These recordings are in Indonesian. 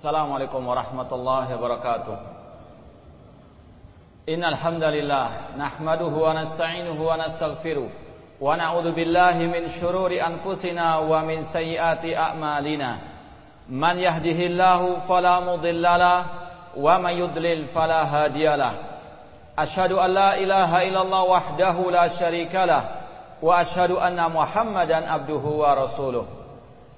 Assalamualaikum warahmatullahi wabarakatuh. Innal hamdalillah nahmaduhu wa nasta'inuhu wa nastaghfiruh wa na'udzu billahi min shururi anfusina wa min sayyiati a'malina. Man yahdihillahu fala mudhillalah wa man yudlil fala hadiyalah. Ashhadu an la ilaha illallah wahdahu la syarikalah wa ashhadu anna Muhammadan abduhu wa rasuluh.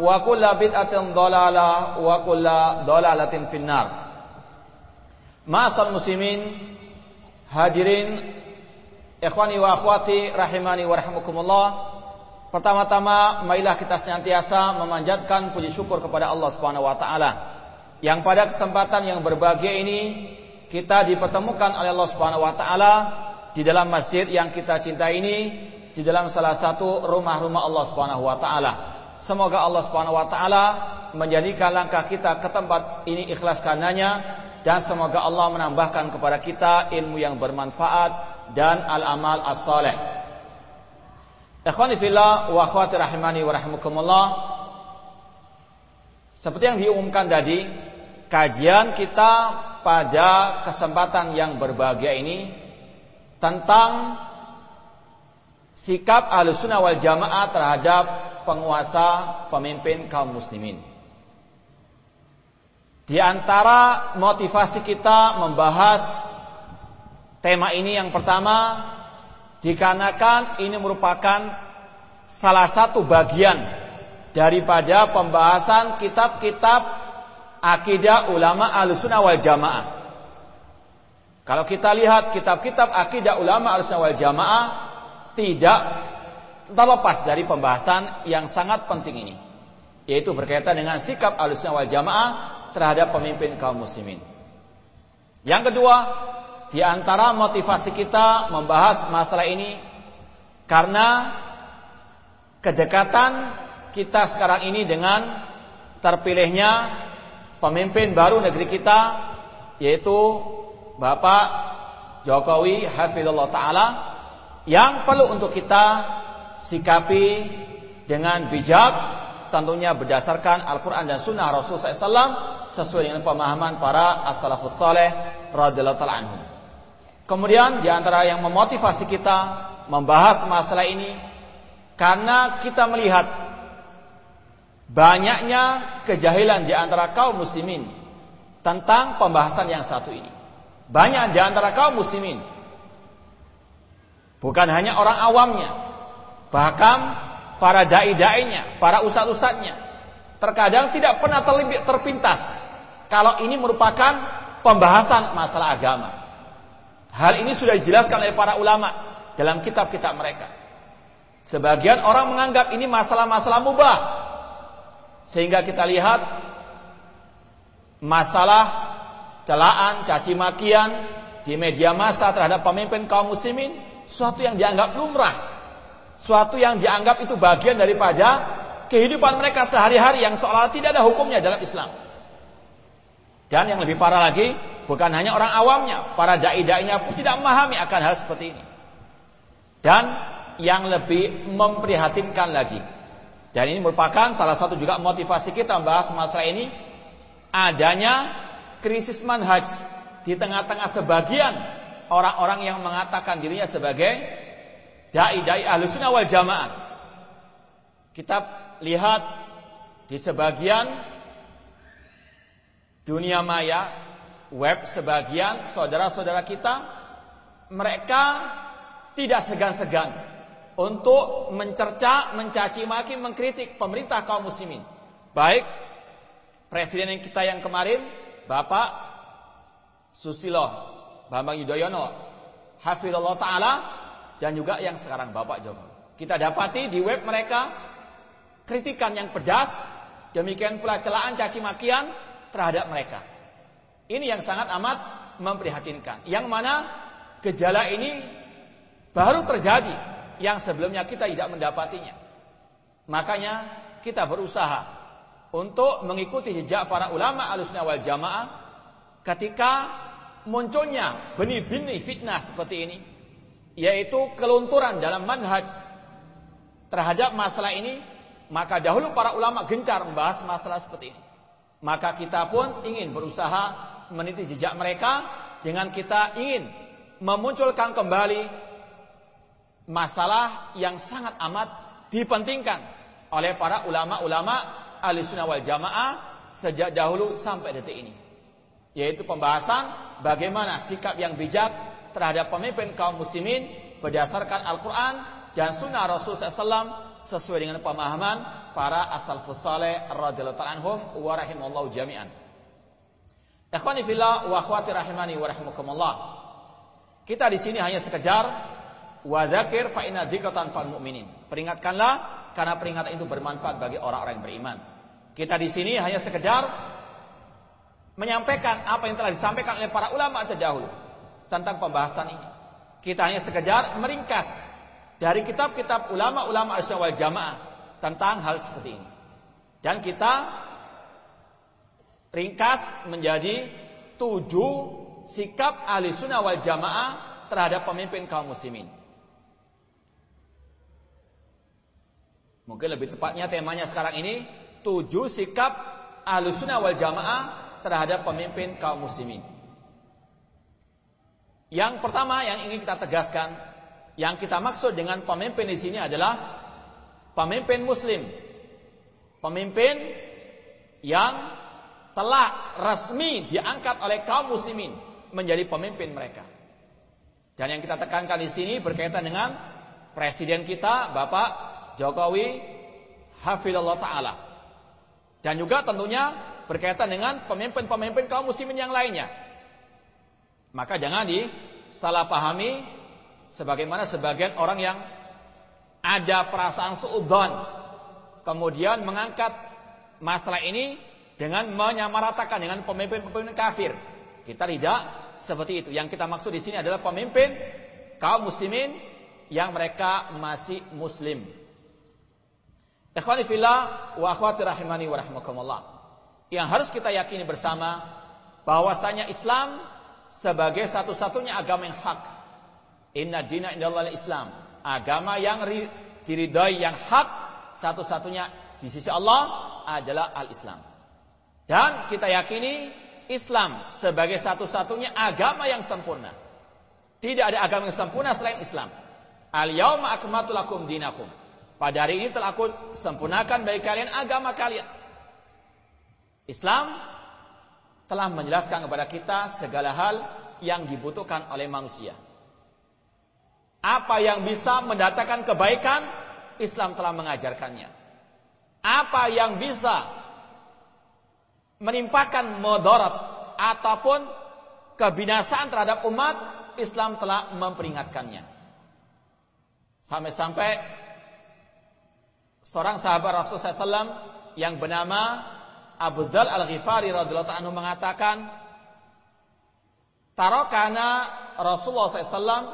wa kulla bid'atin dhalalah wa kulla dhalalatin finnar. Ma'asal muslimin hadirin ikhwani wa akhwati rahimani wa rahimakumullah. Pertama-tama marilah kita senantiasa memanjatkan puji syukur kepada Allah Subhanahu wa taala yang pada kesempatan yang berbahagia ini kita dipertemukan oleh Allah Subhanahu wa taala di dalam masjid yang kita cintai ini di dalam salah satu rumah-rumah Allah Subhanahu wa taala. Semoga Allah Subhanahu wa taala menjadikan langkah kita ke tempat ini ikhlas karenanya dan semoga Allah menambahkan kepada kita ilmu yang bermanfaat dan al-amal as-saleh. Ikhwani fillah wa akhwati rahimani wa rahimakumullah. Seperti yang diumumkan tadi, kajian kita pada kesempatan yang berbahagia ini tentang sikap Ahlussunnah wal Jamaah terhadap penguasa pemimpin kaum muslimin. Di antara motivasi kita membahas tema ini yang pertama dikarenakan ini merupakan salah satu bagian daripada pembahasan kitab-kitab akidah ulama Ahlussunnah wal Jamaah. Kalau kita lihat kitab-kitab akidah ulama Ahlussunnah wal Jamaah tidak terlepas dari pembahasan yang sangat penting ini yaitu berkaitan dengan sikap alusnya wal jamaah terhadap pemimpin kaum muslimin. Yang kedua, di antara motivasi kita membahas masalah ini karena kedekatan kita sekarang ini dengan terpilihnya pemimpin baru negeri kita yaitu Bapak Jokowi Hafizullah taala yang perlu untuk kita sikapi dengan bijak tentunya berdasarkan Al-Quran dan Sunnah Rasul SAW sesuai dengan pemahaman para as-salafus saleh radhiyallahu anhum. Kemudian di antara yang memotivasi kita membahas masalah ini karena kita melihat banyaknya kejahilan di antara kaum muslimin tentang pembahasan yang satu ini. Banyak di antara kaum muslimin bukan hanya orang awamnya, Bahkan para dai-dainya, para ustadz-ustadznya terkadang tidak pernah terpintas kalau ini merupakan pembahasan masalah agama. Hal ini sudah dijelaskan oleh para ulama dalam kitab-kitab mereka. Sebagian orang menganggap ini masalah-masalah mubah. Sehingga kita lihat masalah celaan, caci makian di media massa terhadap pemimpin kaum muslimin suatu yang dianggap lumrah Suatu yang dianggap itu bagian daripada kehidupan mereka sehari-hari yang seolah tidak ada hukumnya dalam Islam. Dan yang lebih parah lagi, bukan hanya orang awamnya, para dai-dainya pun tidak memahami akan hal seperti ini. Dan yang lebih memprihatinkan lagi. Dan ini merupakan salah satu juga motivasi kita membahas masalah ini adanya krisis manhaj di tengah-tengah sebagian orang-orang yang mengatakan dirinya sebagai dai-dai ahlu sunnah wal jamaah. Kita lihat di sebagian dunia maya, web sebagian saudara-saudara kita mereka tidak segan-segan untuk mencerca, mencaci maki, mengkritik pemerintah kaum muslimin. Baik presiden yang kita yang kemarin, Bapak Susilo Bambang Yudhoyono, Hafizullah taala dan juga yang sekarang Bapak Jokowi. Kita dapati di web mereka kritikan yang pedas, demikian pula celaan caci makian terhadap mereka. Ini yang sangat amat memprihatinkan. Yang mana gejala ini baru terjadi yang sebelumnya kita tidak mendapatinya. Makanya kita berusaha untuk mengikuti jejak para ulama alusnya wal jamaah ketika munculnya benih-benih fitnah seperti ini yaitu kelunturan dalam manhaj terhadap masalah ini, maka dahulu para ulama gencar membahas masalah seperti ini. Maka kita pun ingin berusaha meniti jejak mereka dengan kita ingin memunculkan kembali masalah yang sangat amat dipentingkan oleh para ulama-ulama al-sunnah wal jamaah sejak dahulu sampai detik ini. Yaitu pembahasan bagaimana sikap yang bijak terhadap pemimpin kaum muslimin berdasarkan Al-Quran dan sunnah Rasul SAW sesuai dengan pemahaman para asal fusale radhiyallahu anhum wa rahimallahu jami'an. Ikhwani fillah wa akhwati rahimani wa rahimakumullah. Kita di sini hanya sekedar wa dzakir fa inna dzikratan fal mu'minin. Peringatkanlah karena peringatan itu bermanfaat bagi orang-orang yang beriman. Kita di sini hanya sekedar menyampaikan apa yang telah disampaikan oleh para ulama terdahulu tentang pembahasan ini. Kita hanya sekedar meringkas dari kitab-kitab ulama-ulama asy jamaah tentang hal seperti ini. Dan kita ringkas menjadi tujuh sikap ahli sunnah wal jamaah terhadap pemimpin kaum muslimin. Mungkin lebih tepatnya temanya sekarang ini tujuh sikap ahli sunnah wal jamaah terhadap pemimpin kaum muslimin. Yang pertama yang ingin kita tegaskan yang kita maksud dengan pemimpin di sini adalah pemimpin muslim. Pemimpin yang telah resmi diangkat oleh kaum muslimin menjadi pemimpin mereka. Dan yang kita tekankan di sini berkaitan dengan presiden kita Bapak Jokowi Hafizullah taala. Dan juga tentunya berkaitan dengan pemimpin-pemimpin kaum muslimin yang lainnya. Maka jangan disalahpahami sebagaimana sebagian orang yang ada perasaan suudzon kemudian mengangkat masalah ini dengan menyamaratakan dengan pemimpin-pemimpin kafir. Kita tidak seperti itu. Yang kita maksud di sini adalah pemimpin kaum muslimin yang mereka masih muslim. Ikhwani wa akhwati rahimani wa rahmakumullah. Yang harus kita yakini bersama bahwasanya Islam sebagai satu-satunya agama yang hak Inna dina indallah Islam. Agama yang diridhai yang hak satu-satunya di sisi Allah adalah al-Islam. Dan kita yakini Islam sebagai satu-satunya agama yang sempurna. Tidak ada agama yang sempurna selain Islam. Al-yauma akmaltu lakum dinakum. Pada hari ini telah aku sempurnakan bagi kalian agama kalian. Islam telah menjelaskan kepada kita segala hal yang dibutuhkan oleh manusia. Apa yang bisa mendatangkan kebaikan, Islam telah mengajarkannya. Apa yang bisa menimpakan mudarat ataupun kebinasaan terhadap umat, Islam telah memperingatkannya. Sampai-sampai seorang sahabat Rasulullah SAW yang bernama Abu Dhal Al-Ghifari radhiyallahu anhu mengatakan, Tarokana Rasulullah SAW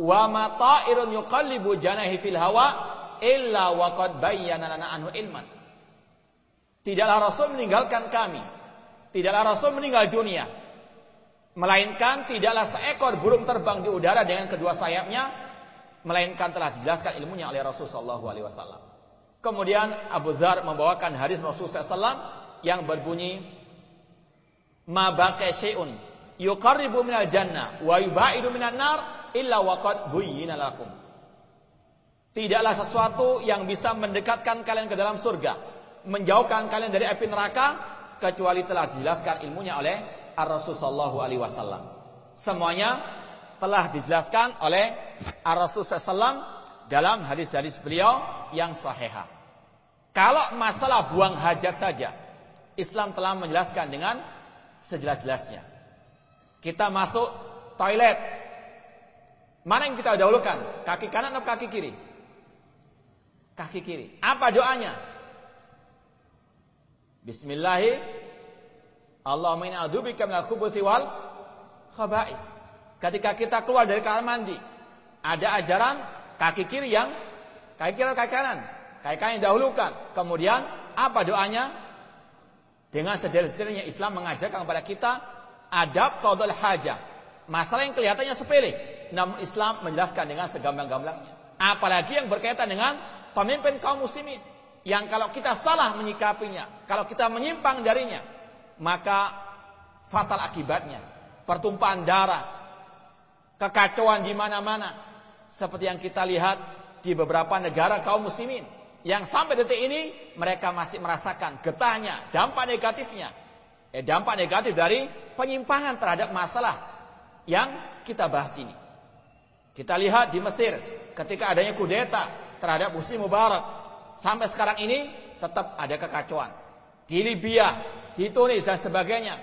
wa ma yuqallibu janahi fil hawa illa wa qad bayyana lana anhu ilman. Tidaklah Rasul meninggalkan kami. Tidaklah Rasul meninggal dunia. Melainkan tidaklah seekor burung terbang di udara dengan kedua sayapnya melainkan telah dijelaskan ilmunya oleh Rasul sallallahu alaihi wasallam. Kemudian Abu Dzar membawakan hadis Rasul sallallahu yang berbunyi ma baqa syai'un yuqarribu minal jannah wa yubaidu minan nar illa waqad buyyina lakum. Tidaklah sesuatu yang bisa mendekatkan kalian ke dalam surga, menjauhkan kalian dari api neraka kecuali telah dijelaskan ilmunya oleh Ar-Rasul sallallahu alaihi wasallam. Semuanya telah dijelaskan oleh Rasulullah SAW dalam hadis-hadis beliau yang sahihah. Kalau masalah buang hajat saja, Islam telah menjelaskan dengan sejelas-jelasnya. Kita masuk toilet. Mana yang kita dahulukan? Kaki kanan atau kaki kiri? Kaki kiri. Apa doanya? Bismillahirrahmanirrahim. Allahumma inna a'udzubika minal khubuthi wal khaba'i. Ketika kita keluar dari kamar mandi, ada ajaran kaki kiri yang kaki kiri kaki kanan. Kaki kanan yang dahulukan. Kemudian apa doanya? Dengan sederhananya Islam mengajarkan kepada kita adab qadul hajah. Masalah yang kelihatannya sepele, namun Islam menjelaskan dengan segamblang-gamblangnya. Apalagi yang berkaitan dengan pemimpin kaum muslimin yang kalau kita salah menyikapinya, kalau kita menyimpang darinya, maka fatal akibatnya. Pertumpahan darah, kekacauan di mana-mana. Seperti yang kita lihat di beberapa negara kaum muslimin. Yang sampai detik ini mereka masih merasakan getahnya, dampak negatifnya. Eh, dampak negatif dari penyimpangan terhadap masalah yang kita bahas ini. Kita lihat di Mesir ketika adanya kudeta terhadap Muslim Mubarak. Sampai sekarang ini tetap ada kekacauan. Di Libya di Tunis dan sebagainya.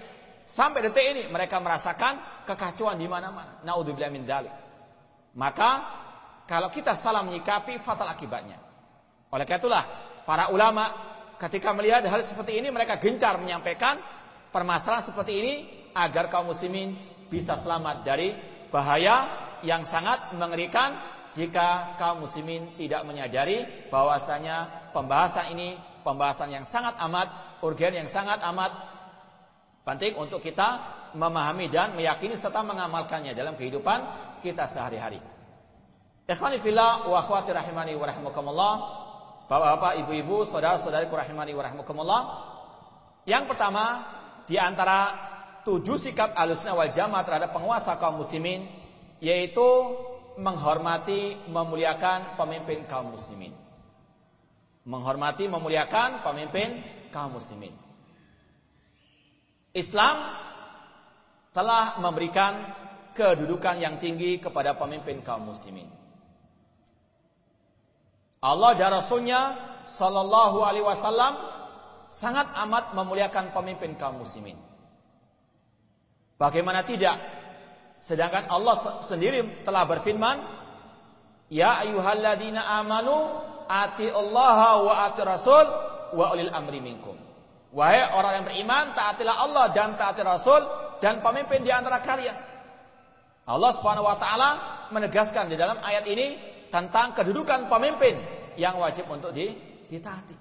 Sampai detik ini mereka merasakan kekacauan di mana-mana. Naudzubillah min dalik. Maka kalau kita salah menyikapi fatal akibatnya. Oleh karena itulah para ulama ketika melihat hal seperti ini mereka gencar menyampaikan permasalahan seperti ini agar kaum muslimin bisa selamat dari bahaya yang sangat mengerikan jika kaum muslimin tidak menyadari bahwasanya pembahasan ini pembahasan yang sangat amat urgen yang sangat amat penting untuk kita memahami dan meyakini serta mengamalkannya dalam kehidupan kita sehari-hari. Ikhwani fillah wa akhwati rahimani wa rahimakumullah. Bapak-bapak, ibu-ibu, saudara-saudariku rahimani wa rahimakumullah. Yang pertama, di antara tujuh sikap alusna wal jamaah terhadap penguasa kaum muslimin yaitu menghormati, memuliakan pemimpin kaum muslimin. Menghormati, memuliakan pemimpin kaum muslimin. Islam telah memberikan kedudukan yang tinggi kepada pemimpin kaum muslimin. Allah dan Rasulnya Sallallahu Alaihi Wasallam sangat amat memuliakan pemimpin kaum muslimin. Bagaimana tidak? Sedangkan Allah sendiri telah berfirman, Ya ayuhalladzina amanu ati Allah wa ati Rasul wa ulil amri minkum. Wahai orang yang beriman, taatilah Allah dan taati Rasul dan pemimpin di antara kalian. Allah Subhanahu wa taala menegaskan di dalam ayat ini tentang kedudukan pemimpin yang wajib untuk ditaati.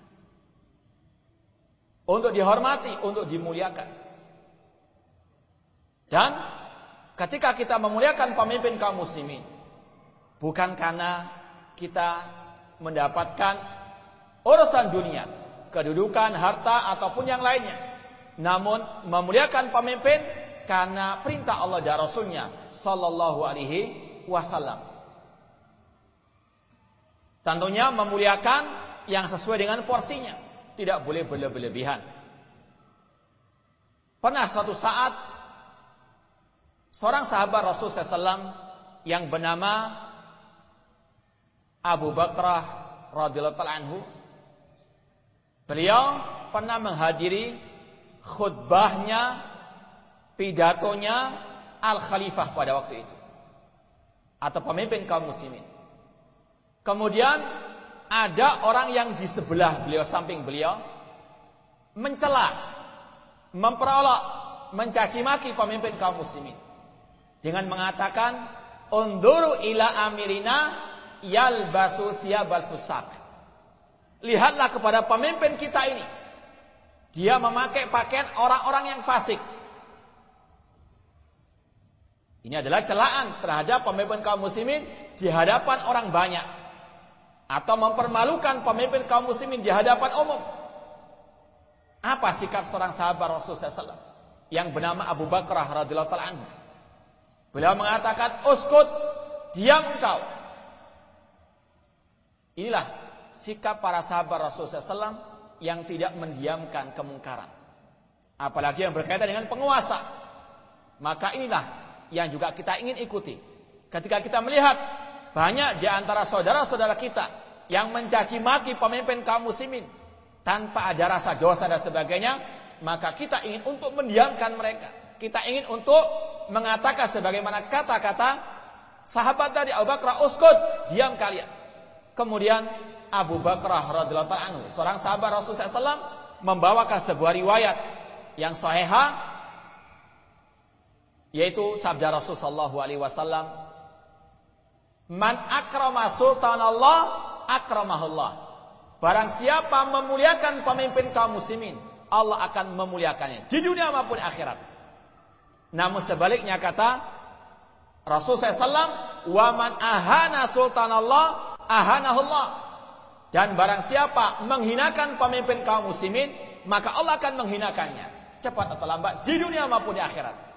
Untuk dihormati, untuk dimuliakan. Dan ketika kita memuliakan pemimpin kaum muslimin bukan karena kita mendapatkan urusan dunia, kedudukan, harta ataupun yang lainnya. Namun memuliakan pemimpin karena perintah Allah dan Rasulnya Sallallahu Alaihi Wasallam. Tentunya memuliakan yang sesuai dengan porsinya, tidak boleh berlebihan. Pernah suatu saat seorang sahabat Rasul SAW yang bernama Abu Bakrah radhiyallahu anhu Beliau pernah menghadiri khutbahnya, pidatonya Al-Khalifah pada waktu itu. Atau pemimpin kaum muslimin. Kemudian ada orang yang di sebelah beliau, samping beliau, mencela, memperolok, mencaci maki pemimpin kaum muslimin. Dengan mengatakan, Unduru ila amirina yalbasu thiyabal fusak. Lihatlah kepada pemimpin kita ini. Dia memakai pakaian orang-orang yang fasik. Ini adalah celaan terhadap pemimpin kaum muslimin di hadapan orang banyak. Atau mempermalukan pemimpin kaum muslimin di hadapan umum. Apa sikap seorang sahabat Rasulullah SAW yang bernama Abu Bakrah radhiyallahu anhu? Beliau mengatakan, "Uskut, diam engkau." Inilah sikap para sahabat Rasulullah SAW yang tidak mendiamkan kemungkaran. Apalagi yang berkaitan dengan penguasa. Maka inilah yang juga kita ingin ikuti. Ketika kita melihat banyak di antara saudara-saudara kita yang mencaci maki pemimpin kaum muslimin tanpa ada rasa dosa dan sebagainya, maka kita ingin untuk mendiamkan mereka. Kita ingin untuk mengatakan sebagaimana kata-kata sahabat dari Abu Bakar, "Uskut, diam kalian." Kemudian Abu Bakar radhiyallahu anhu, seorang sahabat Rasulullah SAW membawakan sebuah riwayat yang sahihah yaitu sabda Rasulullah alaihi wasallam Man akrama sultan Allah akramahullah Barang siapa memuliakan pemimpin kaum muslimin Allah akan memuliakannya di dunia maupun akhirat. Namun sebaliknya kata Rasul SAW, "Wa man ahana sultan Allah, ahanahullah." Dan barang siapa menghinakan pemimpin kaum muslimin, maka Allah akan menghinakannya, cepat atau lambat di dunia maupun di akhirat.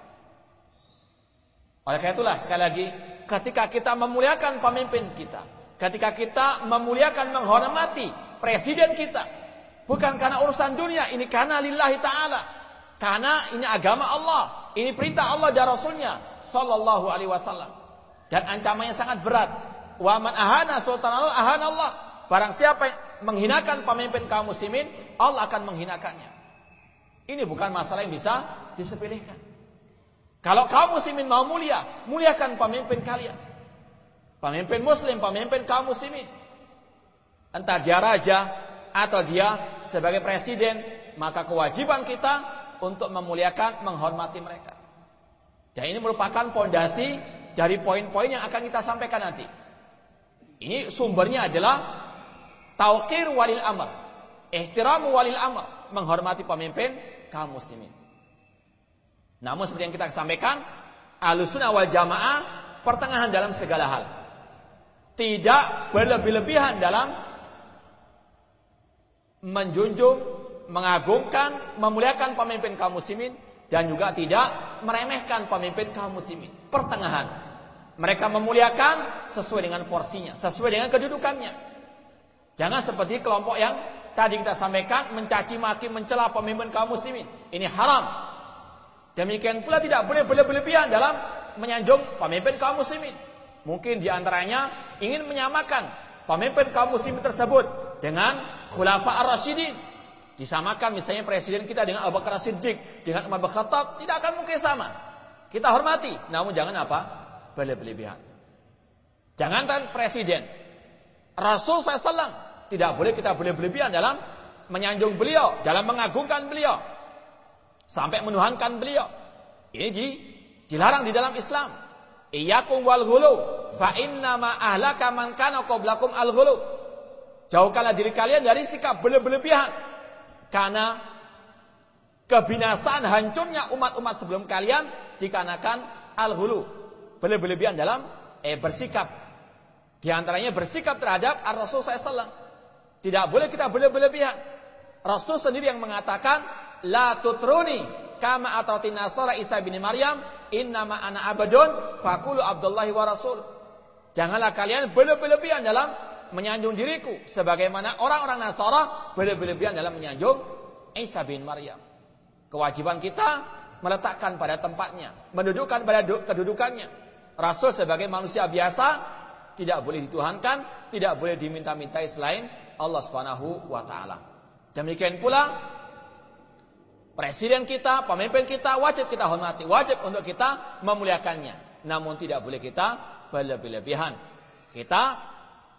Oleh karena itulah sekali lagi, ketika kita memuliakan pemimpin kita, ketika kita memuliakan menghormati presiden kita, Bukan karena urusan dunia, ini karena lillahi ta'ala. Karena ini agama Allah. Ini perintah Allah dan Rasulnya. Sallallahu alaihi wasallam. Dan ancamannya sangat berat. Wa man ahana sultan Allah ahana Allah. Barang siapa yang menghinakan pemimpin kaum muslimin, Allah akan menghinakannya. Ini bukan masalah yang bisa disepelekan. Kalau kaum muslimin mau mulia, muliakan pemimpin kalian. Pemimpin muslim, pemimpin kaum muslimin. Entah dia raja, atau dia sebagai presiden, maka kewajiban kita untuk memuliakan, menghormati mereka. Dan ini merupakan pondasi dari poin-poin yang akan kita sampaikan nanti. Ini sumbernya adalah tauqir walil amr, ihtiramu walil amr, menghormati pemimpin kaum muslimin. Namun seperti yang kita sampaikan, alusuna wal jamaah pertengahan dalam segala hal. Tidak berlebih-lebihan dalam menjunjung, mengagungkan, memuliakan pemimpin kaum muslimin dan juga tidak meremehkan pemimpin kaum muslimin. Pertengahan. Mereka memuliakan sesuai dengan porsinya, sesuai dengan kedudukannya. Jangan seperti kelompok yang tadi kita sampaikan mencaci maki, mencela pemimpin kaum muslimin. Ini haram. Demikian pula tidak boleh berlebihan dalam menyanjung pemimpin kaum muslimin. Mungkin di antaranya ingin menyamakan pemimpin kaum muslimin tersebut dengan khulafa ar-rasyidin. Disamakan misalnya presiden kita dengan Abu Bakar Siddiq, dengan Umar bin Khattab, tidak akan mungkin sama. Kita hormati, namun jangan apa? Berlebihan. Jangan kan presiden. Rasul SAW tidak boleh kita berlebihan dalam menyanjung beliau, dalam mengagungkan beliau. Sampai menuhankan beliau. Ini di, dilarang di dalam Islam. Iyakum wal ghulu fa inna ma ahlaka man kana qablakum al ghulu. Jauhkanlah diri kalian dari sikap berlebihan. Karena kebinasaan hancurnya umat-umat sebelum kalian dikarenakan al-hulu. Berlebihan dalam eh bersikap. Di antaranya bersikap terhadap Ar-Rasul SAW. Tidak boleh kita berlebihan. Rasul sendiri yang mengatakan, La tutruni kama atauti nasara Isa bin Maryam, innama ana abadun, fakulu Abdullahi wa Rasul. Janganlah kalian berlebihan dalam menyanjung diriku sebagaimana orang-orang Nasara berlebihan dalam menyanjung Isa bin Maryam. Kewajiban kita meletakkan pada tempatnya, mendudukkan pada kedudukannya. Rasul sebagai manusia biasa tidak boleh dituhankan, tidak boleh diminta-mintai selain Allah Subhanahu wa taala. Demikian pula presiden kita, pemimpin kita wajib kita hormati, wajib untuk kita memuliakannya. Namun tidak boleh kita berlebih-lebihan. Kita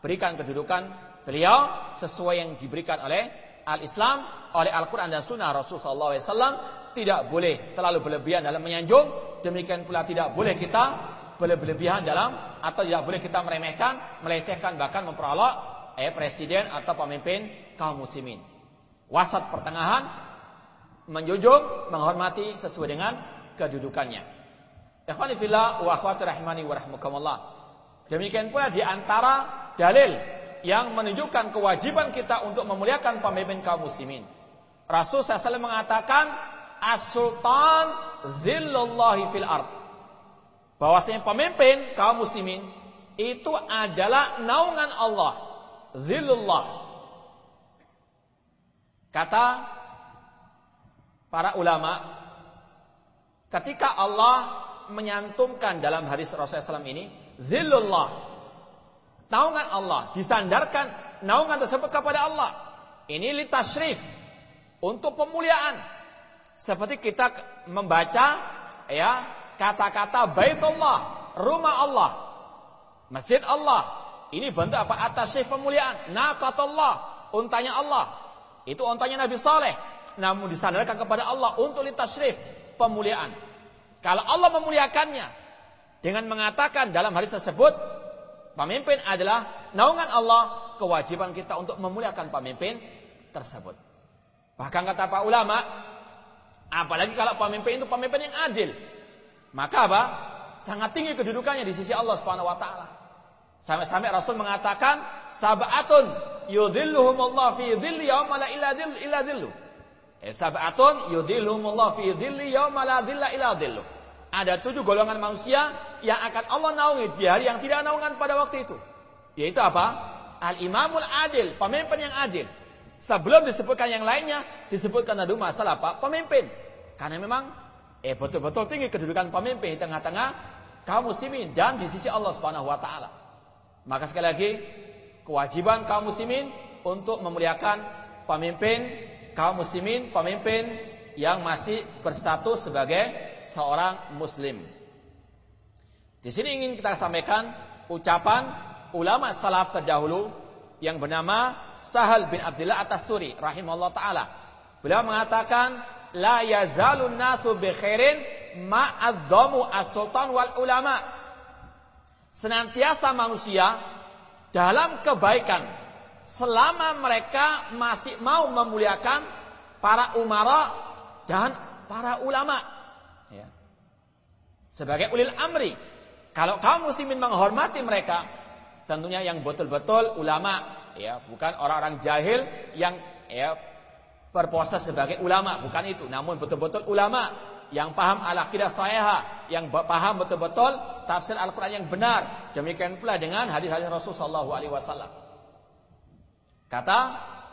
berikan kedudukan beliau sesuai yang diberikan oleh al-Islam, oleh Al-Quran dan Sunnah Rasulullah SAW. Tidak boleh terlalu berlebihan dalam menyanjung. Demikian pula tidak boleh kita berlebihan dalam atau tidak boleh kita meremehkan, melecehkan bahkan memperolok eh presiden atau pemimpin kaum muslimin. Wasat pertengahan menjunjung, menghormati sesuai dengan kedudukannya. Ikhwani wa akhwati rahimani wa rahmukumullah. Demikian pula di antara dalil yang menunjukkan kewajiban kita untuk memuliakan pemimpin kaum muslimin. Rasul SAW mengatakan as-sultan zillullahi fil ard. Bahwasanya pemimpin kaum muslimin itu adalah naungan Allah, zillullah. Kata para ulama, ketika Allah menyantumkan dalam hadis Rasulullah SAW ini zillullah. Naungan Allah disandarkan naungan tersebut kepada Allah. Ini litasrif untuk pemuliaan. Seperti kita membaca ya kata-kata baitullah rumah Allah masjid Allah. Ini bentuk apa? Atas pemuliaan. Naqatullah untanya Allah. Itu untanya Nabi Saleh namun disandarkan kepada Allah untuk litasrif pemuliaan kalau Allah memuliakannya dengan mengatakan dalam hadis tersebut pemimpin adalah naungan Allah, kewajiban kita untuk memuliakan pemimpin tersebut. Bahkan kata para ulama, apalagi kalau pemimpin itu pemimpin yang adil, maka apa? Sangat tinggi kedudukannya di sisi Allah Subhanahu wa taala. Sampai-sampai Rasul mengatakan sab'atun yudhilluhumullah fi dhilli yauma la illa dhillu. Eh, sab'atun yudhilluhumullah fi dhilli yauma la dhilla illa dhillu. Ada tujuh golongan manusia yang akan Allah naungi di hari yang tidak naungan pada waktu itu. Yaitu apa? Al-imamul adil, pemimpin yang adil. Sebelum disebutkan yang lainnya, disebutkan ada masalah apa? Pemimpin. Karena memang eh betul-betul tinggi kedudukan pemimpin di tengah-tengah kaum muslimin dan di sisi Allah Subhanahu wa taala. Maka sekali lagi kewajiban kaum muslimin untuk memuliakan pemimpin kaum muslimin, pemimpin yang masih berstatus sebagai seorang muslim. Di sini ingin kita sampaikan ucapan ulama salaf terdahulu yang bernama Sahal bin Abdullah Atas-Turi rahimahullah taala. Beliau mengatakan la yazalun nasu bi khairin ma'adzamu as-sultan wal ulama. Senantiasa manusia dalam kebaikan selama mereka masih mau memuliakan para umara dan para ulama. Ya. Sebagai ulil amri, kalau kaum muslimin menghormati mereka, tentunya yang betul-betul ulama, ya, bukan orang-orang jahil yang ya berpose sebagai ulama, bukan itu. Namun betul-betul ulama yang paham al-aqidah sahihah, yang paham betul-betul tafsir Al-Qur'an yang benar. Demikian pula dengan hadis-hadis Rasul sallallahu alaihi wasallam. Kata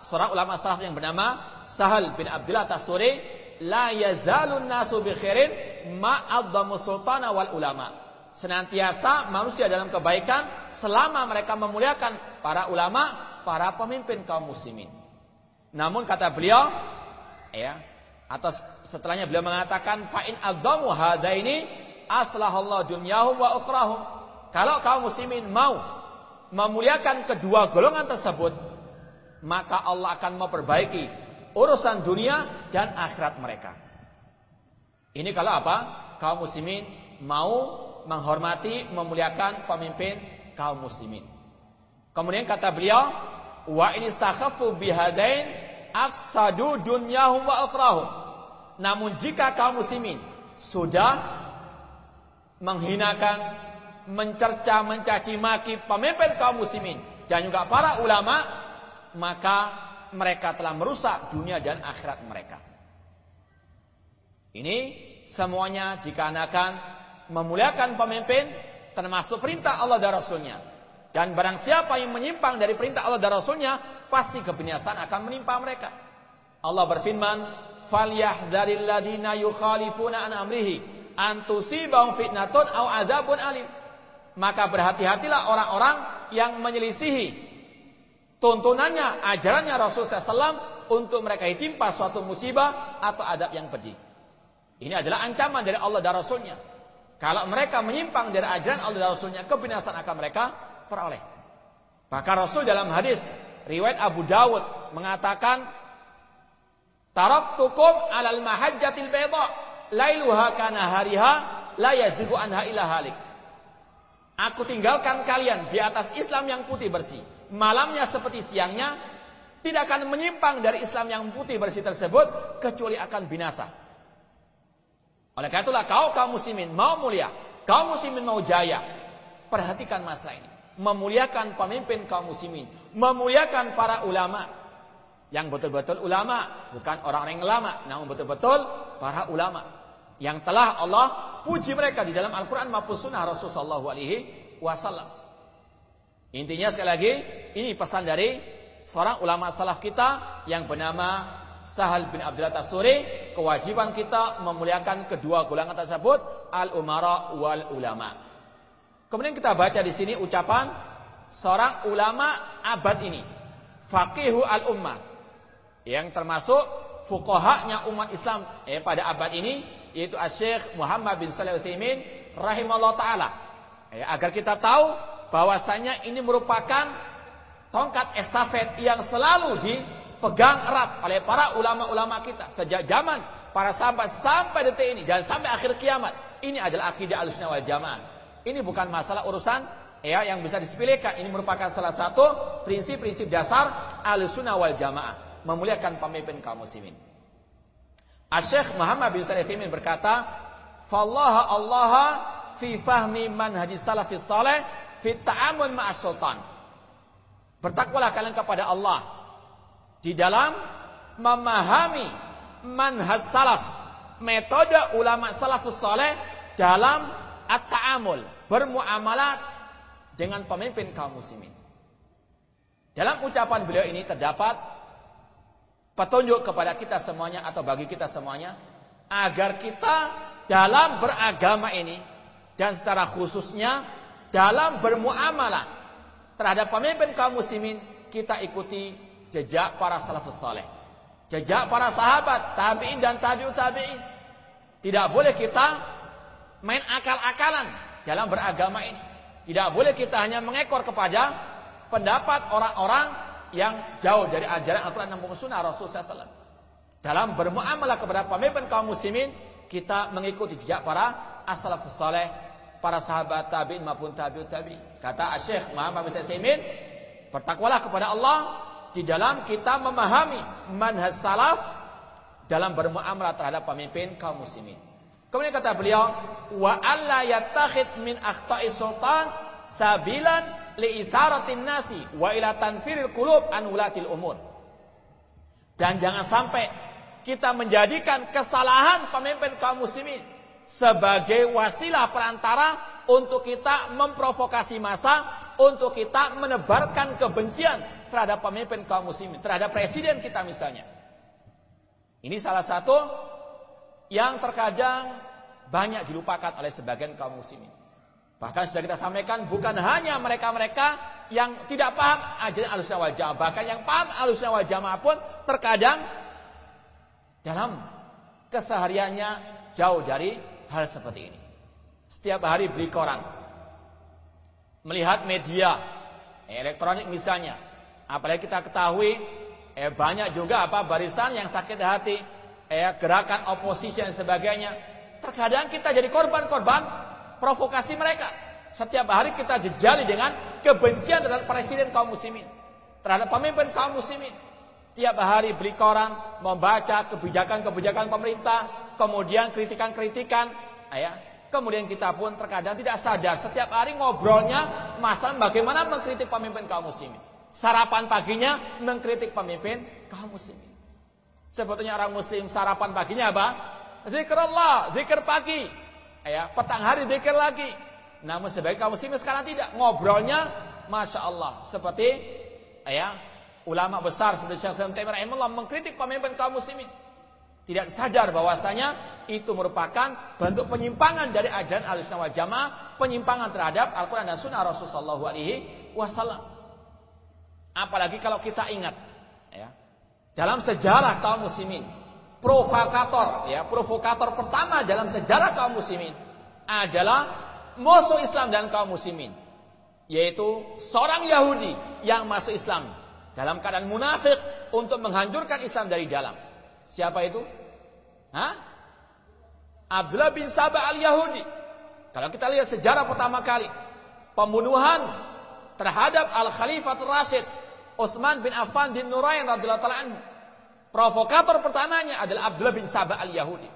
seorang ulama salaf yang bernama Sahal bin Abdullah Tasuri la yazalun nasu bi khairin ma'adzamu sultana wal ulama. Senantiasa manusia dalam kebaikan selama mereka memuliakan para ulama, para pemimpin kaum muslimin. Namun kata beliau, ya, atau setelahnya beliau mengatakan fa in adzamu hadaini aslahallahu dunyahum wa ukhrahum. Kalau kaum muslimin mau memuliakan kedua golongan tersebut, maka Allah akan memperbaiki urusan dunia dan akhirat mereka. Ini kalau apa? Kaum muslimin mau menghormati, memuliakan pemimpin kaum muslimin. Kemudian kata beliau, wa in istakhaffu bihadain afsadu dunyahum wa akhrahum. Namun jika kaum muslimin sudah menghinakan, mencerca, mencaci maki pemimpin kaum muslimin dan juga para ulama, maka mereka telah merusak dunia dan akhirat mereka. Ini semuanya dikarenakan memuliakan pemimpin termasuk perintah Allah dan Rasulnya. Dan barang siapa yang menyimpang dari perintah Allah dan Rasulnya, pasti kebinasaan akan menimpa mereka. Allah berfirman, "Falyahdharil ladina yukhalifuna an amrihi an tusibahum fitnatun aw adzabun alim." Maka berhati-hatilah orang-orang yang menyelisihi tuntunannya, ajarannya Rasulullah SAW untuk mereka ditimpa suatu musibah atau adab yang pedih. Ini adalah ancaman dari Allah dan Rasulnya. Kalau mereka menyimpang dari ajaran Allah dan Rasulnya, kebinasan akan mereka peroleh. Maka Rasul dalam hadis riwayat Abu Dawud mengatakan, Taraktukum alal mahajjatil bayda lailuha kana hariha la yazigu anha ila halik. Aku tinggalkan kalian di atas Islam yang putih bersih malamnya seperti siangnya, tidak akan menyimpang dari Islam yang putih bersih tersebut kecuali akan binasa. Oleh karena itulah kau kaum muslimin mau mulia, kaum muslimin mau jaya. Perhatikan masalah ini. Memuliakan pemimpin kaum muslimin, memuliakan para ulama yang betul-betul ulama, bukan orang-orang yang lama, namun betul-betul para ulama yang telah Allah puji mereka di dalam Al-Qur'an maupun sunnah Rasulullah SAW. Intinya sekali lagi, ini pesan dari seorang ulama salaf kita yang bernama Sahal bin Abdullah Tasuri kewajiban kita memuliakan kedua golongan tersebut al-umara wal ulama. Kemudian kita baca di sini ucapan seorang ulama abad ini, faqihu al-ummah yang termasuk fuqahanya umat Islam eh, pada abad ini yaitu Syekh Muhammad bin Shalih Utsaimin rahimallahu taala. Eh, agar kita tahu bahwasanya ini merupakan tongkat estafet yang selalu dipegang erat oleh para ulama-ulama kita sejak zaman para sahabat sampai detik ini dan sampai akhir kiamat. Ini adalah akidah Ahlussunnah wal Jamaah. Ini bukan masalah urusan ya yang bisa disepelekan. Ini merupakan salah satu prinsip-prinsip dasar Ahlussunnah wal Jamaah, memuliakan pemimpin kaum muslimin. Asyikh Muhammad bin Salih Utsaimin berkata, "Fallaha Allah fi fahmi manhaji salafis saleh fi ta'amul ma'as sultan." Bertakwalah kalian kepada Allah di dalam memahami manhaj salaf, metode ulama salafus saleh dalam at-ta'amul, bermuamalat dengan pemimpin kaum muslimin. Dalam ucapan beliau ini terdapat petunjuk kepada kita semuanya atau bagi kita semuanya agar kita dalam beragama ini dan secara khususnya dalam bermuamalah terhadap pemimpin kaum muslimin kita ikuti jejak para salafus saleh. Jejak para sahabat, tabi'in dan tabi'ut tabi'in. Tidak boleh kita main akal-akalan dalam beragama ini. Tidak boleh kita hanya mengekor kepada pendapat orang-orang yang jauh dari ajaran Al-Quran dan Sunnah Rasul SAW. Dalam bermuamalah kepada pemimpin kaum muslimin, kita mengikuti jejak para as-salafus saleh, para sahabat tabi'in maupun tabi'ut tabi'in. Kata Syekh Muhammad bin Saimin, bertakwalah kepada Allah di dalam kita memahami manhaj salaf dalam bermuamalah terhadap pemimpin kaum muslimin. Kemudian kata beliau, wa alla yattakhid min akhta'i sultan sabilan li isaratin nasi wa ila tanfiril qulub an ulatil umur. Dan jangan sampai kita menjadikan kesalahan pemimpin kaum muslimin sebagai wasilah perantara untuk kita memprovokasi masa, untuk kita menebarkan kebencian terhadap pemimpin kaum muslimin, terhadap presiden kita misalnya. Ini salah satu yang terkadang banyak dilupakan oleh sebagian kaum muslimin. Bahkan sudah kita sampaikan bukan hanya mereka-mereka yang tidak paham ajaran alusnya wal jamaah, bahkan yang paham alusnya wal jamaah pun terkadang dalam kesehariannya jauh dari hal seperti ini. Setiap hari beli koran, melihat media elektronik misalnya, apalagi kita ketahui eh, banyak juga apa barisan yang sakit hati, eh, gerakan oposisi dan sebagainya. Terkadang kita jadi korban-korban provokasi mereka. Setiap hari kita jejali dengan kebencian terhadap presiden kaum muslimin. Terhadap pemimpin kaum muslimin. Tiap hari beli koran, membaca kebijakan-kebijakan pemerintah, kemudian kritikan-kritikan, ya. Kemudian kita pun terkadang tidak sadar setiap hari ngobrolnya masalah bagaimana mengkritik pemimpin kaum muslimin. Sarapan paginya mengkritik pemimpin kaum muslimin. Sebetulnya orang muslim sarapan paginya apa? Zikr Allah, zikir pagi, ya petang hari zikir lagi. Namun sebagai kaum muslimin sekarang tidak ngobrolnya masya Allah seperti ya ulama besar seperti Syekh Taimiyah rahimahullah mengkritik pemimpin kaum muslimin. Tidak sadar bahwasanya itu merupakan bentuk penyimpangan dari ajaran Ahlussunnah wal Jamaah, penyimpangan terhadap Al-Qur'an dan Sunnah Rasulullah sallallahu alaihi wasallam. Apalagi kalau kita ingat ya, dalam sejarah kaum muslimin provokator ya provokator pertama dalam sejarah kaum muslimin adalah musuh Islam dan kaum muslimin yaitu seorang Yahudi yang masuk Islam dalam keadaan munafik untuk menghancurkan Islam dari dalam. Siapa itu? Hah? Abdullah bin Sabah al-Yahudi. Kalau kita lihat sejarah pertama kali pembunuhan terhadap Al-Khalifah Rasid Utsman bin Affan bin Nurayn radhiyallahu anhu Provokator pertamanya adalah Abdullah bin Sabah al-Yahudi.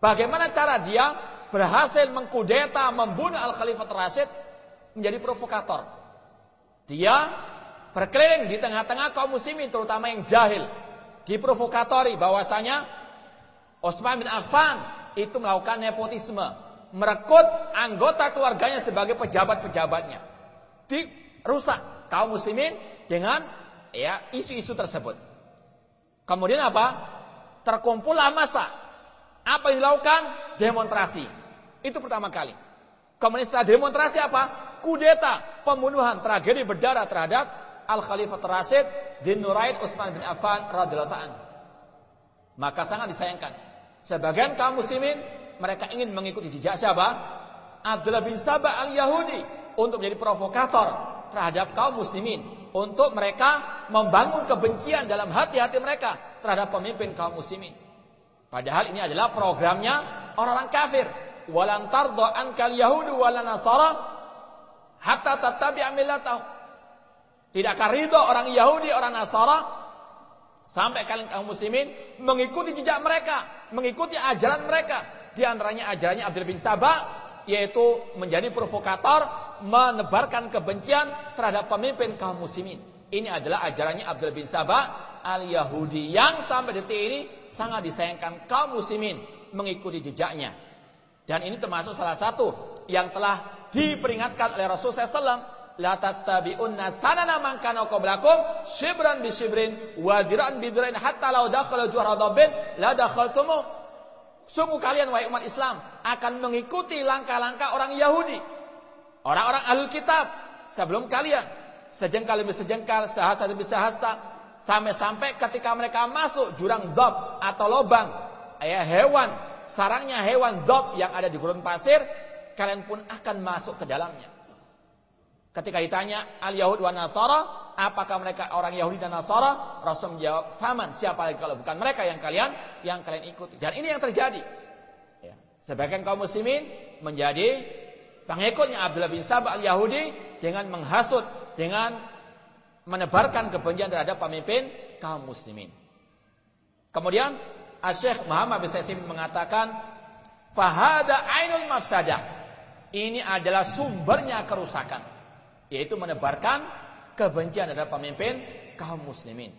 Bagaimana cara dia berhasil mengkudeta, membunuh Al-Khalifah Rasid menjadi provokator. Dia berkeliling di tengah-tengah kaum muslimin terutama yang jahil. Diprovokatori bahwasanya Osman bin Affan itu melakukan nepotisme, merekrut anggota keluarganya sebagai pejabat-pejabatnya. Dirusak kaum muslimin dengan ya isu-isu tersebut. Kemudian apa? Terkumpullah masa. Apa yang dilakukan? Demonstrasi. Itu pertama kali. Kemudian setelah demonstrasi apa? Kudeta, pembunuhan, tragedi berdarah terhadap Al-Khalifah Rasid Din Nuraid Utsman bin Affan radhiyallahu Maka sangat disayangkan. Sebagian kaum muslimin mereka ingin mengikuti jejak siapa? Abdullah bin Sabah al-Yahudi untuk menjadi provokator terhadap kaum muslimin untuk mereka membangun kebencian dalam hati-hati mereka terhadap pemimpin kaum muslimin. Padahal ini adalah programnya orang-orang kafir walan tardo ankal yahudu wala nasara hatta tattabi'a millatahu. Tidakkah ridho orang Yahudi, orang Nasara sampai kalian kaum muslimin mengikuti jejak mereka, mengikuti ajaran mereka. Di antaranya ajarannya Abdul bin Sabah yaitu menjadi provokator, menebarkan kebencian terhadap pemimpin kaum muslimin. Ini adalah ajarannya Abdul bin Sabah al-Yahudi yang sampai detik ini sangat disayangkan kaum muslimin mengikuti jejaknya. Dan ini termasuk salah satu yang telah diperingatkan oleh Rasul SAW. La tattabi'unna sanana man kana qablakum shibran bi shibrin wa dir'an bi dir'in hatta law dakhala juhra dabbin la dakhaltumu. Sungguh kalian wahai umat Islam akan mengikuti langkah-langkah orang Yahudi. Orang-orang ahlul kitab sebelum kalian sejengkal demi sejengkal, sehasta demi sehasta sampai-sampai ketika mereka masuk jurang dob atau lubang ayah hewan sarangnya hewan dob yang ada di gurun pasir, kalian pun akan masuk ke dalamnya. Ketika ditanya al-Yahud wa Nasara, apakah mereka orang Yahudi dan Nasara? Rasul menjawab, "Faman, siapa lagi kalau bukan mereka yang kalian yang kalian ikuti." Dan ini yang terjadi. Ya. Sebagian kaum muslimin menjadi pengikutnya Abdullah bin Sabah al-Yahudi dengan menghasut, dengan menebarkan kebencian terhadap pemimpin kaum muslimin. Kemudian Syekh Muhammad bin Saisim mengatakan fahada ainul mafsadah. Ini adalah sumbernya kerusakan, yaitu menebarkan kebencian terhadap pemimpin kaum muslimin.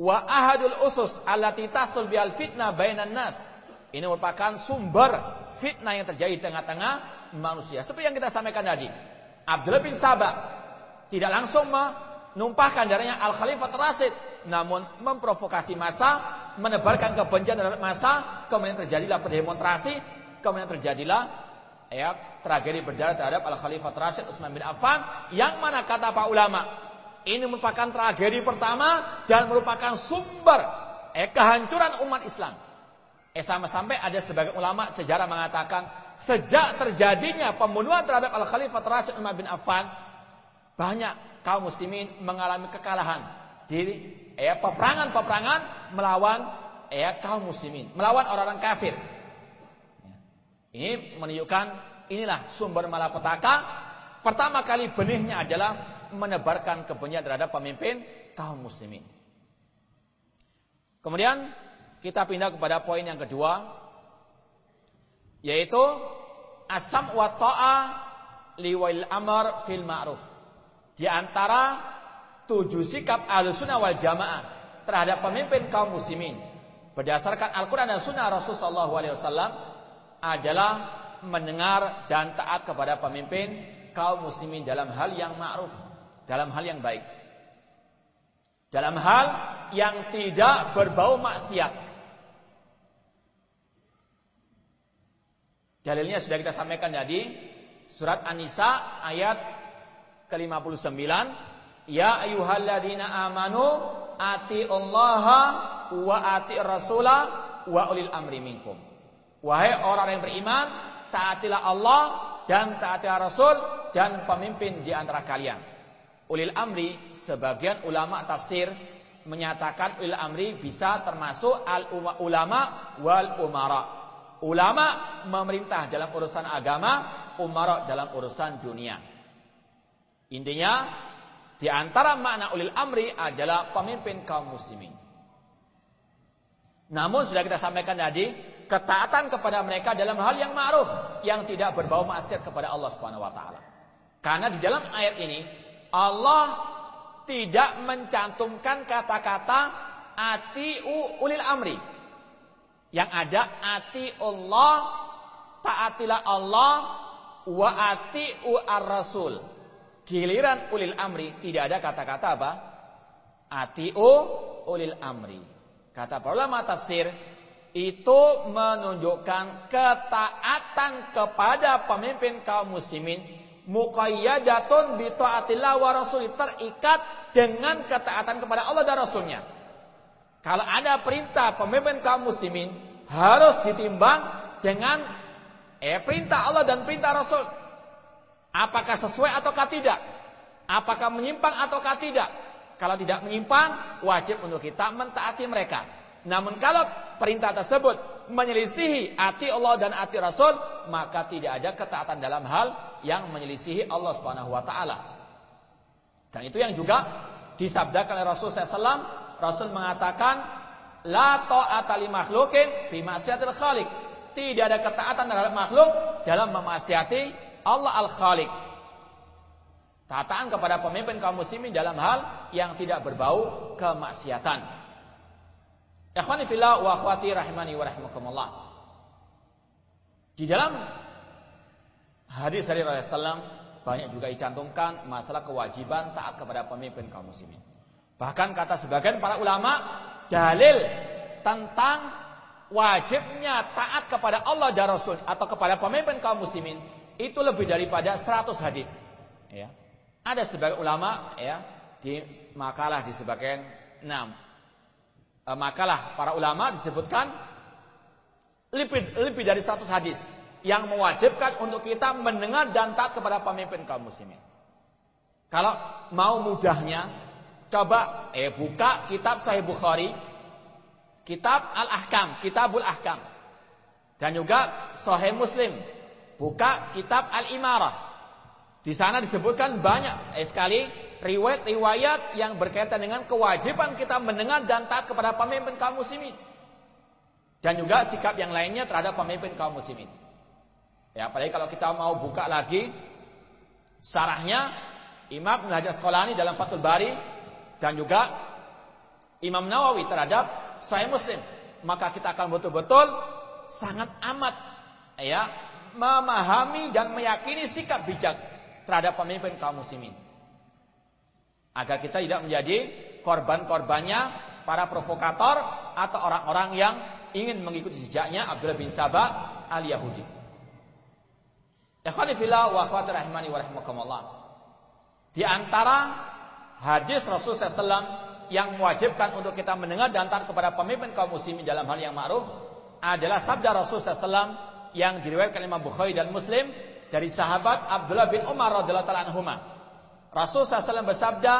Wa ahadul usus allati tasul bial fitnah bainan nas. Ini merupakan sumber fitnah yang terjadi di tengah-tengah manusia. Seperti yang kita sampaikan tadi. Abdullah bin Sabah tidak langsung menumpahkan darahnya Al Khalifah Rasid, namun memprovokasi masa, menebarkan kebencian terhadap masa, kemudian terjadilah demonstrasi, kemudian terjadilah ya tragedi berdarah terhadap Al Khalifah Rasid Utsman bin Affan yang mana kata Pak ulama ini merupakan tragedi pertama dan merupakan sumber eh, kehancuran umat Islam. Eh sampai-sampai ada sebagian ulama sejarah mengatakan sejak terjadinya pembunuhan terhadap Al Khalifah Rasid Utsman bin Affan banyak kaum muslimin mengalami kekalahan di ya peperangan-peperangan melawan ya kaum muslimin, melawan orang-orang kafir. Ini menunjukkan inilah sumber malapetaka. Pertama kali benihnya adalah menebarkan kebencian terhadap pemimpin kaum muslimin. Kemudian kita pindah kepada poin yang kedua yaitu asam wa ta'a liwal amr fil ma'ruf. Di antara tujuh sikap al-sunnah wal jamaah terhadap pemimpin kaum muslimin berdasarkan Al-Quran dan Sunnah Rasulullah SAW adalah mendengar dan taat kepada pemimpin kaum muslimin dalam hal yang ma'ruf, dalam hal yang baik. Dalam hal yang tidak berbau maksiat. Dalilnya sudah kita sampaikan tadi, surat An-Nisa ayat ke-59 Ya ayyuhalladzina amanu ati Allah wa ati rasula wa ulil amri minkum. Wahai orang yang beriman, taatilah Allah dan taatilah Rasul dan pemimpin di antara kalian. Ulil amri sebagian ulama tafsir menyatakan ulil amri bisa termasuk al ulama wal umara. Ulama memerintah dalam urusan agama, umara dalam urusan dunia. Intinya di antara makna ulil amri adalah pemimpin kaum muslimin. Namun sudah kita sampaikan tadi, ketaatan kepada mereka dalam hal yang ma'ruf yang tidak berbau maksiat kepada Allah Subhanahu wa taala. Karena di dalam ayat ini Allah tidak mencantumkan kata-kata atiu ulil amri. Yang ada ati Allah, taatilah Allah, wa atiu ar-rasul. Giliran ulil amri tidak ada kata-kata apa? Ati'u ulil amri. Kata para ulama tafsir, itu menunjukkan ketaatan kepada pemimpin kaum muslimin muqayyadatun bi taatillah wa rasuli terikat dengan ketaatan kepada Allah dan Rasulnya. Kalau ada perintah pemimpin kaum muslimin harus ditimbang dengan eh perintah Allah dan perintah Rasul. Apakah sesuai ataukah tidak? Apakah menyimpang ataukah tidak? Kalau tidak menyimpang, wajib untuk kita mentaati mereka. Namun kalau perintah tersebut menyelisihi hati Allah dan hati Rasul, maka tidak ada ketaatan dalam hal yang menyelisihi Allah Subhanahu wa taala. Dan itu yang juga disabdakan oleh Rasul SAW Rasul mengatakan la ta'ata li makhlukin fi maksiatil khaliq. Tidak ada ketaatan terhadap makhluk dalam memaksiati Allah Al-Khaliq. Tataan kepada pemimpin kaum muslimin dalam hal yang tidak berbau kemaksiatan. Ikhwani fillah wa akhwati rahimani wa rahimakumullah. Di dalam hadis dari Rasulullah SAW banyak juga dicantumkan masalah kewajiban taat kepada pemimpin kaum muslimin. Bahkan kata sebagian para ulama dalil tentang wajibnya taat kepada Allah dan Rasul atau kepada pemimpin kaum muslimin itu lebih daripada 100 hadis. Ya. Ada sebagian ulama ya di makalah di sebagian 6 e, makalah para ulama disebutkan lebih lebih dari 100 hadis yang mewajibkan untuk kita mendengar dan taat kepada pemimpin kaum muslimin. Kalau mau mudahnya Coba eh buka kitab Sahih Bukhari, kitab Al-Ahkam, Kitabul Ahkam. Dan juga Sahih Muslim. Buka kitab Al-Imarah. Di sana disebutkan banyak eh, sekali riwayat-riwayat yang berkaitan dengan kewajiban kita mendengar dan taat kepada pemimpin kaum muslimin. Dan juga sikap yang lainnya terhadap pemimpin kaum muslimin. Ya, apalagi kalau kita mau buka lagi sarahnya Imam Ibnu Hajar Asqalani dalam Fathul Bari dan juga Imam Nawawi terhadap Sahih Muslim, maka kita akan betul-betul sangat amat ya memahami dan meyakini sikap bijak terhadap pemimpin kaum muslimin. Agar kita tidak menjadi korban-korbannya para provokator atau orang-orang yang ingin mengikuti jejaknya Abdullah bin Sabah al-Yahudi. Rahimani. Di antara hadis Rasul SAW yang mewajibkan untuk kita mendengar dan taat kepada pemimpin kaum muslimin dalam hal yang ma'ruf adalah sabda Rasul SAW yang diriwayatkan Imam Bukhari dan Muslim dari sahabat Abdullah bin Umar radhiyallahu anhuma. Rasul SAW bersabda,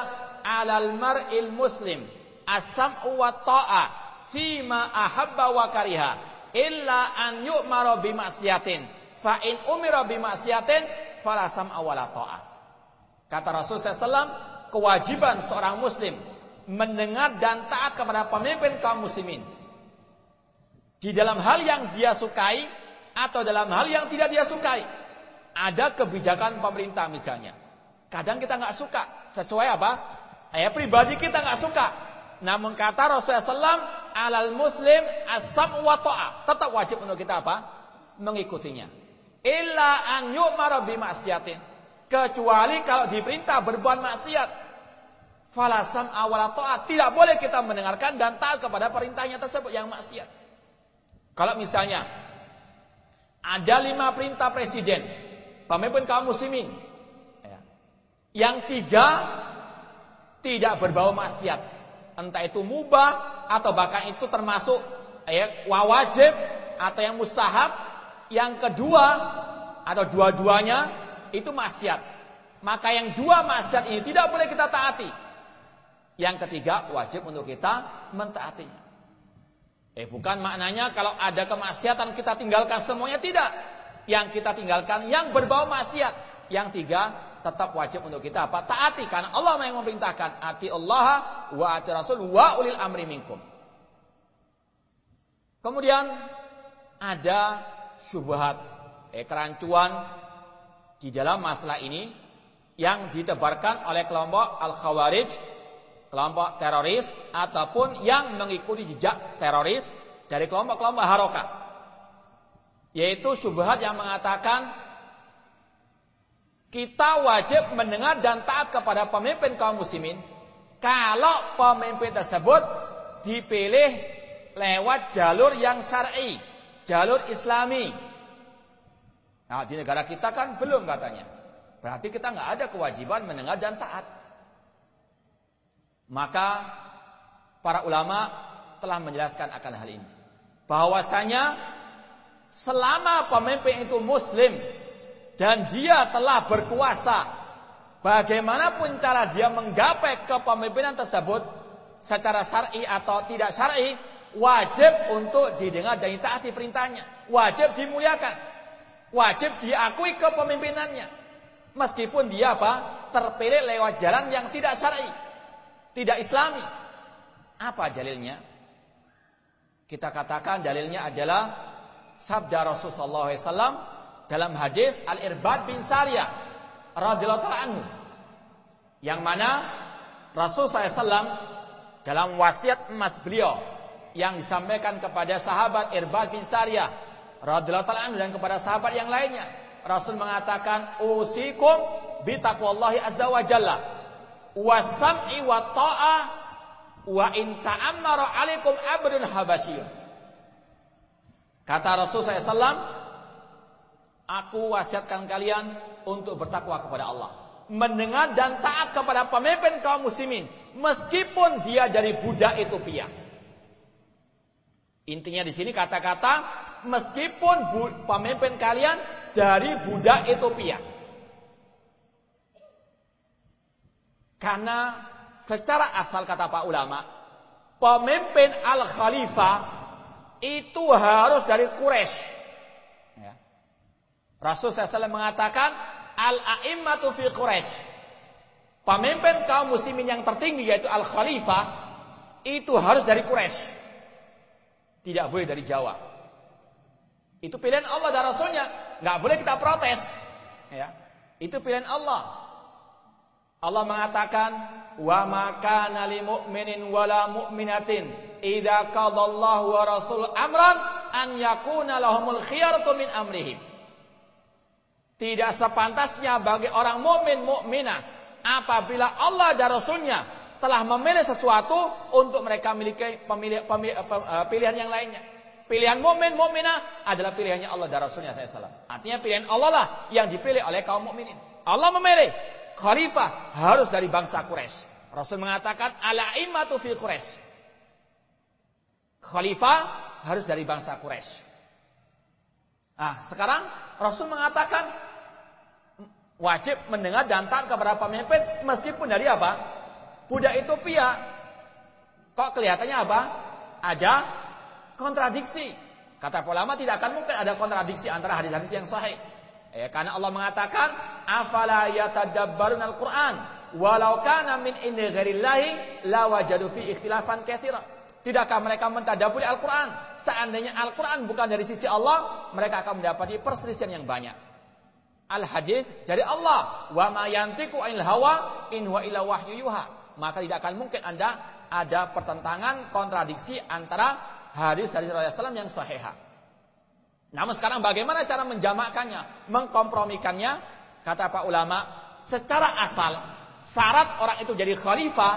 "Alal mar'il muslim as-sam'u wa ta'a fima ahabba wa kariha illa an yu'mara bi ma'siyatin fa in umira bi ma'siyatin fala sam'a wa ta'a." Kata Rasul SAW, kewajiban seorang muslim mendengar dan taat kepada pemimpin kaum muslimin di dalam hal yang dia sukai atau dalam hal yang tidak dia sukai. Ada kebijakan pemerintah misalnya. Kadang kita nggak suka sesuai apa? Ya pribadi kita nggak suka. Namun kata Rasulullah SAW, alal muslim asam wa ta'a. Tetap wajib untuk kita apa? Mengikutinya. Illa an yu'mara bimaksiatin. Kecuali kalau diperintah berbuat maksiat. Falasam awal taat. Tidak boleh kita mendengarkan dan taat kepada perintahnya tersebut yang maksiat. Kalau misalnya ada lima perintah presiden, pemimpin kaum muslimin, yang tiga tidak berbau maksiat, entah itu mubah atau bahkan itu termasuk ya, wajib atau yang mustahab, yang kedua atau dua-duanya itu maksiat. Maka yang dua maksiat ini tidak boleh kita taati. Yang ketiga wajib untuk kita mentaatinya. Eh bukan maknanya kalau ada kemaksiatan kita tinggalkan semuanya tidak. Yang kita tinggalkan yang berbau maksiat. Yang tiga tetap wajib untuk kita apa? Taati karena Allah yang memerintahkan ati Allah wa ati Rasul wa ulil amri minkum. Kemudian ada syubhat, eh, kerancuan di dalam masalah ini yang ditebarkan oleh kelompok Al-Khawarij, kelompok teroris ataupun yang mengikuti jejak teroris dari kelompok-kelompok harokat. Yaitu syubhat yang mengatakan kita wajib mendengar dan taat kepada pemimpin kaum muslimin kalau pemimpin tersebut dipilih lewat jalur yang syar'i, jalur islami. Nah, di negara kita kan belum katanya. Berarti kita nggak ada kewajiban mendengar dan taat. Maka para ulama telah menjelaskan akan hal ini. Bahwasanya selama pemimpin itu muslim dan dia telah berkuasa, bagaimanapun cara dia menggapai kepemimpinan tersebut secara syar'i atau tidak syar'i, wajib untuk didengar dan ditaati perintahnya, wajib dimuliakan, wajib diakui kepemimpinannya. Meskipun dia apa? terpilih lewat jalan yang tidak syar'i, tidak islami. Apa dalilnya? Kita katakan dalilnya adalah sabda Rasulullah SAW dalam hadis Al-Irbad bin Sariyah radhiyallahu anhu yang mana Rasul SAW dalam wasiat emas beliau yang disampaikan kepada sahabat Irbad bin Sariyah radhiyallahu anhu dan kepada sahabat yang lainnya Rasul mengatakan usikum bi taqwallahi azza wa jalla wasam'i wa ta'ah wa in ta'ammara alaikum kata Rasul SAW Aku wasiatkan kalian untuk bertakwa kepada Allah. Mendengar dan taat kepada pemimpin kaum muslimin. Meskipun dia dari budak Ethiopia. Intinya di sini kata-kata meskipun pemimpin kalian dari budak Ethiopia. Karena secara asal kata Pak ulama, pemimpin al-khalifah itu harus dari Quraisy. Rasul SAW mengatakan al-a'immatu fi Quraisy. Pemimpin kaum muslimin yang tertinggi yaitu al-khalifah itu harus dari Quraisy. Tidak boleh dari Jawa. Itu pilihan Allah dan Rasulnya, nggak boleh kita protes. Ya. Itu pilihan Allah. Allah mengatakan, "Wa ma kana lil mu'minin wala mu'minatin idza qadallahu wa rasul amran an yakuna lahumul khiyaratu min amrihim." Tidak sepantasnya bagi orang mukmin mukminah apabila Allah dan Rasulnya telah memilih sesuatu untuk mereka memiliki pemilih, pemilih, eh, pilihan yang lainnya. Pilihan mukmin mukminah adalah pilihannya Allah dan Rasulnya saya salam. Artinya pilihan Allah lah yang dipilih oleh kaum mukminin. Allah memilih khalifah harus dari bangsa Quraisy. Rasul mengatakan ala imatu fi Quraisy. Khalifah harus dari bangsa Quraisy. Ah, sekarang Rasul mengatakan wajib mendengar dan taat kepada pemimpin meskipun dari apa? Budak Ethiopia. Kok kelihatannya apa? Ada kontradiksi. Kata ulama tidak akan mungkin ada kontradiksi antara hadis-hadis yang sahih. Ya, karena Allah mengatakan, "Afala yatadabbarun al-Qur'an walau kana min indi ghairillahi lawajadu fi ikhtilafan katsira." Tidakkah mereka mentadaburi Al-Quran? Seandainya Al-Quran bukan dari sisi Allah, mereka akan mendapati perselisihan yang banyak al hadis dari Allah. Wa ma yantiqu anil hawa in wa ila wahyu yuha. Maka tidak akan mungkin Anda ada pertentangan kontradiksi antara hadis dari Rasulullah SAW yang sahih. Namun sekarang bagaimana cara menjamakkannya, mengkompromikannya? Kata Pak ulama, secara asal syarat orang itu jadi khalifah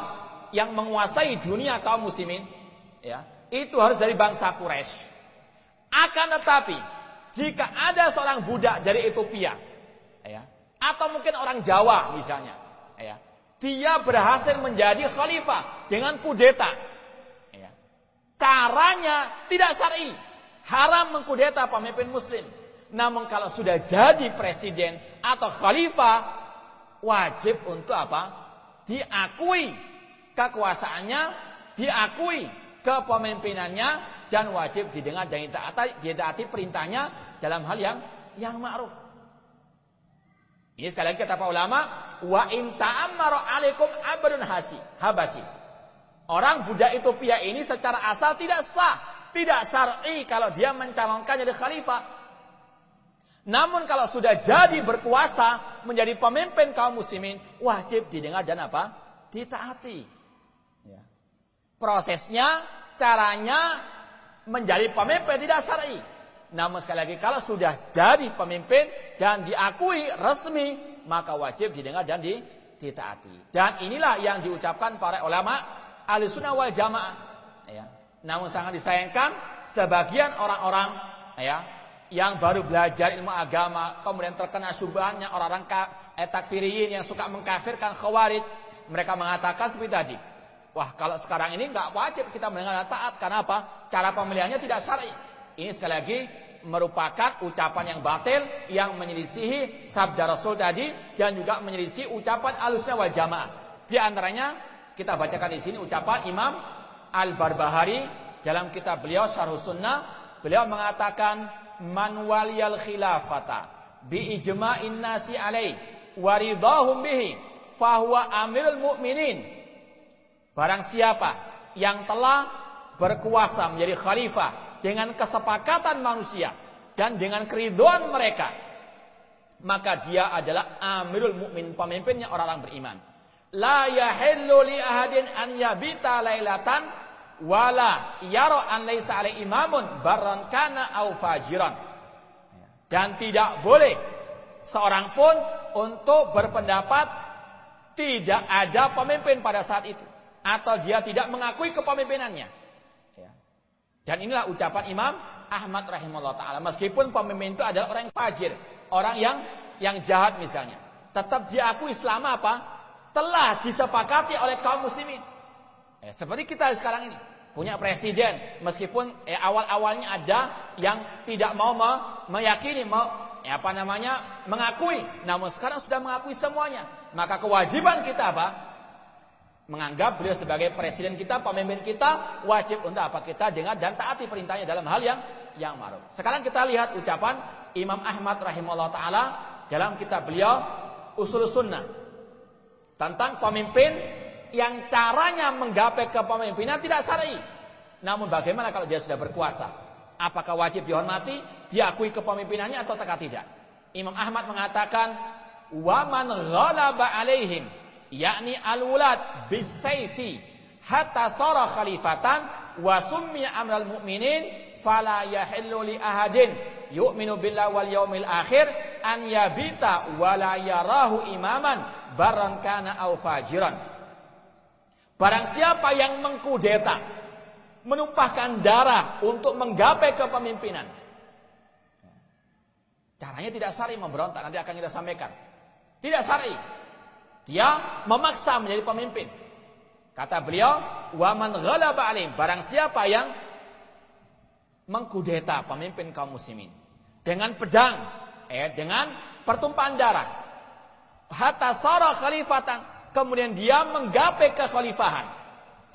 yang menguasai dunia kaum muslimin, ya, itu harus dari bangsa Quraisy. Akan tetapi, jika ada seorang budak dari Ethiopia atau mungkin orang Jawa misalnya, ya, dia berhasil menjadi khalifah dengan kudeta. Ya. Caranya tidak syar'i, haram mengkudeta pemimpin muslim. Namun kalau sudah jadi presiden atau khalifah, wajib untuk apa? Diakui kekuasaannya, diakui kepemimpinannya dan wajib didengar dan ditaati, perintahnya dalam hal yang yang ma'ruf. Ini sekali lagi kata para ulama, wa in alaikum abdun hasi, habasi. Orang budak Ethiopia ini secara asal tidak sah, tidak syar'i kalau dia mencalonkan jadi khalifah. Namun kalau sudah jadi berkuasa menjadi pemimpin kaum muslimin, wajib didengar dan apa? Ditaati. Ya. Prosesnya, caranya menjadi pemimpin tidak syar'i. Namun sekali lagi kalau sudah jadi pemimpin dan diakui resmi maka wajib didengar dan ditaati. Dan inilah yang diucapkan para ulama ahli sunnah wal jamaah. Ya. Namun sangat disayangkan sebagian orang-orang ya yang baru belajar ilmu agama kemudian terkena syubhannya orang-orang eh, yang suka mengkafirkan khawarij mereka mengatakan seperti tadi wah kalau sekarang ini nggak wajib kita mendengar taat karena apa cara pemilihannya tidak syar'i ini sekali lagi merupakan ucapan yang batil yang menyelisihi sabda Rasul tadi dan juga menyelisihi ucapan alusnya wal jamaah. Di antaranya kita bacakan di sini ucapan Imam Al-Barbahari dalam kitab beliau Syarh Sunnah, beliau mengatakan man waliyal khilafata bi ijma'in nasi alai waridahum bihi fahuwa amirul mu'minin. Barang siapa yang telah berkuasa menjadi khalifah dengan kesepakatan manusia dan dengan keriduan mereka maka dia adalah amirul mukmin pemimpinnya orang-orang beriman. La yahillu li ahadin an yabita lailatan wala yara an laisa alai imamun barran kana au fajiran. Dan tidak boleh seorang pun untuk berpendapat tidak ada pemimpin pada saat itu atau dia tidak mengakui kepemimpinannya dan inilah ucapan Imam Ahmad rahimahullah taala. Meskipun pemimpin itu adalah orang yang fajir, orang yang yang jahat misalnya, tetap diakui selama apa? Telah disepakati oleh kaum muslimin. Eh, seperti kita sekarang ini punya presiden, meskipun eh, awal-awalnya ada yang tidak mau meyakini, mau eh, apa namanya mengakui, namun sekarang sudah mengakui semuanya. Maka kewajiban kita apa? Menganggap beliau sebagai presiden kita, pemimpin kita, wajib untuk apa kita dengar dan taati perintahnya dalam hal yang yang ma'ruf. Sekarang kita lihat ucapan Imam Ahmad rahimahullah taala dalam kitab beliau Usul Sunnah tentang pemimpin yang caranya menggapai kepemimpinan tidak syar'i. Namun bagaimana kalau dia sudah berkuasa? Apakah wajib dihormati, diakui kepemimpinannya atau tidak? Imam Ahmad mengatakan, "Wa man ghalaba alaihim" yakni al-wulad bisayfi hatta sara khalifatan wa summiya amral mu'minin fala yahillu li ahadin. Yu'minu billahi wal yaumil akhir an yabita wa la yarahu imaman barang kana au fajiran. Barang siapa yang mengkudeta menumpahkan darah untuk menggapai kepemimpinan caranya tidak syar'i memberontak nanti akan kita sampaikan. Tidak syar'i dia memaksa menjadi pemimpin. Kata beliau, "Waman ghalaba alim." Barang siapa yang mengkudeta pemimpin kaum muslimin dengan pedang, eh dengan pertumpahan darah. Hatta sara khalifatan, kemudian dia menggapai kekhalifahan.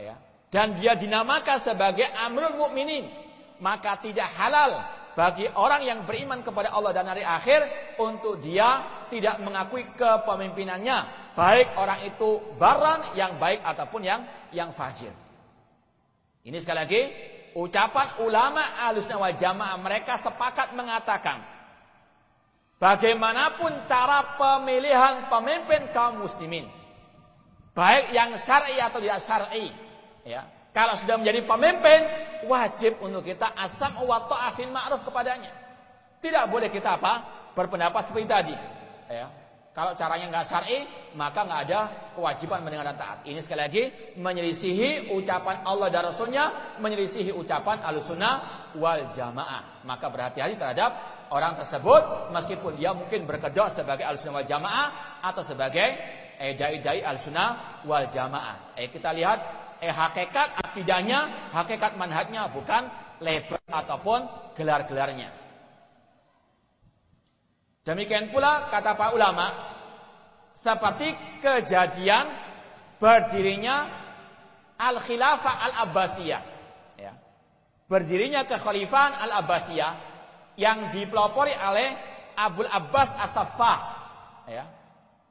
Ya. Dan dia dinamakan sebagai Amrul Mukminin, maka tidak halal bagi orang yang beriman kepada Allah dan hari akhir untuk dia tidak mengakui kepemimpinannya Baik orang itu baran yang baik ataupun yang yang fajir. Ini sekali lagi ucapan ulama alusna wal jamaah mereka sepakat mengatakan bagaimanapun cara pemilihan pemimpin kaum muslimin baik yang syar'i atau tidak syar'i ya kalau sudah menjadi pemimpin wajib untuk kita asam wa ta'afin ma'ruf kepadanya tidak boleh kita apa berpendapat seperti tadi ya kalau caranya nggak syar'i, maka nggak ada kewajiban mendengar dan taat. Ini sekali lagi menyelisihi ucapan Allah dan Rasulnya, menyelisihi ucapan al-sunnah wal jamaah. Maka berhati-hati terhadap orang tersebut, meskipun dia mungkin berkedok sebagai al-sunnah wal jamaah atau sebagai eh, dai-dai al-sunnah wal jamaah. Eh kita lihat eh hakikat akidahnya, hakikat manhajnya bukan label ataupun gelar-gelarnya. Demikian pula kata para ulama seperti kejadian berdirinya Al-Khilafah Al-Abbasiyah ya. Berdirinya kekhalifahan Al-Abbasiyah yang dipelopori oleh Abdul Abbas As-Saffah ya.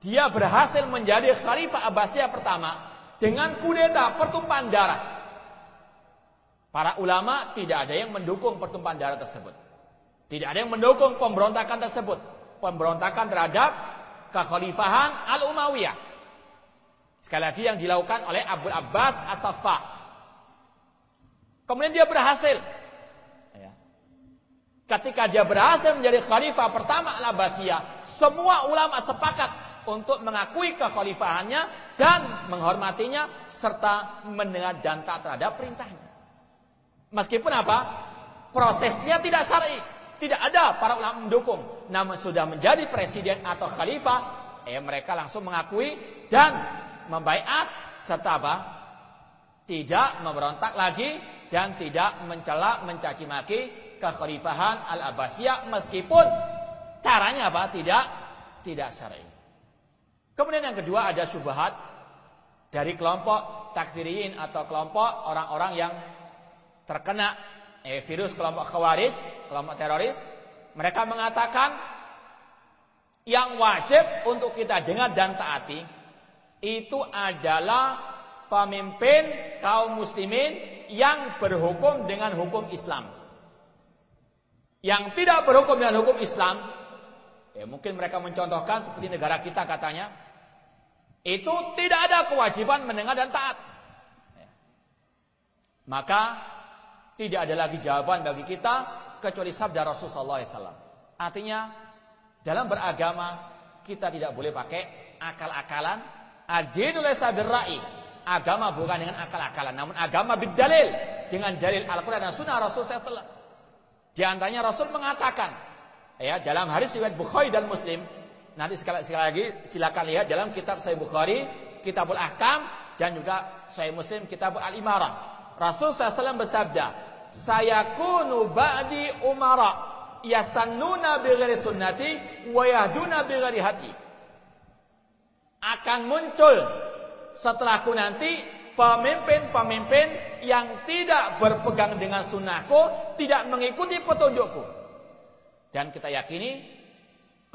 Dia berhasil menjadi khalifah Abbasiyah pertama dengan kudeta pertumpahan darah. Para ulama tidak ada yang mendukung pertumpahan darah tersebut. Tidak ada yang mendukung pemberontakan tersebut pemberontakan terhadap kekhalifahan Al-Umayyah. Sekali lagi yang dilakukan oleh Abu Abbas As-Saffah. Kemudian dia berhasil. Ya. Ketika dia berhasil menjadi khalifah pertama Al-Abbasiyah, semua ulama sepakat untuk mengakui kekhalifahannya dan menghormatinya serta mendengar dan taat terhadap perintahnya. Meskipun apa? Prosesnya tidak syar'i. Tidak ada para ulama mendukung. Namun sudah menjadi presiden atau khalifah, eh mereka langsung mengakui dan membaiat serta apa? Tidak memberontak lagi dan tidak mencela mencaci maki kekhalifahan Al-Abbasiyah meskipun caranya apa? Tidak tidak syar'i. Kemudian yang kedua ada syubhat dari kelompok takfiriyin atau kelompok orang-orang yang terkena eh, virus kelompok khawarij, kelompok teroris, mereka mengatakan yang wajib untuk kita dengar dan taati itu adalah pemimpin kaum muslimin yang berhukum dengan hukum Islam. Yang tidak berhukum dengan hukum Islam, ya mungkin mereka mencontohkan seperti negara kita katanya, itu tidak ada kewajiban mendengar dan taat. Maka tidak ada lagi jawaban bagi kita kecuali sabda Rasulullah SAW. Artinya dalam beragama kita tidak boleh pakai akal-akalan. Adinul sabirra'i. Agama bukan dengan akal-akalan, namun agama bidalil dengan dalil Al-Qur'an dan Sunnah Rasul SAW. Di antaranya Rasul mengatakan, ya dalam hadis riwayat Bukhari dan Muslim, nanti sekali, sekali lagi silakan lihat dalam kitab Sahih Bukhari, Kitabul Ahkam dan juga Sahih Muslim Kitabul Al-Imarah. Rasul SAW bersabda, sayakunu ba'di umara yastannuna bighairi sunnati wa yahduna bighairi hati akan muncul setelahku nanti pemimpin-pemimpin yang tidak berpegang dengan sunnahku, tidak mengikuti petunjukku. Dan kita yakini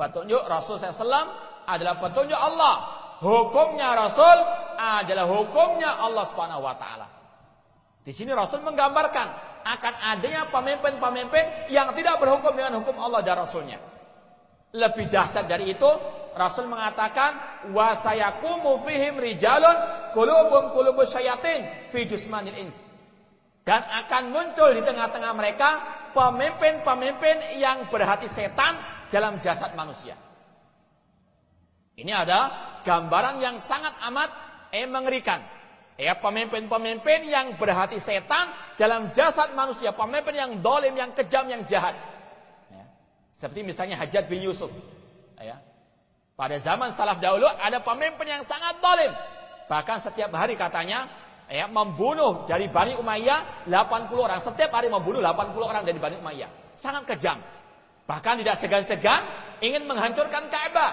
petunjuk Rasul SAW adalah petunjuk Allah. Hukumnya Rasul adalah hukumnya Allah Subhanahu wa taala. Di sini Rasul menggambarkan akan adanya pemimpin-pemimpin yang tidak berhukum dengan hukum Allah dan Rasulnya. Lebih dahsyat dari itu, Rasul mengatakan, wa sayakumu fihim rijalun kulubum kulubus syayatin fi jusmanil ins. Dan akan muncul di tengah-tengah mereka pemimpin-pemimpin yang berhati setan dalam jasad manusia. Ini ada gambaran yang sangat amat eh, mengerikan. Ya, pemimpin-pemimpin yang berhati setan dalam jasad manusia, pemimpin yang dolim, yang kejam, yang jahat. Ya. Seperti misalnya Hajat bin Yusuf. Ya. Pada zaman salaf dahulu ada pemimpin yang sangat dolim. Bahkan setiap hari katanya ya, membunuh dari Bani Umayyah 80 orang. Setiap hari membunuh 80 orang dari Bani Umayyah. Sangat kejam. Bahkan tidak segan-segan ingin menghancurkan Ka'bah.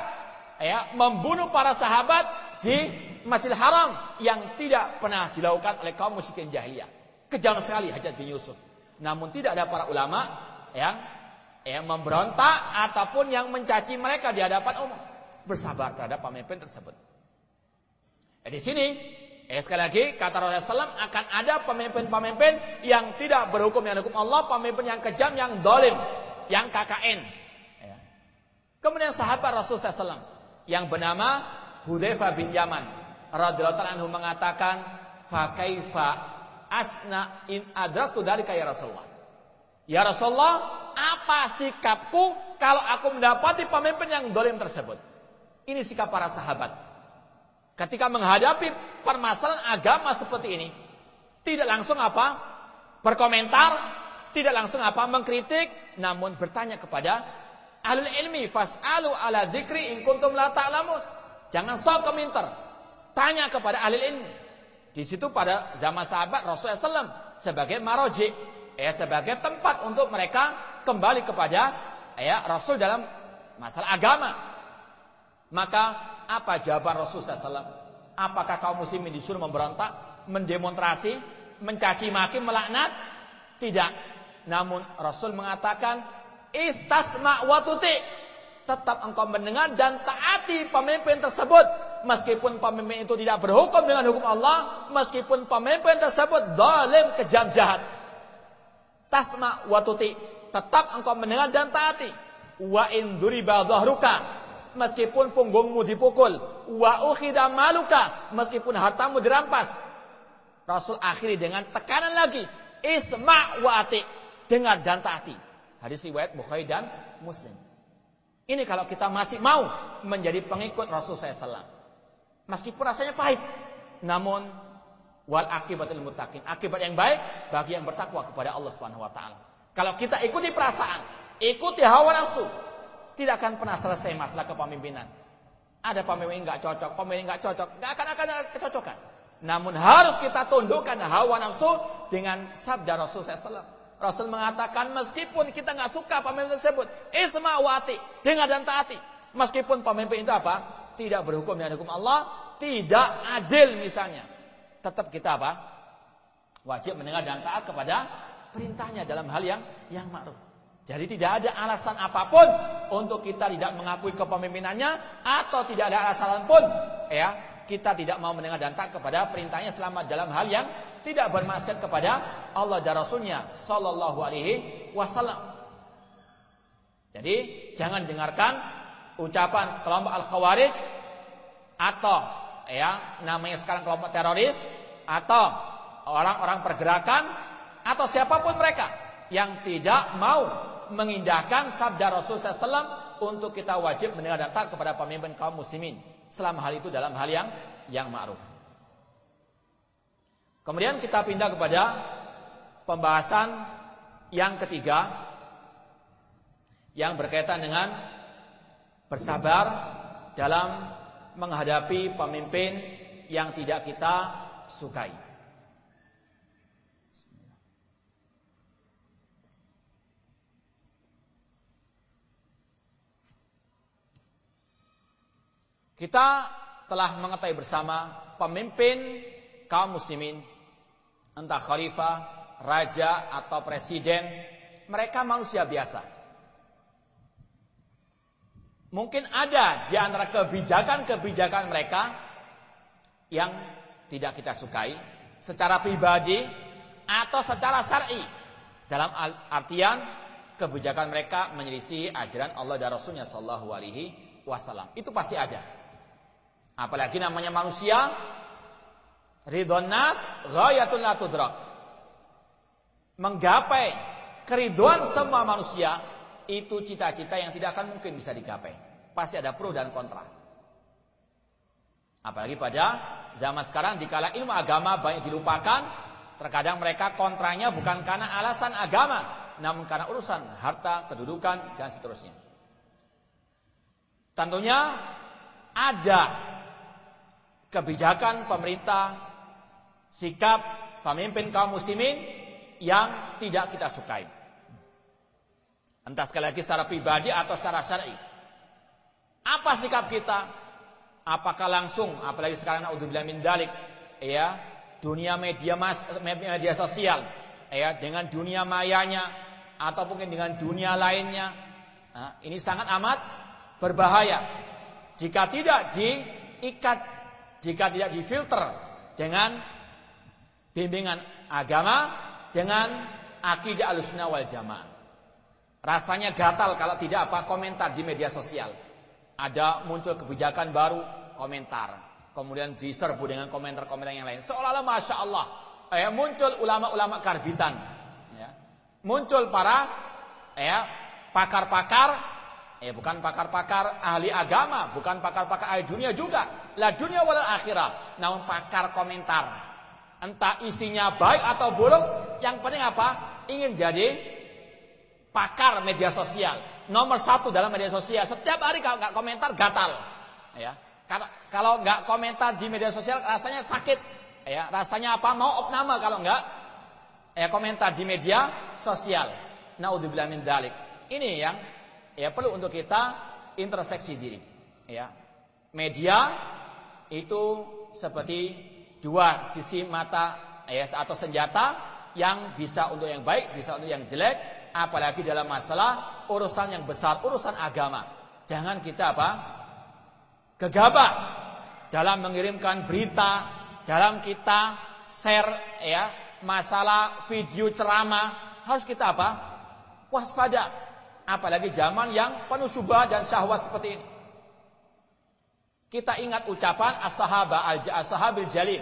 Ya, membunuh para sahabat di Masjidil Haram yang tidak pernah dilakukan oleh kaum musyrikin jahiliyah. Kejam sekali Hajat bin Yusuf. Namun tidak ada para ulama yang yang memberontak ataupun yang mencaci mereka di hadapan umum. Bersabar terhadap pemimpin tersebut. Eh, di sini eh, sekali lagi kata Rasulullah SAW akan ada pemimpin-pemimpin yang tidak berhukum yang hukum Allah, pemimpin yang kejam, yang dolim, yang KKN. Ya. Kemudian sahabat Rasulullah SAW yang bernama Hudzaifah bin Yaman radhiyallahu anhu mengatakan fa kaifa asna in adraktu dari kaya Rasulullah. Ya Rasulullah, apa sikapku kalau aku mendapati pemimpin yang dolim tersebut? Ini sikap para sahabat. Ketika menghadapi permasalahan agama seperti ini, tidak langsung apa? Berkomentar, tidak langsung apa? Mengkritik, namun bertanya kepada ahli ilmi, fas'alu ala dzikri in kuntum la ta'lamun. Jangan sok komentar, Tanya kepada ahli ilmu. Di situ pada zaman sahabat Rasulullah SAW sebagai maroji, ya sebagai tempat untuk mereka kembali kepada ya Rasul dalam masalah agama. Maka apa jawaban Rasulullah SAW? Apakah kaum muslimin disuruh memberontak, mendemonstrasi, mencaci maki, melaknat? Tidak. Namun Rasul mengatakan istasma wa tetap engkau mendengar dan taati pemimpin tersebut. Meskipun pemimpin itu tidak berhukum dengan hukum Allah meskipun pemimpin tersebut zalim kejam jahat. Tasma wa tuti. Tetap engkau mendengar dan taati. Wa in duriba dhahruka. Meskipun punggungmu dipukul. Wa ukhida maluka. Meskipun hartamu dirampas. Rasul akhiri dengan tekanan lagi. Isma wa ati dengar dan taati hadis riwayat Bukhari dan Muslim ini kalau kita masih mau menjadi pengikut Rasul SAW. Meskipun rasanya pahit. Namun wal akibatul muttaqin. Akibat yang baik bagi yang bertakwa kepada Allah Subhanahu wa taala. Kalau kita ikuti perasaan, ikuti hawa nafsu, tidak akan pernah selesai masalah kepemimpinan. Ada pemimpin nggak cocok, pemimpin nggak cocok, nggak akan akan kecocokan. Namun harus kita tundukkan hawa nafsu dengan sabda Rasul SAW. Rasul mengatakan meskipun kita nggak suka pemimpin tersebut, isma wati, dengar dan taati. Meskipun pemimpin itu apa? Tidak berhukum dengan hukum Allah, tidak adil misalnya. Tetap kita apa? Wajib mendengar dan taat kepada perintahnya dalam hal yang yang ma'ruf. Jadi tidak ada alasan apa pun untuk kita tidak mengakui kepemimpinannya atau tidak ada alasan pun ya kita tidak mau mendengar dan taat kepada perintahnya selama dalam hal yang tidak bermaksud kepada Allah dan Rasulnya Sallallahu Alaihi Wasallam. Jadi jangan dengarkan ucapan kelompok Al Khawarij atau ya namanya sekarang kelompok teroris atau orang-orang pergerakan atau siapa pun mereka yang tidak mau mengindahkan sabda Rasul SAW untuk kita wajib mendengar dan taat kepada pemimpin kaum muslimin selama hal itu dalam hal yang yang ma'ruf. Kemudian kita pindah kepada pembahasan yang ketiga yang berkaitan dengan bersabar dalam menghadapi pemimpin yang tidak kita sukai. Kita telah mengetahui bersama pemimpin kaum muslimin entah khalifah, raja atau presiden, mereka manusia biasa. Mungkin ada di antara kebijakan-kebijakan mereka yang tidak kita sukai secara pribadi atau secara syar'i. Dalam artian kebijakan mereka menyelisih ajaran Allah dan Rasulnya Shallallahu Alaihi Wasallam. Itu pasti ada. Apalagi namanya manusia, ridhon nas ghayatul la. Menggapai keriduan semua manusia itu cita-cita yang tidak akan mungkin bisa digapai. Pasti ada pro dan kontra. Apalagi pada zaman sekarang dikala ilmu agama banyak dilupakan, terkadang mereka kontranya bukan karena alasan agama, namun karena urusan harta, kedudukan dan seterusnya. Tentunya ada kebijakan pemerintah, sikap pemimpin kaum muslimin yang tidak kita sukai. Entah sekali lagi secara pribadi atau secara syar'i. Apa sikap kita? Apakah langsung apalagi sekarang naudzubillah min dalik ya, dunia media mas, media sosial ya dengan dunia mayanya atau mungkin dengan dunia lainnya. Nah, ini sangat amat berbahaya jika tidak diikat jika tidak difilter dengan bimbingan agama dengan akidah alusna wal jamaah. Rasanya gatal kalau tidak apa komentar di media sosial. Ada muncul kebijakan baru komentar. Kemudian diserbu dengan komentar-komentar yang lain. Seolah-olah Masya Allah. Eh, muncul ulama-ulama karbitan. Ya. Muncul para ya, pakar-pakar Eh bukan pakar-pakar ahli agama, bukan pakar-pakar ahli dunia juga. La dunia wal akhirah, namun pakar komentar. Entah isinya baik atau buruk, yang penting apa? Ingin jadi pakar media sosial. Nomor satu dalam media sosial. Setiap hari kalau nggak komentar gatal. Ya. Kalau nggak komentar di media sosial rasanya sakit. Ya, rasanya apa? Mau opname kalau nggak ya komentar di media sosial. Naudzubillah min dalik. Ini yang ya perlu untuk kita introspeksi diri. Ya. Media itu seperti dua sisi mata ya atau senjata yang bisa untuk yang baik, bisa untuk yang jelek, apalagi dalam masalah urusan yang besar, urusan agama. Jangan kita apa? gegabah dalam mengirimkan berita, dalam kita share ya masalah video ceramah, harus kita apa? waspada Apalagi zaman yang penuh syubhat dan syahwat seperti ini. Kita ingat ucapan as-sahaba as-sahabil jalil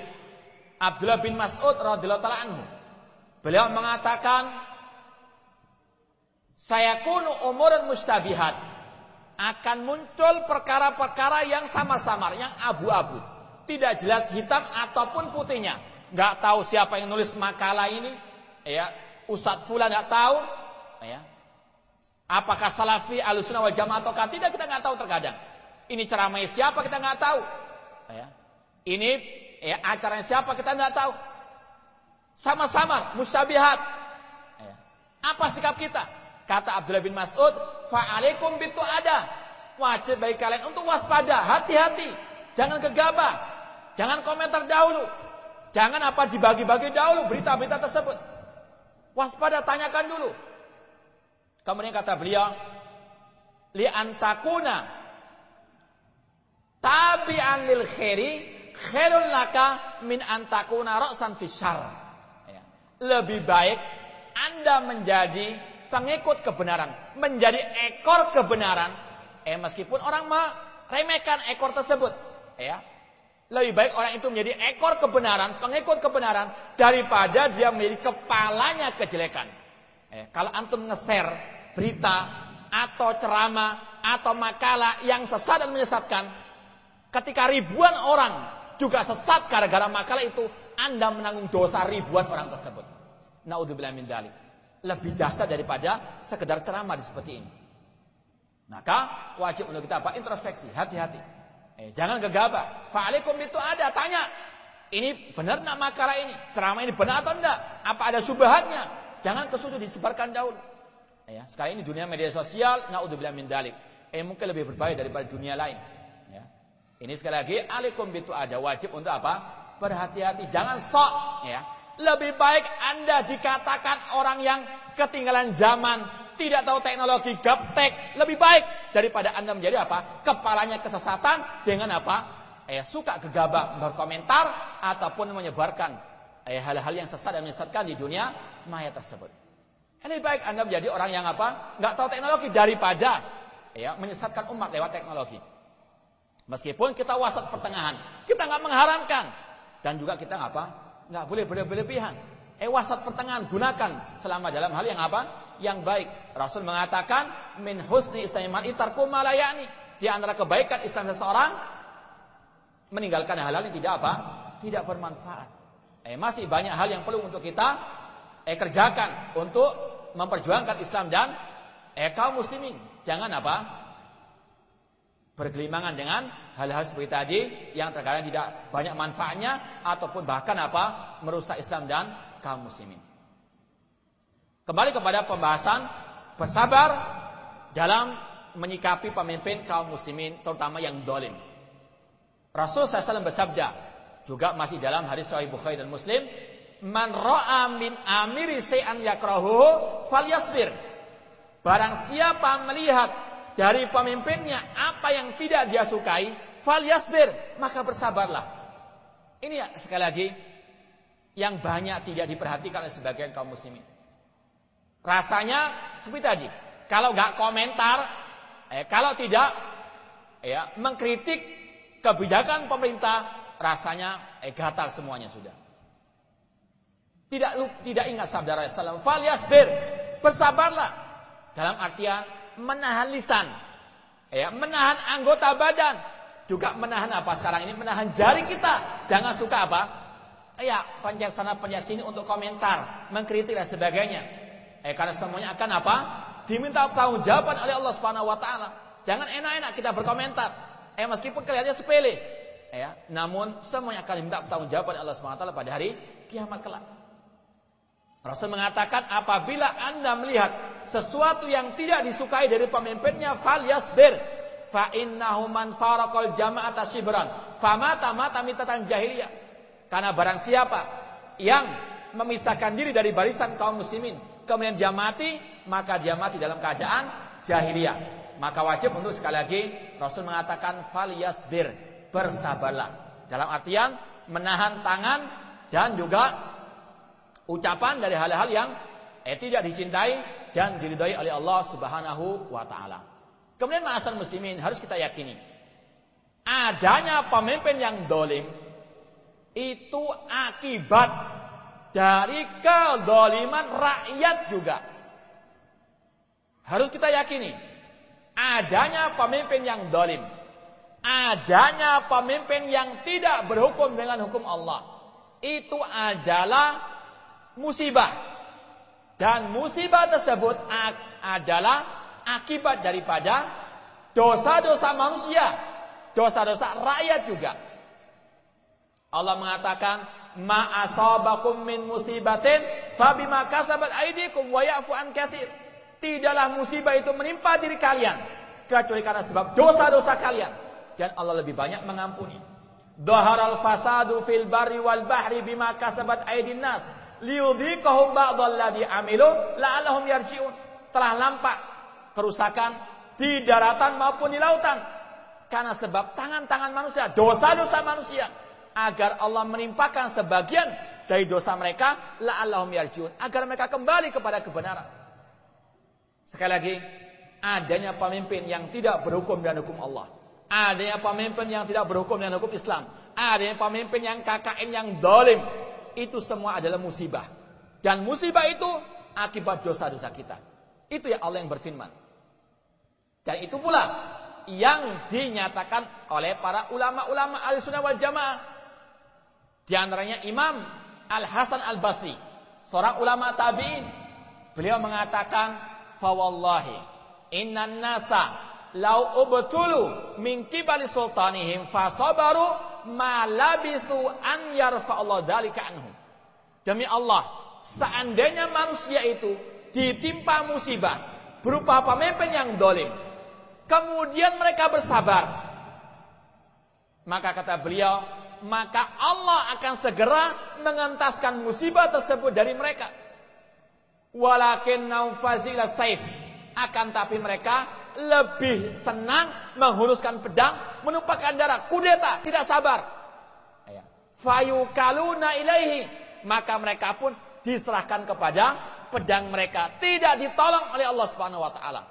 Abdullah bin Mas'ud radhiyallahu taala anhu. Beliau mengatakan saya kunu umurun mustabihat akan muncul perkara-perkara yang sama-samar, yang abu-abu, tidak jelas hitam ataupun putihnya. nggak tahu siapa yang nulis makalah ini, ya. Ustadz Fulan nggak tahu, ya. Apakah salafi alusuna wal jamaah atau tidak kita nggak tahu terkadang. Ini ceramah siapa kita nggak tahu. Ya. Ini ya, acaranya siapa kita nggak tahu. Sama-sama mustabihat. Ya. Apa sikap kita? Kata Abdullah bin Mas'ud, fa'alaikum bitu ada. Wajib bagi kalian untuk waspada, hati-hati. Jangan gegabah. Jangan komentar dahulu. Jangan apa dibagi-bagi dahulu berita-berita tersebut. Waspada tanyakan dulu. Kemudian kata beliau, li antakuna tabi'an lil khairi khairul laka min antakuna ra'san fisyar. Ya. Lebih baik Anda menjadi pengikut kebenaran, menjadi ekor kebenaran. Eh meskipun orang meremehkan ekor tersebut, ya. Lebih baik orang itu menjadi ekor kebenaran, pengikut kebenaran daripada dia menjadi kepalanya kejelekan. Eh, kalau antum nge-share berita atau ceramah atau makalah yang sesat dan menyesatkan, ketika ribuan orang juga sesat gara-gara makalah itu, Anda menanggung dosa ribuan orang tersebut. Naudzubillah min dalik. Lebih dahsyat daripada sekedar ceramah seperti ini. Maka wajib untuk kita apa? Introspeksi, hati-hati. Eh, jangan gegabah. Fa'alikum itu ada, tanya. Ini benar nak makalah ini? Ceramah ini benar atau enggak? Apa ada subhatnya? Jangan kesusu disebarkan dahulu. Ya, sekarang ini dunia media sosial, naudzubillah min dalik. Eh, mungkin lebih berbahaya daripada dunia lain. Ya. Ini sekali lagi, alikum itu ada wajib untuk apa? Berhati-hati, jangan sok. Ya. Lebih baik Anda dikatakan orang yang ketinggalan zaman, tidak tahu teknologi gaptek, lebih baik daripada Anda menjadi apa? Kepalanya kesesatan dengan apa? Eh, suka gegabah berkomentar ataupun menyebarkan eh, hal-hal yang sesat dan menyesatkan di dunia maya tersebut. Lebih baik Anda menjadi orang yang apa? Nggak tahu teknologi daripada ya menyesatkan umat lewat teknologi. Meskipun kita wasat pertengahan, kita nggak mengharamkan dan juga kita apa? Nggak boleh berlebihan. Eh wasat pertengahan gunakan selama dalam hal yang apa? Yang baik. Rasul mengatakan min husni islamal itarku malayani. Di antara kebaikan Islam seseorang meninggalkan hal-hal yang tidak apa? Tidak bermanfaat. Eh masih banyak hal yang perlu untuk kita eh kerjakan untuk memperjuangkan Islam dan eh kaum muslimin. Jangan apa? bergelimangan dengan hal-hal seperti tadi yang terkadang tidak banyak manfaatnya ataupun bahkan apa merusak Islam dan kaum muslimin. Kembali kepada pembahasan bersabar dalam menyikapi pemimpin kaum muslimin terutama yang dolim. Rasul SAW bersabda juga masih dalam hadis Sahih Bukhari dan Muslim, "Man ra'a min amiri syai'an yakrahu falyasbir." Barang siapa melihat dari pemimpinnya apa yang tidak dia sukai, falyasbir, maka bersabarlah. Ini sekali lagi yang banyak tidak diperhatikan oleh sebagian kaum muslimin. Rasanya seperti tadi, kalau nggak komentar, eh, kalau tidak ya mengkritik kebijakan pemerintah, rasanya eh, gatal semuanya sudah. Tidak tidak ingat sabda Rasulullah "Falyasbir", bersabarlah. Dalam artian menahan lisan, ya, menahan anggota badan, juga menahan apa sekarang ini menahan jari kita. Jangan suka apa? ya panjang sana panjang sini untuk komentar, mengkritik dan sebagainya. Eh karena semuanya akan apa? Diminta tanggung jawaban oleh Allah Subhanahu wa taala. Jangan enak-enak kita berkomentar. Eh meskipun kelihatannya sepele, eh, ya, namun semuanya akan diminta tanggung jawaban oleh Allah Subhanahu wa taala pada hari kiamat kelak. Rasul mengatakan apabila Anda melihat sesuatu yang tidak disukai dari pemimpinnya falyasbir fa innahu man faraqal jama'ata shibran famata mata mitatan jahiliyah karena barang siapa yang memisahkan diri dari barisan kaum muslimin, kemudian dia mati, maka dia mati dalam keadaan jahiliyah. Maka wajib untuk sekali lagi Rasul mengatakan falyasbir, bersabarlah. Dalam artian menahan tangan dan juga ucapan dari hal-hal yang eh, tidak dicintai dan diridhai oleh Allah Subhanahu wa taala. Kemudian ma'asal muslimin harus kita yakini adanya pemimpin yang dolim itu akibat dari kedoliman rakyat juga. Harus kita yakini. Adanya pemimpin yang dolim. Adanya pemimpin yang tidak berhukum dengan hukum Allah. itu adalah musibah. Dan musibah tersebut adalah akibat daripada dosa-dosa manusia, dosa-dosa rakyat juga. Allah mengatakan, "Ma asabakum min musibatin fabima kasabat aydikum wa ya'fu an katsir." Tidaklah musibah itu menimpa diri kalian kecuali karena sebab dosa-dosa kalian dan Allah lebih banyak mengampuni. Dhaharal fasadu fil barri wal bahri bima kasabat aydin nas liyudhiqahum ba'dalladhi amilu la'allahum yarji'un. Telah nampak kerusakan di daratan maupun di lautan karena sebab tangan-tangan manusia, dosa-dosa manusia agar Allah menimpakan sebagian dari dosa mereka la'allahum yarji'un agar mereka kembali kepada kebenaran. Sekali lagi, adanya pemimpin yang tidak berhukum dengan hukum Allah. Adanya pemimpin yang tidak berhukum dengan hukum Islam. Adanya pemimpin yang KKN yang dolim. Itu semua adalah musibah. Dan musibah itu akibat dosa-dosa kita. Itu ya Allah yang berfirman. Dan itu pula yang dinyatakan oleh para ulama-ulama al-sunnah wal jamaah. Di antaranya Imam Al-Hasan Al-Basri. Seorang ulama tabi'in. Beliau mengatakan fawallahi innan nasa lau ubtulu min kibali sultanihim fasabaru ma labisu an yarfa Allah dalika anhum. Demi Allah, seandainya manusia itu ditimpa musibah berupa pemimpin yang dolim, kemudian mereka bersabar, maka kata beliau, maka Allah akan segera mengentaskan musibah tersebut dari mereka. Walakin naufazila saif. Akan tapi mereka lebih senang menghunuskan pedang, menumpahkan darah, kudeta, tidak sabar. Ya. Fayukaluna ilaihi. Maka mereka pun diserahkan kepada pedang mereka, tidak ditolong oleh Allah Subhanahu wa taala.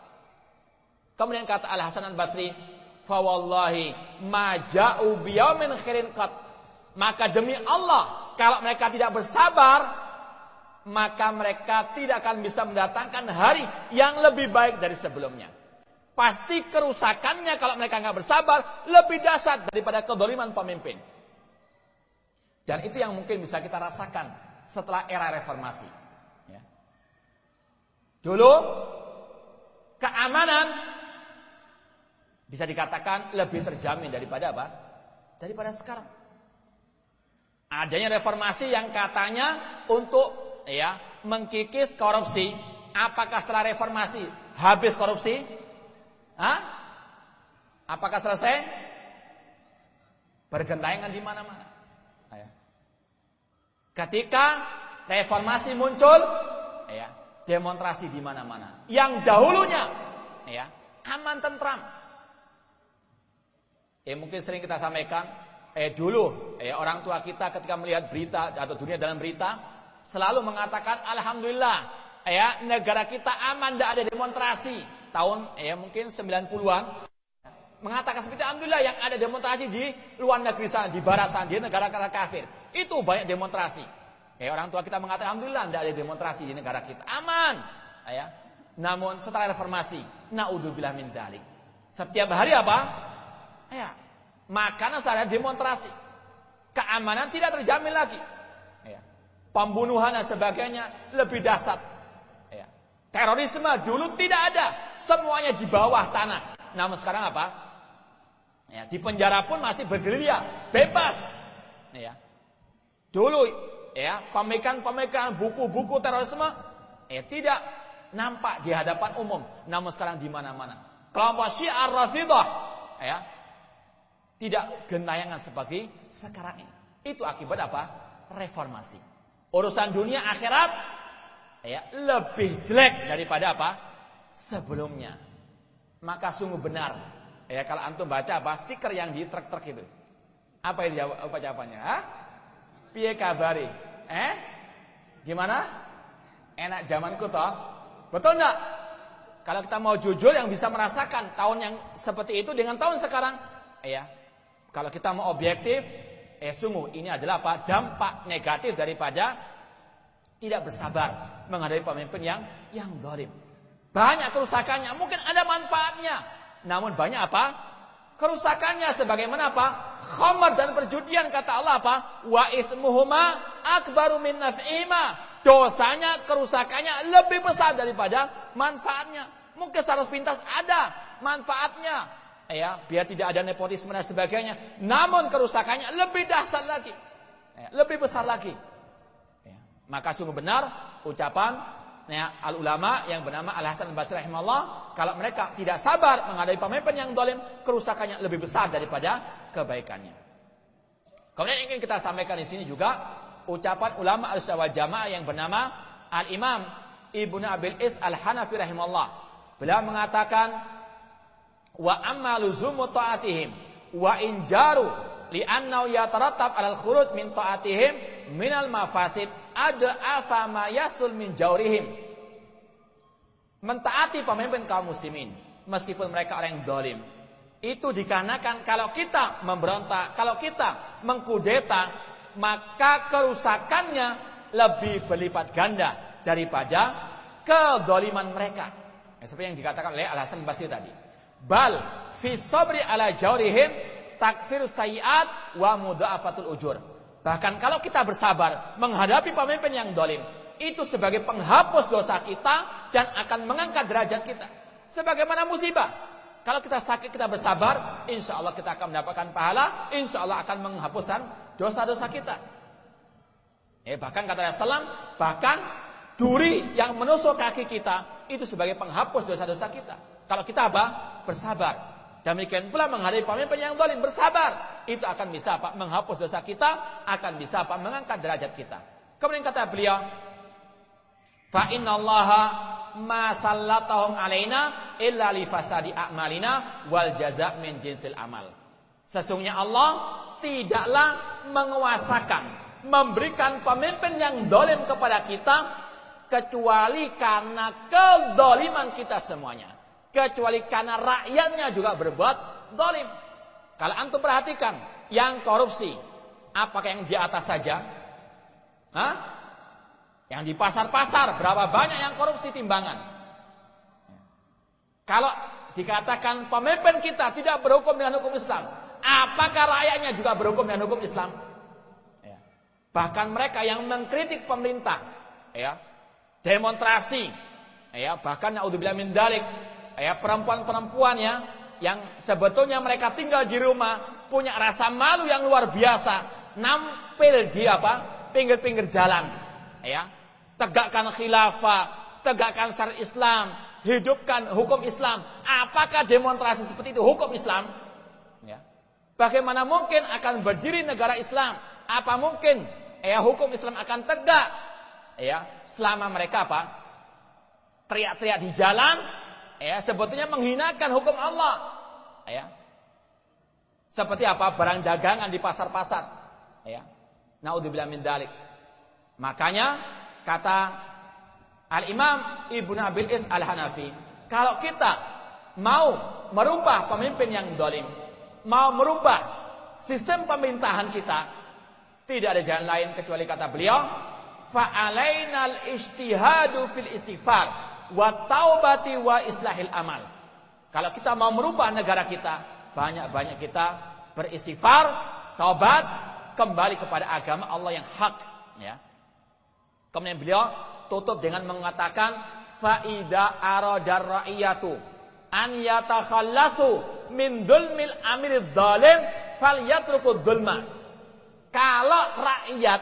Kemudian kata Al Hasan Al Basri, "Fa wallahi ma ja'u biyaumin khairin qat." Maka demi Allah, kalau mereka tidak bersabar, maka mereka tidak akan bisa mendatangkan hari yang lebih baik dari sebelumnya. Pasti kerusakannya kalau mereka nggak bersabar lebih dahsyat daripada kedoliman pemimpin. Dan itu yang mungkin bisa kita rasakan setelah era reformasi. Ya. Dulu keamanan bisa dikatakan lebih terjamin daripada apa? Daripada sekarang. Adanya reformasi yang katanya untuk ya mengkikis korupsi, apakah setelah reformasi habis korupsi? Hah? Apakah selesai? Bergentayangan di mana-mana. Ya. Ketika reformasi muncul, ya, demonstrasi di mana-mana. Yang dahulunya, ya, aman tentram. Ya mungkin sering kita sampaikan, eh dulu, eh orang tua kita ketika melihat berita atau dunia dalam berita, selalu mengatakan alhamdulillah ya negara kita aman tidak ada demonstrasi tahun ya mungkin 90-an mengatakan seperti alhamdulillah yang ada demonstrasi di luar negeri sana di barat sana di negara-negara kafir. Itu banyak demonstrasi. Ya orang tua kita mengatakan alhamdulillah tidak ada demonstrasi di negara kita. Aman ya. Namun setelah reformasi naudzubillah min dalik. Setiap hari apa? Ya makanan saya demonstrasi. Keamanan tidak terjamin lagi. Pembunuhan dan sebagainya lebih dahsyat. Terorisme dulu tidak ada, semuanya di bawah tanah. Namun sekarang apa? Ya, di penjara pun masih bergerilya, bebas. Ya. Dulu ya, pemikiran-pemikiran buku-buku terorisme ya tidak nampak di hadapan umum, namun sekarang di mana-mana. Kelompok Syiar Rafidah ya, tidak gentayangan seperti sekarang ini. Itu akibat apa? Reformasi. Urusan dunia akhirat ya lebih jelek daripada apa? Sebelumnya. Maka sungguh benar. Ya kalau antum baca apa stiker yang di truk-truk itu. Apa itu jawab, apa jawabannya? Hah? Piye kabari? Eh? Gimana? Enak zamanku toh? Betul enggak? Kalau kita mau jujur yang bisa merasakan tahun yang seperti itu dengan tahun sekarang, ya. Kalau kita mau objektif, eh sungguh ini adalah apa? Dampak negatif daripada tidak bersabar menghadapi pemimpin yang yang dolim. Banyak kerusakannya, mungkin ada manfaatnya. Namun banyak apa? kerusakannya sebagaimana apa? Khamar dan perjudian kata Allah apa? Wa ismuhuma akbaru min naf'ima. Dosanya, kerusakannya lebih besar daripada manfaatnya. Mungkin secara pintas ada manfaatnya, ya, biar tidak ada nepotisme dan sebagainya. Namun kerusakannya lebih dahsyat lagi, ya, lebih besar lagi. Maka sungguh benar ucapan ya, al ulama yang bernama Al Hasan Al Basri rahimahullah, kalau mereka tidak sabar menghadapi pemimpin yang dolim, kerusakannya lebih besar daripada kebaikannya. Kemudian ingin kita sampaikan di sini juga ucapan ulama al jamaah yang bernama Al Imam Ibnu Abil Is Al Hanafi rahimahullah. Beliau mengatakan wa amma luzumu ta'atihim wa in jaru li'annahu yatarattab 'alal khuruj min ta'atihim minal mafasid ada afa ma yasul min jaurihim. Mentaati pemimpin kaum muslimin meskipun mereka orang yang dolim. Itu dikarenakan kalau kita memberontak, kalau kita mengkudeta, maka kerusakannya lebih berlipat ganda daripada kedoliman mereka. Ya, seperti yang dikatakan oleh Al-Hasan Basri tadi. Bal fi sabri ala jaurihim takfir sayiat wa mudha'afatul ujur. Bahkan kalau kita bersabar menghadapi pemimpin yang dolim, itu sebagai penghapus dosa kita dan akan mengangkat derajat kita. Sebagaimana musibah. Kalau kita sakit kita bersabar, insya Allah kita akan mendapatkan pahala, insya Allah akan menghapuskan dosa-dosa kita. Eh, bahkan kata Rasulullah, bahkan duri yang menusuk kaki kita itu sebagai penghapus dosa-dosa kita. Kalau kita apa? Bersabar. Demikian pula menghadapi pemimpin yang dolim bersabar. Itu akan bisa apa? Menghapus dosa kita. Akan bisa apa? Mengangkat derajat kita. Kemudian kata beliau. Fa inna allaha ma sallatahum alaina illa li fasadi a'malina wal jaza' min jinsil amal. Sesungguhnya Allah tidaklah menguasakan, memberikan pemimpin yang dolim kepada kita kecuali karena kedoliman kita semuanya kecuali karena rakyatnya juga berbuat dolim. Kalau antum perhatikan, yang korupsi, apakah yang di atas saja? Hah? Yang di pasar-pasar, berapa banyak yang korupsi timbangan? Kalau dikatakan pemimpin kita tidak berhukum dengan hukum Islam, apakah rakyatnya juga berhukum dengan hukum Islam? Ya. Bahkan mereka yang mengkritik pemerintah, ya, demonstrasi, ya, bahkan naudzubillah min dalik ya perempuan-perempuan ya yang sebetulnya mereka tinggal di rumah punya rasa malu yang luar biasa nampil di apa? Pinggir-pinggir jalan. Ya tegakkan khilafah tegakkan syariat Islam hidupkan hukum Islam. Apakah demonstrasi seperti itu hukum Islam? Ya. Bagaimana mungkin akan berdiri negara Islam? Apa mungkin? Ya hukum Islam akan tegak. Ya selama mereka apa? Teriak-teriak di jalan ya sebetulnya menghinakan hukum Allah. Ya. Seperti apa? Barang dagangan di pasar-pasar. Ya. Naudzubillah min dalik. Makanya kata Al-Imam Ibnu Abil Is Al-Hanafi, kalau kita mau merubah pemimpin yang dolim, mau merubah sistem pemerintahan kita, tidak ada jalan lain kecuali kata beliau, fa'alainal istihadu fil istighfar wa taubati wa islahil amal. Kalau kita mau merubah negara kita, banyak-banyak kita beristighfar, taubat, kembali kepada agama Allah yang hak, ya. Kemudian beliau tutup dengan mengatakan faida aradar ra'iyatu an yatakhallasu min dulmil amir dhalim falyatruku dhulma. Kalau rakyat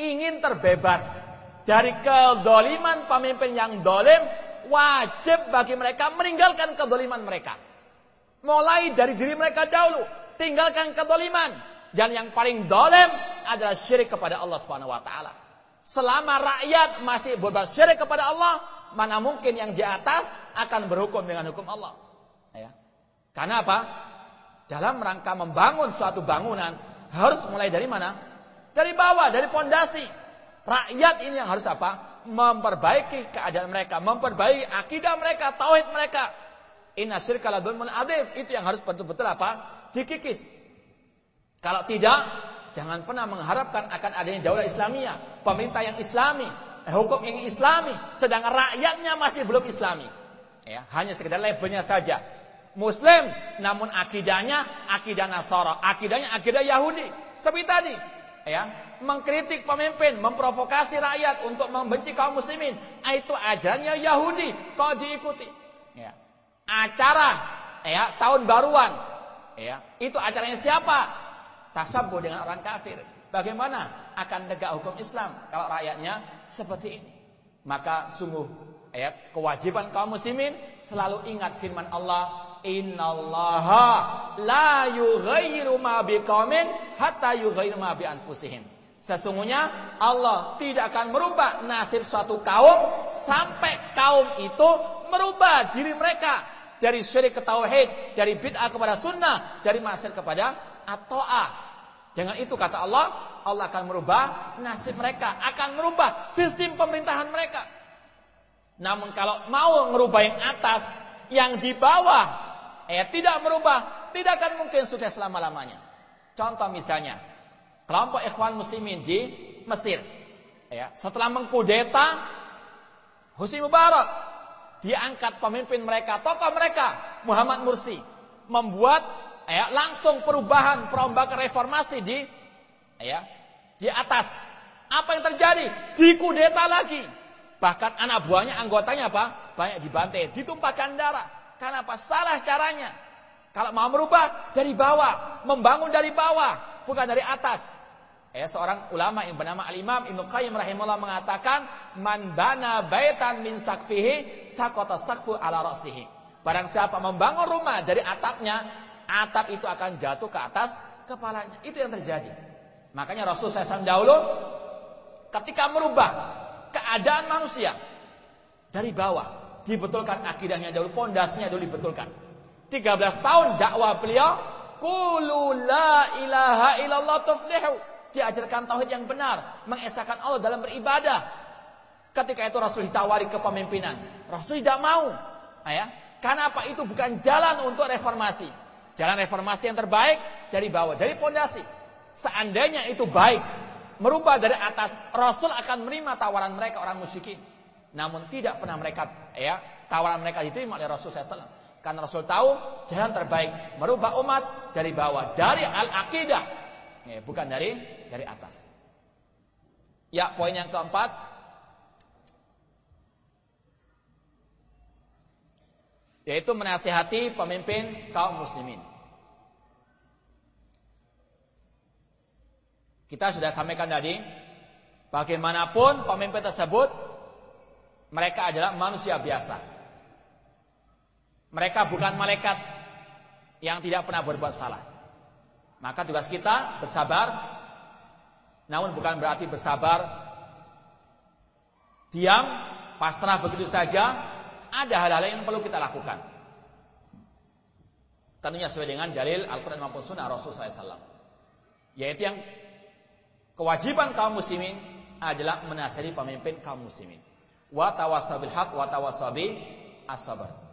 ingin terbebas dari kedoliman pemimpin yang dolim, wajib bagi mereka meninggalkan kedoliman mereka. Mulai dari diri mereka dahulu, tinggalkan kedoliman. Dan yang paling dolim adalah syirik kepada Allah Subhanahu Wa Taala. Selama rakyat masih berbuat syirik kepada Allah, mana mungkin yang di atas akan berhukum dengan hukum Allah? Ya. Karena apa? Dalam rangka membangun suatu bangunan harus mulai dari mana? Dari bawah, dari pondasi. Rakyat ini yang harus apa? Memperbaiki keadaan mereka, memperbaiki akidah mereka, tauhid mereka. Inna syirka la adim. Itu yang harus betul-betul apa? Dikikis. Kalau tidak, jangan pernah mengharapkan akan adanya daulah Islamiyah, pemerintah yang Islami, eh, hukum yang Islami, sedangkan rakyatnya masih belum Islami. Ya, hanya sekedar labelnya saja. Muslim namun akidahnya akidah Nasara, akidahnya akidah Yahudi. Seperti tadi, ya, mengkritik pemimpin, memprovokasi rakyat untuk membenci kaum muslimin. Ah, itu ajarannya Yahudi, kok diikuti. Ya. Acara ya tahun baruan, ya, itu acaranya siapa? Tasabuh dengan orang kafir. Bagaimana akan tegak hukum Islam kalau rakyatnya seperti ini? Maka sungguh ya, kewajiban kaum muslimin selalu ingat firman Allah innallaha la yughayyiru ma biqaumin hatta yughayyiru ma bi anfusihim. Sesungguhnya Allah tidak akan merubah nasib suatu kaum sampai kaum itu merubah diri mereka dari syirik ke tauhid, dari bid'ah kepada sunnah, dari maksiat kepada at-ta'ah. Dengan itu kata Allah, Allah akan merubah nasib mereka, akan merubah sistem pemerintahan mereka. Namun kalau mau merubah yang atas, yang di bawah eh tidak merubah, tidak akan mungkin sukses selama-lamanya. Contoh misalnya, kelompok ikhwan muslimin di Mesir. Ya, setelah mengkudeta Husni Mubarak, diangkat pemimpin mereka, tokoh mereka, Muhammad Mursi, membuat ya, langsung perubahan, perombakan reformasi di ya, di atas. Apa yang terjadi? Dikudeta lagi. Bahkan anak buahnya, anggotanya apa? Banyak dibantai, ditumpahkan darah. Karena apa? Salah caranya. Kalau mau merubah dari bawah, membangun dari bawah, bukan dari atas. Eh, seorang ulama yang bernama Al-Imam Ibnu Qayyim rahimahullah mengatakan, "Man bana baitan min sakfihi sakota sakfu ala ra'sihi." Barang siapa membangun rumah dari atapnya, atap itu akan jatuh ke atas kepalanya. Itu yang terjadi. Makanya Rasul SAW dahulu ketika merubah keadaan manusia dari bawah, dibetulkan akidahnya dulu, pondasinya dulu dibetulkan. 13 tahun dakwah beliau, qulu la ilaha illallah tuflihu. Diajarkan tauhid yang benar, mengesahkan Allah dalam beribadah. Ketika itu Rasul ditawari kepemimpinan, Rasul tidak mau. Ah, ya, karena apa? Itu bukan jalan untuk reformasi. Jalan reformasi yang terbaik dari bawah, dari pondasi. Seandainya itu baik, merubah dari atas, Rasul akan menerima tawaran mereka orang musyrikin. Namun tidak pernah mereka ya tawaran mereka diterima oleh Rasul SAW. Karena Rasul tahu jalan terbaik merubah umat dari bawah, dari al-aqidah, ya, bukan dari dari atas. Ya, poin yang keempat, yaitu menasihati pemimpin kaum muslimin. Kita sudah sampaikan tadi, bagaimanapun pemimpin tersebut mereka adalah manusia biasa. Mereka bukan malaikat yang tidak pernah berbuat salah. Maka tugas kita bersabar, namun bukan berarti bersabar diam, pasrah begitu saja. Ada hal-hal yang perlu kita lakukan. Tentunya sesuai dengan dalil Al-Quran maupun Sunnah Rasulullah SAW. Yaitu yang kewajiban kaum muslimin adalah menasihati pemimpin kaum muslimin wa tawasabil haq wa as-sabr.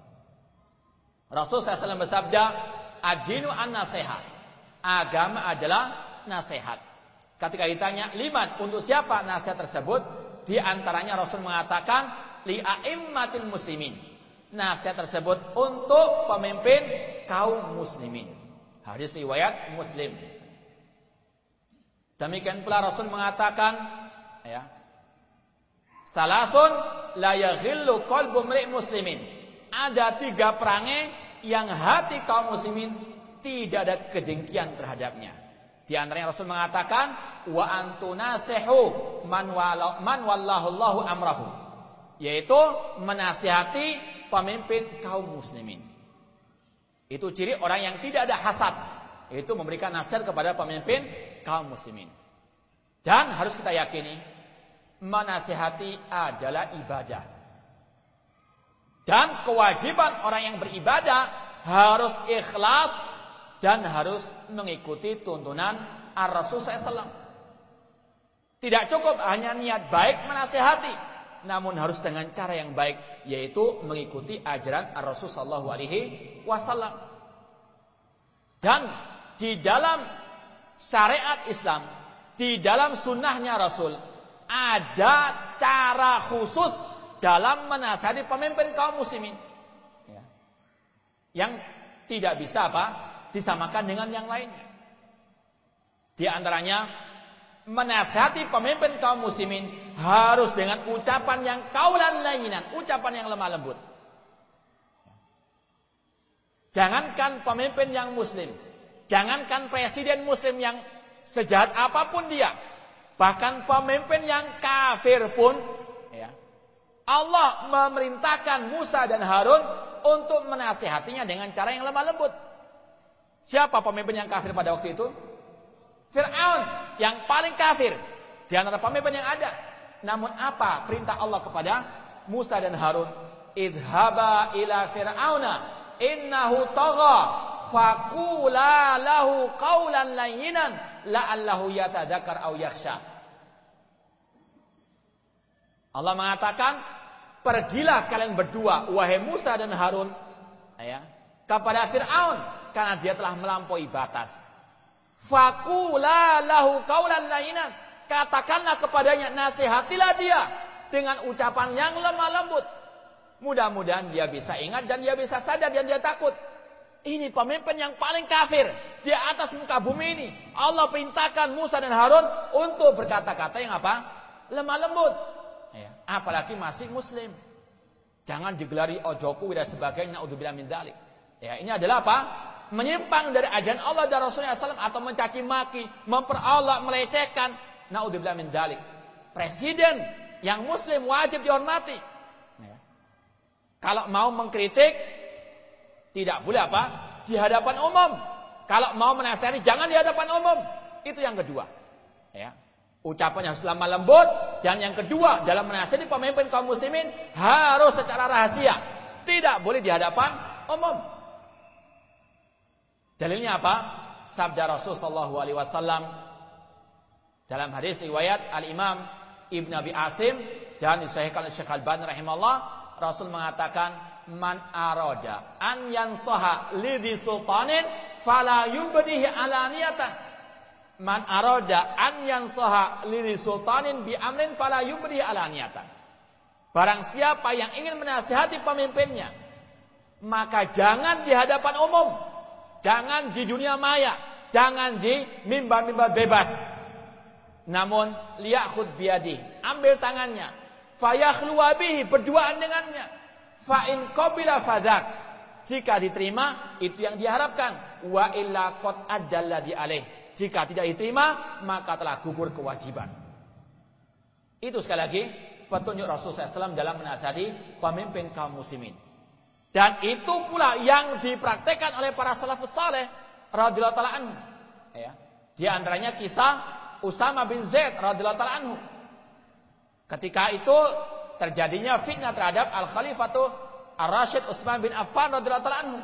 Rasul SAW bersabda, "Ad-dinu an-nasihat." Agama adalah nasihat. Ketika ditanya, "Liman untuk siapa nasihat tersebut?" Di antaranya Rasul mengatakan, "Li a'immatil muslimin." Nasihat tersebut untuk pemimpin kaum muslimin. Hadis riwayat Muslim. Demikian pula Rasul mengatakan, ya, Salasun la yaghillu qalbu muslimin. Ada tiga perangai yang hati kaum muslimin tidak ada kedengkian terhadapnya. Di antaranya Rasul mengatakan wa antunasihu man man wallahu amrahu. Yaitu menasihati pemimpin kaum muslimin. Itu ciri orang yang tidak ada hasad. Itu memberikan nasihat kepada pemimpin kaum muslimin. Dan harus kita yakini menasihati adalah ibadah. Dan kewajiban orang yang beribadah harus ikhlas dan harus mengikuti tuntunan Ar-Rasul SAW. Tidak cukup hanya niat baik menasihati, namun harus dengan cara yang baik, yaitu mengikuti ajaran Ar-Rasul SAW. Dan di dalam syariat Islam, di dalam sunnahnya Rasul, ada cara khusus dalam menasihati pemimpin kaum muslimin. Ya. Yang tidak bisa apa? Disamakan dengan yang lainnya. Di antaranya menasihati pemimpin kaum muslimin harus dengan ucapan yang kaulan layinan, ucapan yang lemah lembut. Jangankan pemimpin yang muslim, jangankan presiden muslim yang sejahat apa pun dia, bahkan pemimpin yang kafir pun. Allah memerintahkan Musa dan Harun untuk menasihatinya dengan cara yang lemah lembut. Siapa pemimpin yang kafir pada waktu itu? Fir'aun yang paling kafir di antara pemimpin yang ada. Namun apa perintah Allah kepada Musa dan Harun? Idhaba ila fir'auna innahu tagha faqula lahu qawlan layyinan la'allahu yatadakar aw yakhsha. Allah mengatakan, "Pergilah kalian berdua wahai Musa dan Harun ya, kepada Firaun karena dia telah melampaui batas." Fakula lahu qawlan layyinan. Katakanlah kepadanya, nasihatilah dia dengan ucapan yang lemah lembut. Mudah-mudahan dia bisa ingat dan dia bisa sadar dan dia takut. Ini pemimpin yang paling kafir di atas muka bumi ini. Allah perintahkan Musa dan Harun untuk berkata-kata yang apa? Lemah lembut. Ya. Apalagi masih muslim. Jangan digelari ojoku dan sebagainya. Naudzubillah min dalik. Ya, ini adalah apa? Menyimpang dari ajaran Allah dan Rasulullah SAW atau mencaci maki, memperolok, melecehkan. Naudzubillah min dalik. Presiden yang muslim wajib dihormati. Kalau mau mengkritik, tidak boleh apa? Di hadapan umum. Kalau mau menasihati, jangan di hadapan umum. Itu yang kedua. Ya. Ucapan yang selama lembut. Dan yang kedua, dalam menasihati pemimpin kaum muslimin, harus secara rahasia. Tidak boleh di hadapan umum. Dalilnya apa? Sabda Rasul sallallahu alaihi wasallam dalam hadis riwayat Al Imam Ibn Abi Asim dan disahihkan oleh Syekh Al-Albani rahimahullah Rasul mengatakan man aroda an yansaha lidi sultanin fala yubdihi alaniyatan man aroda an yansaha lidi sultanin bi amrin fala yubdihi alaniyatan barang siapa yang ingin menasihati pemimpinnya maka jangan di hadapan umum. Jangan di dunia maya. Jangan di mimbar-mimbar bebas. Namun liyakhud biadi ambil tangannya. Fayakhlu bihi berduaan dengannya. Fa in qabila fadak jika diterima itu yang diharapkan. Wa illa qad adalladhi alaih jika tidak diterima maka telah gugur kewajiban. Itu sekali lagi petunjuk Rasulullah SAW dalam menasihati pemimpin kaum muslimin. Dan itu pula yang dipraktekkan oleh para salafus saleh radhiyallahu taala anhu. Ya. Di antaranya kisah Usama bin Zaid radhiyallahu taala anhu. Ketika itu terjadinya fitnah terhadap Al Khalifatu Ar-Rasyid Utsman bin Affan radhiyallahu anhu.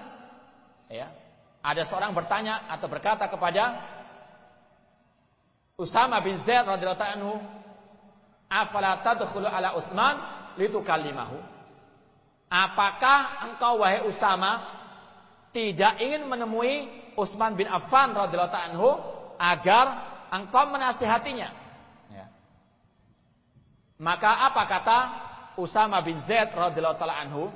Ya. Ada seorang bertanya atau berkata kepada Usama bin Zaid radhiyallahu anhu, "Afala tadkhulu ala Utsman litukallimahu?" Apakah engkau wahai Usama tidak ingin menemui Utsman bin Affan radhiyallahu anhu agar engkau menasihatinya? Maka apa kata Usama bin Zaid radhiyallahu anhu?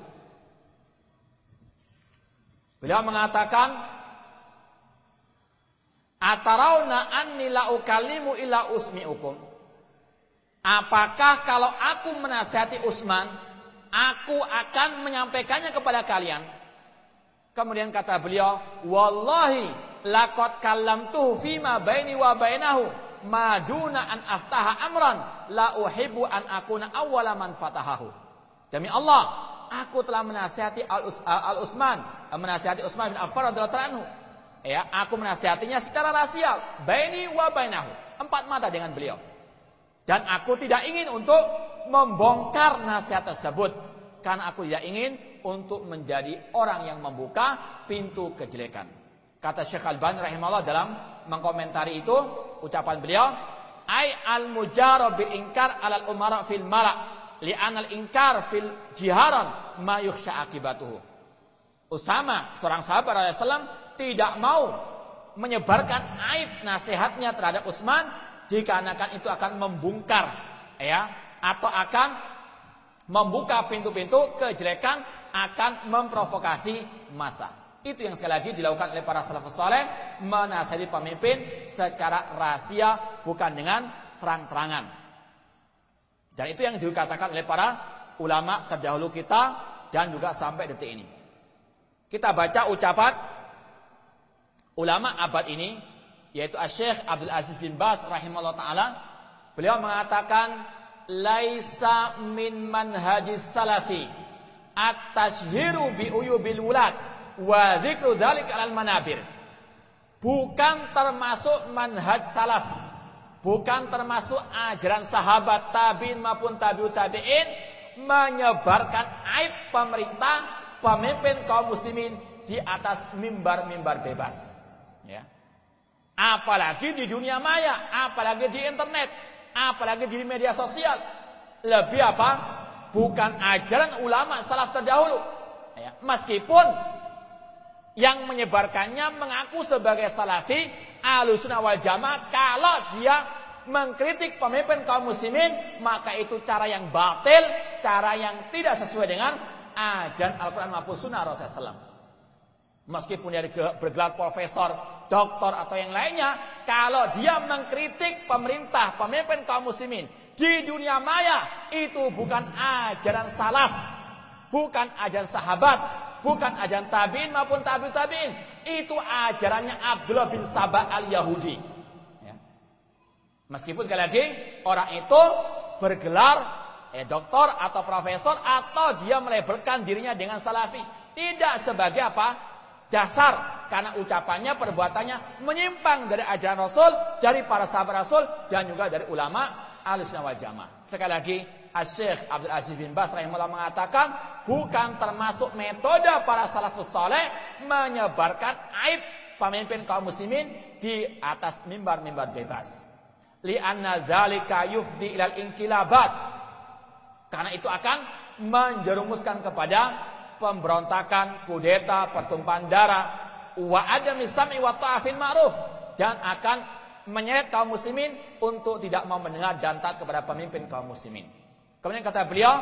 Beliau mengatakan, "Atarauna anni la ukallimu illa usmi'ukum?" Apakah kalau aku menasihati Utsman, aku akan menyampaikannya kepada kalian? Kemudian kata beliau, "Wallahi laqad kallamtuhu fima baini wa bainahu." maduna an aftaha amran la uhibbu an akuna awwala man fatahahu. Demi Allah, aku telah menasihati Al-Utsman, menasihati Utsman bin Affan radhiyallahu anhu. Ya, aku menasihatinya secara rasial, baini wa bainahu, empat mata dengan beliau. Dan aku tidak ingin untuk membongkar nasihat tersebut karena aku tidak ingin untuk menjadi orang yang membuka pintu kejelekan. Kata Syekh Al-Bani rahimahullah dalam mengkomentari itu ucapan beliau ai al mujarab bil inkar alal umara fil mala li anal inkar fil jiharan ma yukhsha akibatuhu Usama seorang sahabat Rasulullah tidak mau menyebarkan aib nasihatnya terhadap Utsman dikarenakan itu akan membungkar ya atau akan membuka pintu-pintu kejelekan akan memprovokasi masa. Itu yang sekali lagi dilakukan oleh para salafus saleh menasihati pemimpin secara rahasia bukan dengan terang-terangan. Dan itu yang dikatakan oleh para ulama terdahulu kita dan juga sampai detik ini. Kita baca ucapan ulama abad ini yaitu Syekh Abdul Aziz bin Bas rahimahullah taala beliau mengatakan laisa min manhajis salafi at-tashhiru bi uyubil wulad wa dzikru dzalik alal manabir bukan termasuk manhaj salaf bukan termasuk ajaran sahabat tabi'in maupun tabi'ut tabi'in menyebarkan aib pemerintah pemimpin kaum muslimin di atas mimbar-mimbar bebas. Apalagi di dunia maya, apalagi di internet, apalagi di media sosial. Lebih apa? Bukan ajaran ulama salaf terdahulu. Ya. Meskipun yang menyebarkannya mengaku sebagai salafi, alusuna wal jamaah kalau dia mengkritik pemimpin kaum muslimin maka itu cara yang batil, cara yang tidak sesuai dengan ajaran Al-Quran maupun Sunnah Rasulullah SAW. Meskipun dia bergelar profesor, doktor atau yang lainnya, kalau dia mengkritik pemerintah, pemimpin kaum muslimin di dunia maya, itu bukan ajaran salaf, bukan ajaran sahabat, bukan ajaran tabiin maupun tabi tabiin. Itu ajarannya Abdullah bin Sabah al-Yahudi. Ya. Meskipun sekali lagi orang itu bergelar eh, doktor atau profesor atau dia melabelkan dirinya dengan salafi. Tidak sebagai apa? Dasar karena ucapannya, perbuatannya menyimpang dari ajaran Rasul, dari para sahabat Rasul dan juga dari ulama Ahlussunnah wal Jamaah. Sekali lagi, Syekh Abdul Aziz bin Bas rahimahullah mengatakan bukan termasuk metode para salafus saleh menyebarkan aib pemimpin kaum muslimin di atas mimbar-mimbar bebas. Li'anna dzalika yufdi ilal inkilabat karena itu akan menjerumuskan kepada pemberontakan, kudeta, pertumpahan darah, wa adami sam'i wa ta'afin ma'ruf dan akan menyeret kaum muslimin untuk tidak mau mendengar dan taat kepada pemimpin kaum muslimin. Kemudian kata beliau,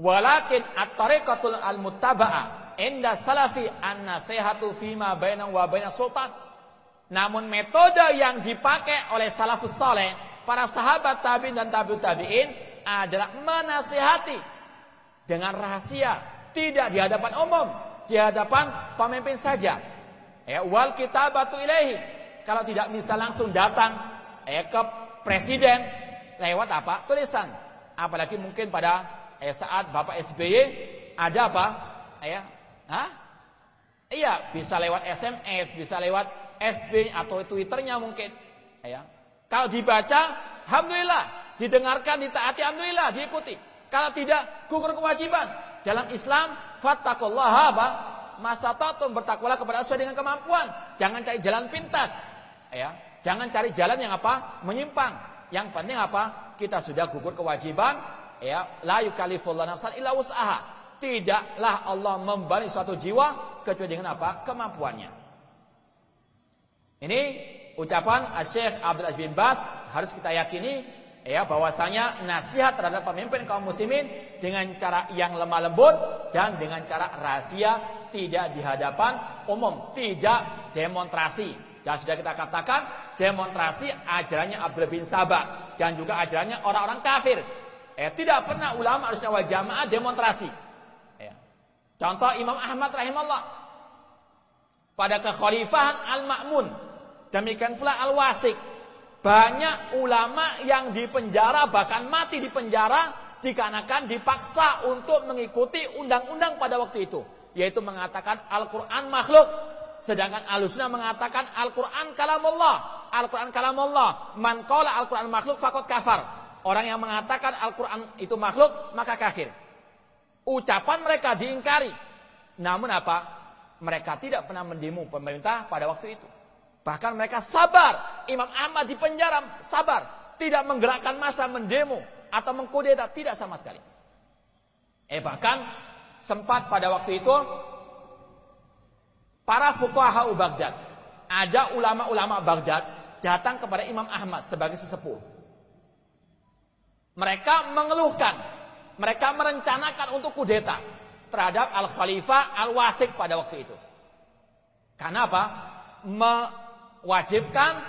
walakin at-tariqatul al-muttaba'ah inda salafi an-nasihatu fima baina wa baina sultan. Namun metode yang dipakai oleh salafus saleh, para sahabat tabi'in dan tabi'ut tabi'in adalah menasihati dengan rahasia, tidak di hadapan umum, di hadapan pemimpin saja. Ya, wal batu ilahi. Kalau tidak bisa langsung datang ya, ke presiden lewat apa? Tulisan. Apalagi mungkin pada ya, saat Bapak SBY ada apa? Ya, Hah? Iya, bisa lewat SMS, bisa lewat FB atau Twitternya mungkin. Ya. Kalau dibaca, alhamdulillah didengarkan, ditaati, alhamdulillah, diikuti. Kalau tidak, gugur kewajiban. Dalam Islam, fattakullaha? Masa tatum bertakwalah kepada sesuai dengan kemampuan. Jangan cari jalan pintas. Ya, jangan cari jalan yang apa? Menyimpang. Yang penting apa? Kita sudah gugur kewajiban. Ya, la yukallifullahu nafsan illa wus'aha. Tidaklah Allah membalik suatu jiwa kecuali dengan apa? Kemampuannya. Ini ucapan Syekh Abdul Aziz bin Bas harus kita yakini ya bahwasanya nasihat terhadap pemimpin kaum muslimin dengan cara yang lemah lembut dan dengan cara rahasia tidak di hadapan umum, tidak demonstrasi. Dan sudah kita katakan demonstrasi ajarannya Abdul bin Sabah dan juga ajarannya orang-orang kafir. Eh, tidak pernah ulama harusnya wal jamaah demonstrasi. Ya. Contoh Imam Ahmad rahimahullah pada kekhalifahan Al-Ma'mun. Demikian pula Al-Wasik banyak ulama yang dipenjara bahkan mati di penjara dikarenakan dipaksa untuk mengikuti undang-undang pada waktu itu, yaitu mengatakan Al-Qur'an makhluk. Sedangkan Ahlussunnah mengatakan Al-Qur'an kalamullah. Al-Qur'an kalamullah. Man qala Al-Qur'an makhluk fakot kafar. Orang yang mengatakan Al-Qur'an itu makhluk maka kafir. Ucapan mereka diingkari. Namun apa? Mereka tidak pernah mendemo pemerintah pada waktu itu. Bahkan mereka sabar. Imam Ahmad di penjara sabar. Tidak menggerakkan masa mendemo atau mengkudeta. Tidak sama sekali. Eh bahkan sempat pada waktu itu para fuqaha Baghdad. Ada ulama-ulama Baghdad datang kepada Imam Ahmad sebagai sesepuh. Mereka mengeluhkan. Mereka merencanakan untuk kudeta. terhadap al-khalifah al-wasik pada waktu itu. Karena apa? Mewajibkan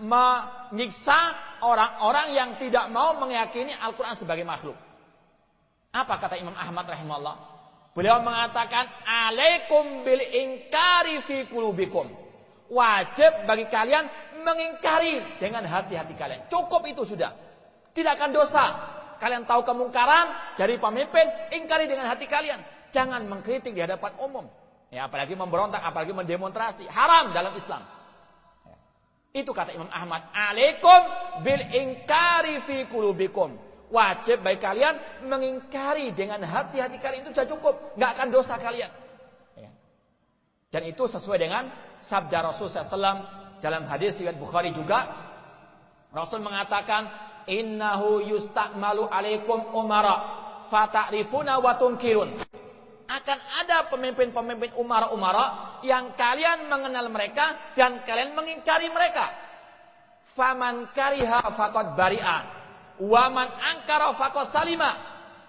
menyiksa orang-orang yang tidak mau meyakini Al-Quran sebagai makhluk. Apa kata Imam Ahmad rahimahullah? Beliau mengatakan, Alaikum bil ingkari fi kulubikum. Wajib bagi kalian mengingkari dengan hati-hati kalian. Cukup itu sudah. Tidak akan dosa. Kalian tahu kemungkaran dari pemimpin, ingkari dengan hati kalian. Jangan mengkritik di hadapan umum. Ya, apalagi memberontak, apalagi mendemonstrasi. Haram dalam Islam. Itu kata Imam Ahmad. Alaikum bil ingkari fi kulubikum. Wajib bagi kalian mengingkari dengan hati-hati kalian itu sudah cukup. Nggak akan dosa kalian. Ya. Dan itu sesuai dengan sabda Rasul SAW dalam hadis riwayat Bukhari juga. Rasul mengatakan, innahu yustakmalu alaikum umara fata'rifuna wa tunkirun akan ada pemimpin-pemimpin umara-umara yang kalian mengenal mereka dan kalian mengingkari mereka. Faman kariha faqad bari'a wa man angkara faqad salima.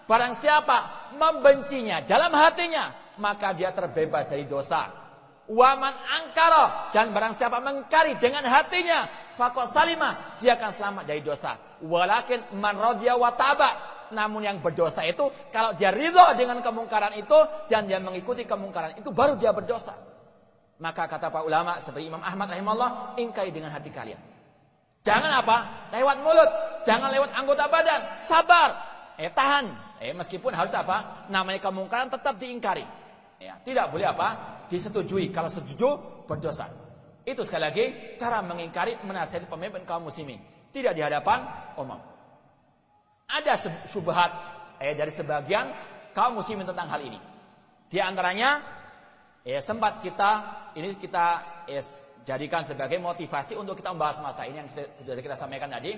Barang siapa membencinya dalam hatinya, maka dia terbebas dari dosa waman angkara dan barang siapa mengkari dengan hatinya fakot salima dia akan selamat dari dosa walakin man radhiya wa taba namun yang berdosa itu kalau dia ridho dengan kemungkaran itu dan dia mengikuti kemungkaran itu baru dia berdosa. Maka kata para ulama seperti Imam Ahmad rahimahullah ingkari dengan hati kalian. Jangan apa? Lewat mulut. Jangan lewat anggota badan. Sabar. Eh tahan. Eh meskipun harus apa? Namanya kemungkaran tetap diingkari. Ya tidak boleh apa? Disetujui. Kalau setuju berdosa. Itu sekali lagi cara mengingkari menasihati pemimpin kaum muslimin. Tidak di hadapan umum. Ada subhat eh, dari sebagian kaum muslimin tentang hal ini. Di antaranya eh, sempat kita ini kita eh, jadikan sebagai motivasi untuk kita membahas masa ini yang sudah kita sampaikan tadi.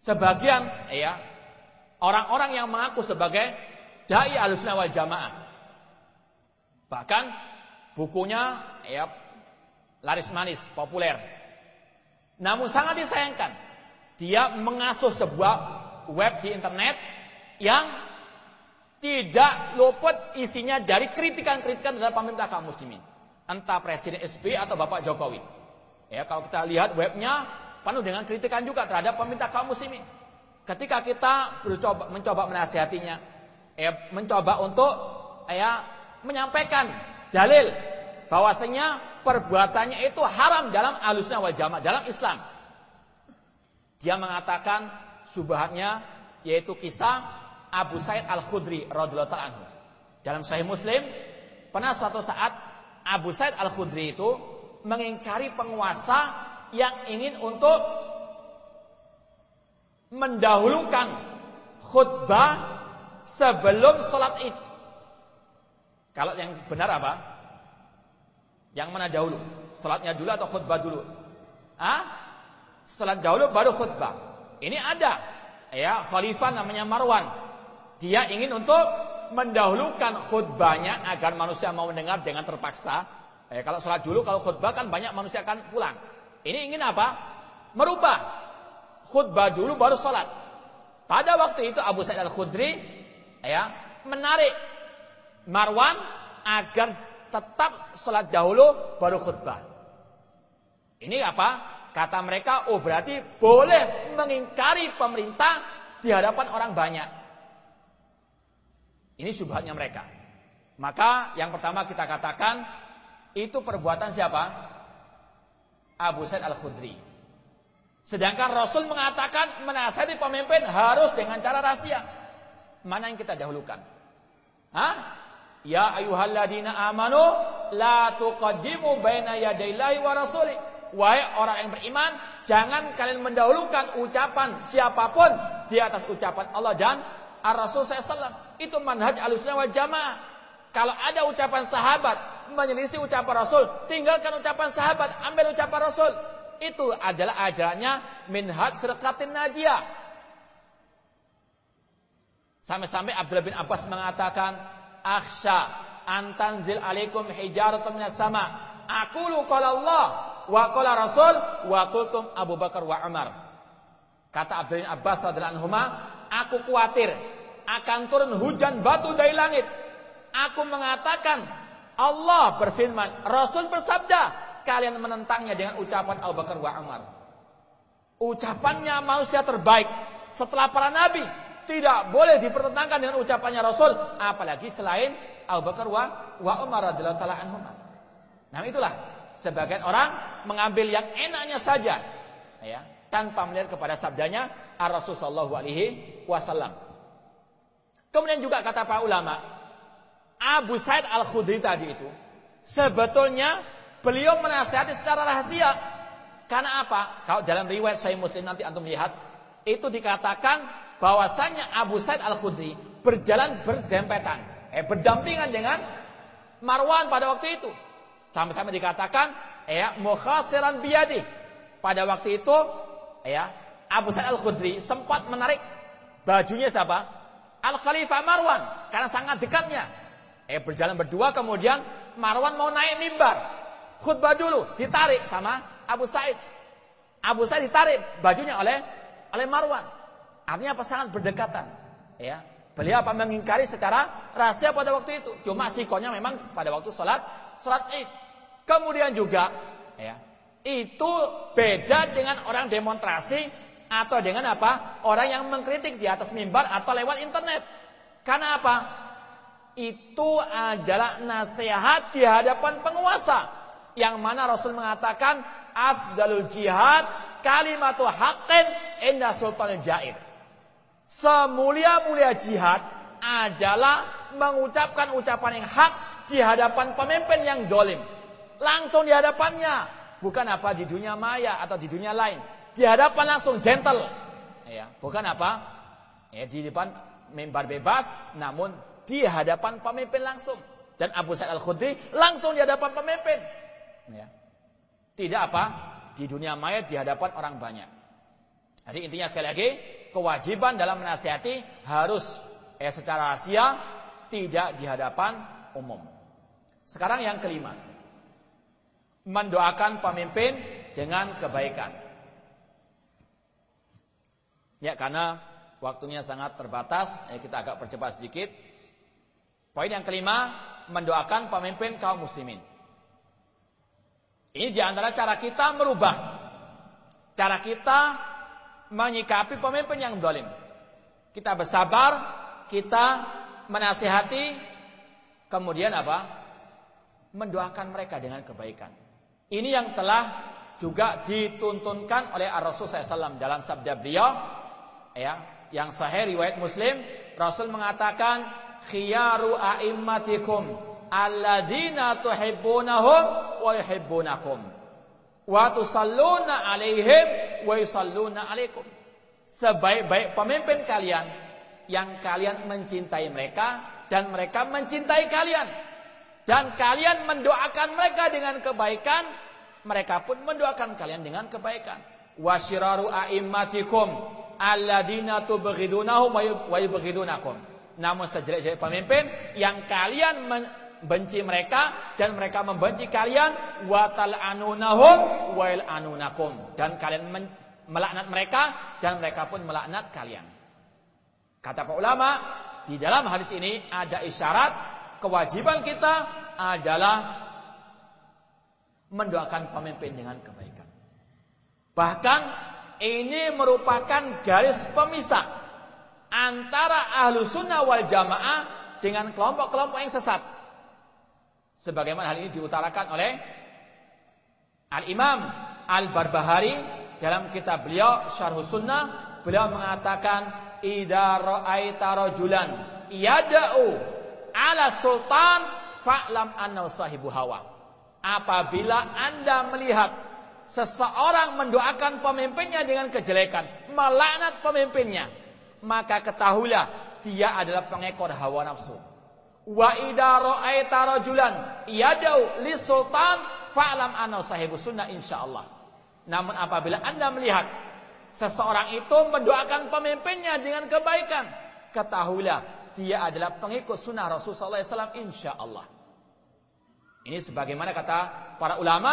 Sebagian eh, ya orang-orang yang mengaku sebagai dai alusna wal jamaah. Bahkan Bukunya ya laris manis, populer. Namun sangat disayangkan, dia mengasuh sebuah web di internet yang tidak luput isinya dari kritikan-kritikan terhadap pemerintah kaum muslimin. Entah Presiden SBY atau Bapak Jokowi. Ya, kalau kita lihat webnya penuh dengan kritikan juga terhadap pemerintah kaum muslimin. Ketika kita mencoba, mencoba menasihatinya, ya, mencoba untuk ya, menyampaikan dalil bahwasanya perbuatannya itu haram dalam alusnya wal jamaah dalam Islam. Dia mengatakan subhatnya yaitu kisah Abu Said Al-Khudri radhiyallahu anhu. Dalam Sahih Muslim pernah suatu saat Abu Said Al-Khudri itu mengingkari penguasa yang ingin untuk mendahulukan khutbah sebelum sholat id. Kalau yang benar apa? Yang mana dahulu? Salatnya dulu atau khutbah dulu? Ah? Salat dahulu baru khutbah. Ini ada. Ya, khalifah namanya Marwan. Dia ingin untuk mendahulukan khutbahnya agar manusia mau mendengar dengan terpaksa. Eh, kalau salat dulu, kalau khutbah kan banyak manusia akan pulang. Ini ingin apa? Merubah. Khutbah dulu baru salat. Pada waktu itu Abu Sa'id Al-Khudri ya, menarik Marwan agar tetap sholat dahulu baru khutbah. Ini apa? Kata mereka, oh berarti boleh mengingkari pemerintah di hadapan orang banyak. Ini subhatnya mereka. Maka yang pertama kita katakan itu perbuatan siapa? Abu Said Al-Khudri. Sedangkan Rasul mengatakan menasihati pemimpin harus dengan cara rahasia. Mana yang kita dahulukan? Hah? Ya ayyuhalladzina amanu la tuqaddimu baina yadayillahi wa rasuli. Wahai orang yang beriman, jangan kalian mendahulukan ucapan siapa pun di atas ucapan Allah dan Ar-Rasul SAW. Itu manhaj alusnya wal jamaah. Kalau ada ucapan sahabat menyelisih ucapan Rasul, tinggalkan ucapan sahabat, ambil ucapan Rasul. Itu adalah ajarannya minhaj firqatin najiyah. Sampai-sampai Abdullah bin Abbas mengatakan, akhsha antanzil alaikum hijaratun minas sama. Aqulu qala Allah wa qala Rasul wa qultum Abu Bakar wa Umar. Kata Abdul Abbas radhiyallahu anhu, aku khawatir akan turun hujan batu dari langit. Aku mengatakan Allah berfirman, Rasul bersabda, kalian menentangnya dengan ucapan Abu Bakar wa Umar. Ucapannya manusia terbaik setelah para nabi tidak boleh dipertentangkan dengan ucapannya Rasul, apalagi selain Abu Bakar wa, wa Umar radhiyallahu anhum. Nah, itulah sebagian orang mengambil yang enaknya saja ya, tanpa melihat kepada sabdanya Ar-Rasul alaihi wasallam. Kemudian juga kata para ulama, Abu Said Al-Khudri tadi itu sebetulnya beliau menasihati secara rahasia. Karena apa? Kalau dalam riwayat Sahih Muslim nanti antum lihat, itu dikatakan bahwasanya Abu Said Al-Khudri berjalan berdempetan, eh berdampingan dengan Marwan pada waktu itu. Sama-sama dikatakan ya mukhasiran biyadi. Pada waktu itu ya Abu Said Al-Khudri sempat menarik bajunya siapa? Al-Khalifah Marwan karena sangat dekatnya. Eh berjalan berdua kemudian Marwan mau naik mimbar. Khutbah dulu ditarik sama Abu Said. Abu Said ditarik bajunya oleh oleh Marwan. Artinya apa sangat berdekatan. Ya. Beliau apa mengingkari secara rahasia pada waktu itu. Cuma sikonya memang pada waktu sholat sholat Id. Kemudian juga ya, itu beda dengan orang demonstrasi atau dengan apa? Orang yang mengkritik di atas mimbar atau lewat internet. Karena apa? Itu adalah nasihat di hadapan penguasa. Yang mana Rasul mengatakan afdalul jihad kalimatu haqqin inda sultanil jair. Semulia-mulia jihad adalah mengucapkan ucapan yang hak di hadapan pemimpin yang dolim. Langsung di hadapannya. Bukan apa di dunia maya atau di dunia lain di hadapan langsung gentle. Ya, bukan apa? Ya, di depan mimbar bebas, namun di hadapan pemimpin langsung. Dan Abu Sa'id Al-Khudri langsung di hadapan pemimpin. Ya. Tidak apa? Di dunia maya di hadapan orang banyak. Jadi intinya sekali lagi, kewajiban dalam menasihati harus eh, secara rahasia, tidak di hadapan umum. Sekarang yang kelima. Mendoakan pemimpin dengan kebaikan. Ya karena waktunya sangat terbatas, ya kita agak percepat sedikit. Poin yang kelima, mendoakan pemimpin kaum muslimin. Ini di antara cara kita merubah. Cara kita menyikapi pemimpin yang dolim. Kita bersabar, kita menasihati, kemudian apa? Mendoakan mereka dengan kebaikan. Ini yang telah juga dituntunkan oleh Rasul SAW dalam sabda beliau ya yang sahih riwayat Muslim Rasul mengatakan khiyaru a'immatikum alladzina tuhibbunahum wa yuhibbunakum wa tusalluna alaihim wa yusalluna alaikum. Sebaik-baik pemimpin kalian yang kalian mencintai mereka dan mereka mencintai kalian. Dan kalian mendoakan mereka dengan kebaikan mereka pun mendoakan kalian dengan kebaikan wasyiraru a'immatikum alladzina tubghidunahum wa yubghidunakum. Namun sejelek-jelek pemimpin yang kalian benci mereka dan mereka membenci kalian wa tal'anunahum wa anunakum dan kalian melaknat mereka dan mereka pun melaknat kalian. Kata para ulama, di dalam hadis ini ada isyarat kewajiban kita adalah mendoakan pemimpin dengan kebaikan. Bahkan ini merupakan garis pemisah antara ahlu sunnah wal jamaah dengan kelompok-kelompok yang sesat. Sebagaimana hal ini diutarakan oleh Al-Imam Al-Barbahari dalam kitab beliau Syarh Sunnah, beliau mengatakan idza ra'aita rajulan yada'u ala sultan fa'lam annahu sahibu hawa. Apabila Anda melihat seseorang mendoakan pemimpinnya dengan kejelekan, melaknat pemimpinnya, maka ketahuilah dia adalah pengekor hawa nafsu. Wa idza rajulan yadau li sultan fa'lam anna sahibu sunnah insyaallah. Namun apabila Anda melihat seseorang itu mendoakan pemimpinnya dengan kebaikan, ketahuilah dia adalah pengikut sunnah Rasulullah SAW insya Allah. Ini sebagaimana kata para ulama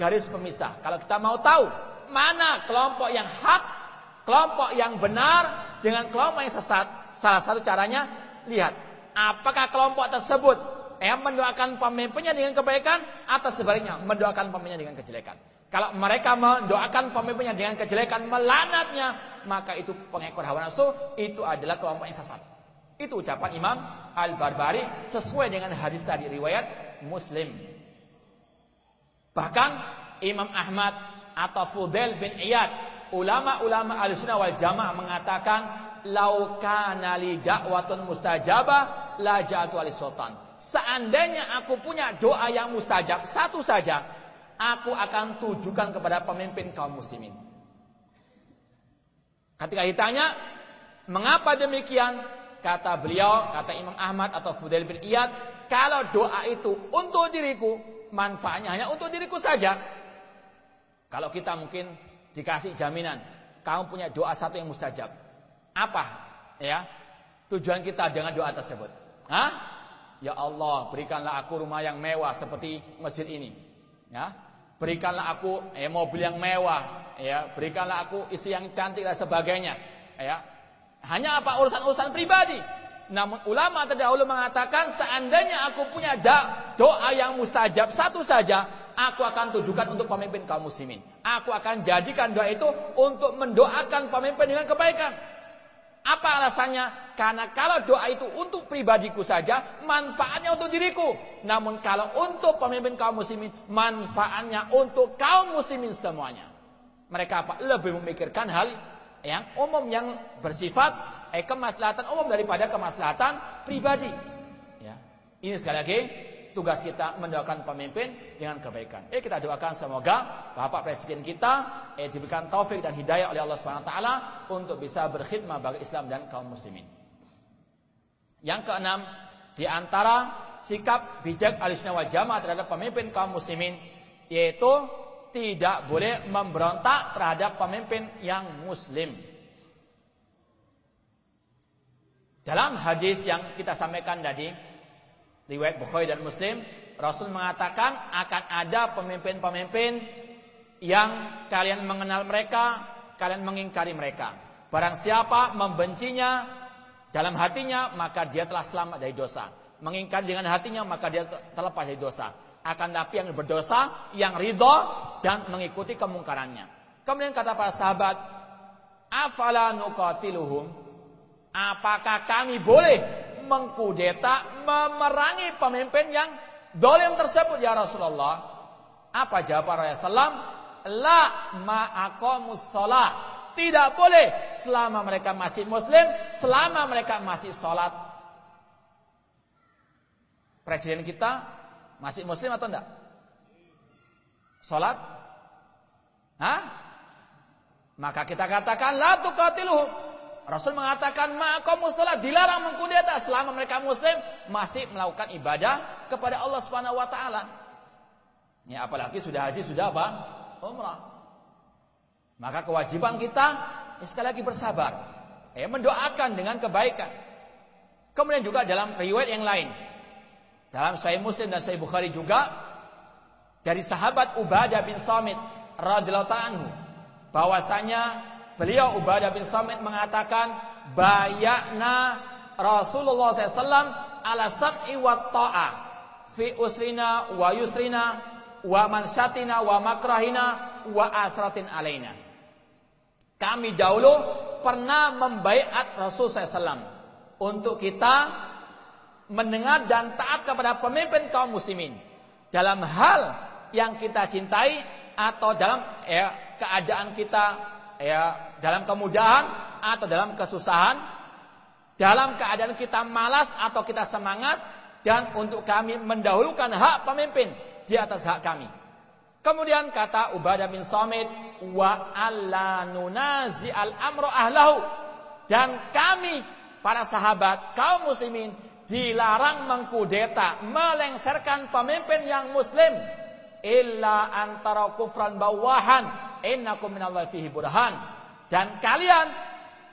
garis pemisah. Kalau kita mau tahu mana kelompok yang hak, kelompok yang benar dengan kelompok yang sesat, salah satu caranya lihat Apakah kelompok tersebut yang mendoakan pemimpinnya dengan kebaikan atau sebaliknya mendoakan pemimpinnya dengan kejelekan? Kalau mereka mendoakan pemimpinnya dengan kejelekan, melanatnya, maka itu pengekor hawa nafsu, itu adalah kelompok yang sesat. Itu ucapan Imam Al-Barbari sesuai dengan hadis tadi riwayat Muslim. Bahkan Imam Ahmad atau Fudail bin Iyad, ulama-ulama Ahlussunnah wal Jamaah mengatakan, "Laukana li da'watun mustajabah la ja'atu sultan." Seandainya aku punya doa yang mustajab satu saja, aku akan tujukan kepada pemimpin kaum muslimin. Ketika ditanya, mengapa demikian? Kata beliau, kata Imam Ahmad atau Fudail bin Iyad, kalau doa itu untuk diriku, manfaatnya hanya untuk diriku saja. Kalau kita mungkin dikasih jaminan, kamu punya doa satu yang mustajab. Apa? Ya, tujuan kita dengan doa tersebut. Hah? Ya Allah, berikanlah aku rumah yang mewah seperti masjid ini. Ya, berikanlah aku eh, mobil yang mewah, ya, berikanlah aku istri yang cantik dan sebagainya, ya. Hanya apa urusan-urusan pribadi. Namun ulama terdahulu mengatakan seandainya aku punya doa yang mustajab satu saja, aku akan tujukan untuk pemimpin kaum muslimin. Aku akan jadikan doa itu untuk mendoakan pemimpin dengan kebaikan. Apa alasannya? Karena kalau doa itu untuk pribadiku saja, manfaatnya untuk diriku. Namun kalau untuk pemimpin kaum muslimin, manfaatnya untuk kaum muslimin semuanya. Mereka apa? Lebih memikirkan hal yang umum yang bersifat eh, kemaslahatan umum daripada kemaslahatan pribadi. Ya. Ini sekali lagi tugas kita mendoakan pemimpin dengan kebaikan. Eh kita doakan semoga Bapak Presiden kita eh diberikan taufik dan hidayah oleh Allah Subhanahu taala untuk bisa berkhidmat bagi Islam dan kaum muslimin. Yang keenam, di antara sikap bijak Ahlussunnah wal Jamaah terhadap pemimpin kaum muslimin yaitu tidak boleh memberontak terhadap pemimpin yang muslim. Dalam hadis yang kita sampaikan tadi, riwayat Bukhari dan Muslim, Rasul mengatakan akan ada pemimpin-pemimpin yang kalian mengenal mereka, kalian mengingkari mereka. Barang siapa membencinya dalam hatinya, maka dia telah selamat dari dosa. Mengingkari dengan hatinya, maka dia terlepas dari dosa. Akan tapi yang berdosa, yang ridho dan mengikuti kemungkarannya. Kemudian kata para sahabat, afala nuqatiluhum? Apakah kami boleh mengkudeta, memerangi pemimpin yang dolim tersebut ya Rasulullah. Apa jawaban Rasulullah? La ma'akomus sholat. Tidak boleh selama mereka masih muslim, selama mereka masih sholat. Presiden kita masih muslim atau enggak? Sholat? Hah? Maka kita katakan la tuqatiluhum Rasul mengatakan maqamus salat dilarang mengkudeta selama mereka muslim masih melakukan ibadah kepada Allah Subhanahu wa taala. Ya apalagi sudah haji sudah apa? Umrah. Maka kewajiban kita ya sekali lagi bersabar. Ya mendoakan dengan kebaikan. Kemudian juga dalam riwayat yang lain. Dalam Sahih Muslim dan Sahih Bukhari juga dari sahabat Ubadah bin Samit radhiyallahu anhu bahwasanya Beliau Ubadah bin Samit mengatakan bayakna Rasulullah SAW ala sam'i wa ta'ah fi usrina wa yusrina wa mansyatina wa makrahina wa athratin alaina. Kami dahulu pernah membaiat Rasul SAW untuk kita mendengar dan taat kepada pemimpin kaum muslimin dalam hal yang kita cintai atau dalam ya, keadaan kita ya dalam kemudahan atau dalam kesusahan, dalam keadaan kita malas atau kita semangat dan untuk kami mendahulukan hak pemimpin di atas hak kami. Kemudian kata Ubadah bin Samit wa alla nunazi al amro ahlahu dan kami para sahabat kaum muslimin dilarang mengkudeta melengsarkan pemimpin yang muslim illa antara kufran bawahan innakum minallahi fihi burhan. Dan kalian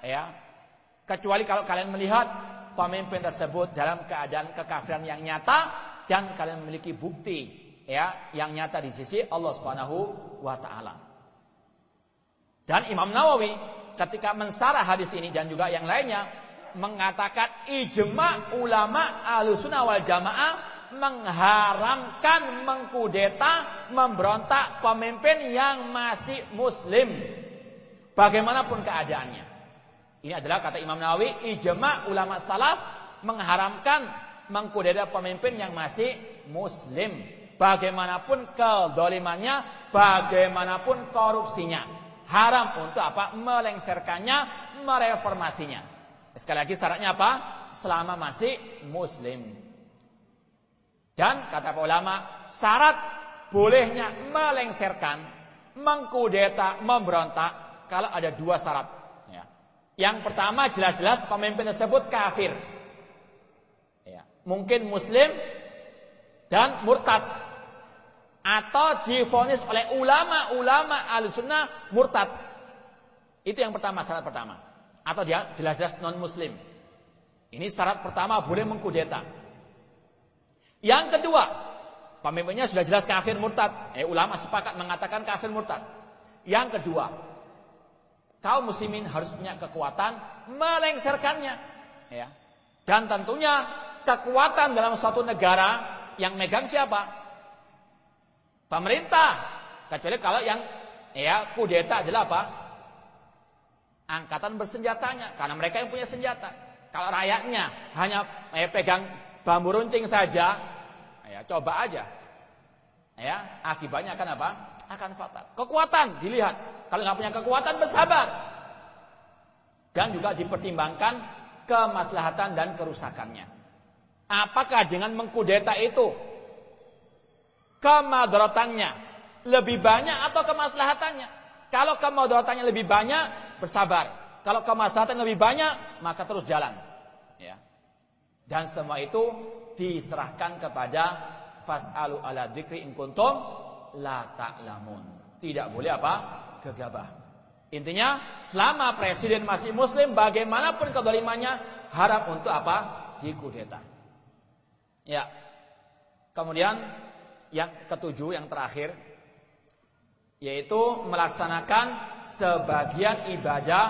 ya, kecuali kalau kalian melihat pemimpin tersebut dalam keadaan kekafiran yang nyata dan kalian memiliki bukti ya yang nyata di sisi Allah Subhanahu wa taala. Dan Imam Nawawi ketika mensarah hadis ini dan juga yang lainnya mengatakan ijma ulama Ahlussunnah wal Jamaah mengharamkan mengkudeta, memberontak pemimpin yang masih muslim. Bagaimanapun keadaannya. Ini adalah kata Imam Nawawi, ijma ulama salaf mengharamkan mengkudeta pemimpin yang masih muslim. Bagaimanapun kedolimannya, bagaimanapun korupsinya. Haram untuk apa? Melengserkannya, mereformasinya. Sekali lagi syaratnya apa? Selama masih muslim. Dan kata para ulama, syarat bolehnya melengserkan, mengkudeta, memberontak kalau ada dua syarat. Ya. Yang pertama jelas-jelas pemimpin tersebut kafir. Ya. Mungkin muslim dan murtad. Atau difonis oleh ulama-ulama al-sunnah murtad. Itu yang pertama, syarat pertama. Atau dia jelas-jelas non-muslim. Ini syarat pertama boleh mengkudeta. Yang kedua, pemimpinnya sudah jelas kafir murtad. Eh, ulama sepakat mengatakan kafir murtad. Yang kedua, kaum muslimin harus punya kekuatan melengsarkannya. Ya. Dan tentunya kekuatan dalam suatu negara yang megang siapa? Pemerintah. Kecuali kalau yang ya kudeta adalah apa? Angkatan bersenjatanya, karena mereka yang punya senjata. Kalau rakyatnya hanya eh, pegang bambu runcing saja, ya coba aja. Ya, akibatnya akan apa? Akan fatal. Kekuatan dilihat. Kalau nggak punya kekuatan bersabar. Dan juga dipertimbangkan kemaslahatan dan kerusakannya. Apakah dengan mengkudeta itu kemadaratannya lebih banyak atau kemaslahatannya? Kalau kemadaratannya lebih banyak, bersabar. Kalau kemaslahatan lebih banyak, maka terus jalan. Dan semua itu diserahkan kepada fas'alu ala dzikri in kuntum la ta'lamun. Tidak boleh apa? Gegabah. Intinya, selama presiden masih muslim bagaimanapun kedolimannya harap untuk apa? Dikudeta. Ya. Kemudian yang ketujuh yang terakhir yaitu melaksanakan sebagian ibadah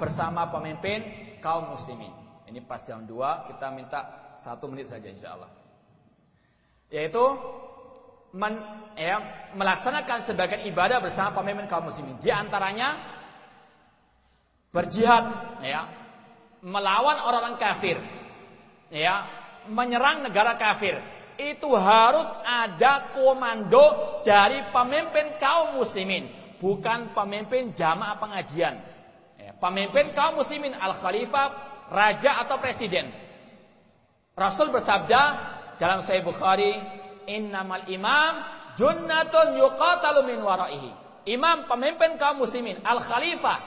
bersama pemimpin kaum muslimin. Ini pas jam 2 kita minta satu menit saja insya Allah. Yaitu men, ya, melaksanakan sebagian ibadah bersama pemimpin kaum muslimin. Di antaranya berjihad, ya, melawan orang-orang kafir, ya, menyerang negara kafir. Itu harus ada komando dari pemimpin kaum muslimin, bukan pemimpin jamaah pengajian. Ya, pemimpin kaum muslimin al khalifah raja atau presiden. Rasul bersabda dalam Sahih Bukhari, "Innamal imam junnatun yuqatalu min waraihi." Imam pemimpin kaum muslimin, al-khalifah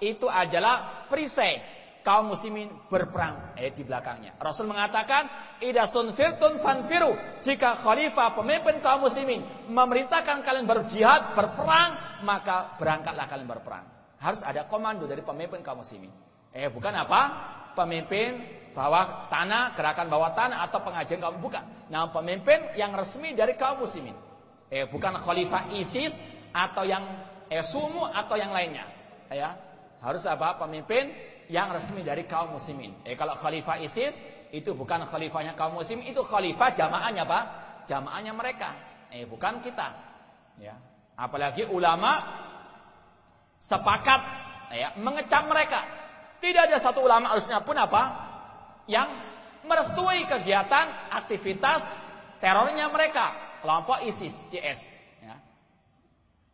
itu adalah perisai kaum muslimin berperang eh di belakangnya. Rasul mengatakan, "Idza sunfirtun fanfiru." Jika khalifah pemimpin kaum muslimin memerintahkan kalian berjihad, berperang, maka berangkatlah kalian berperang. Harus ada komando dari pemimpin kaum muslimin. Eh bukan apa? pemimpin bawah tanah, gerakan bawah tanah atau pengajian kaum bukan. Nah, pemimpin yang resmi dari kaum muslimin. Eh bukan khalifah ISIS atau yang eh sumu atau yang lainnya. Ya. Harus apa? Pemimpin yang resmi dari kaum muslimin. Eh kalau khalifah ISIS itu bukan khalifahnya kaum muslim, itu khalifah jamaahnya apa? Jamaahnya mereka. Eh bukan kita. Ya. Apalagi ulama sepakat ya mengecam mereka tidak ada satu ulama alusnya pun apa yang merestui kegiatan aktivitas terornya mereka kelompok ISIS CS. Ya.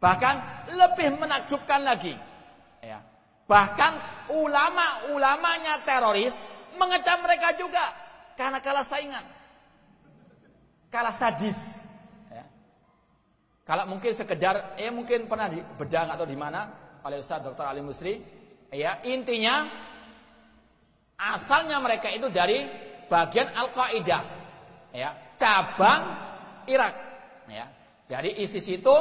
Bahkan lebih menakjubkan lagi, ya. Bahkan ulama-ulamanya teroris mengecam mereka juga karena kalah saingan, kalah sadis. Ya. Kalau mungkin sekedar, eh mungkin pernah di bedang atau di mana oleh Ustaz Dr. Ali Musri, Ya, intinya asalnya mereka itu dari bagian Al-Qaeda. Ya, cabang Irak. Ya. Dari ISIS itu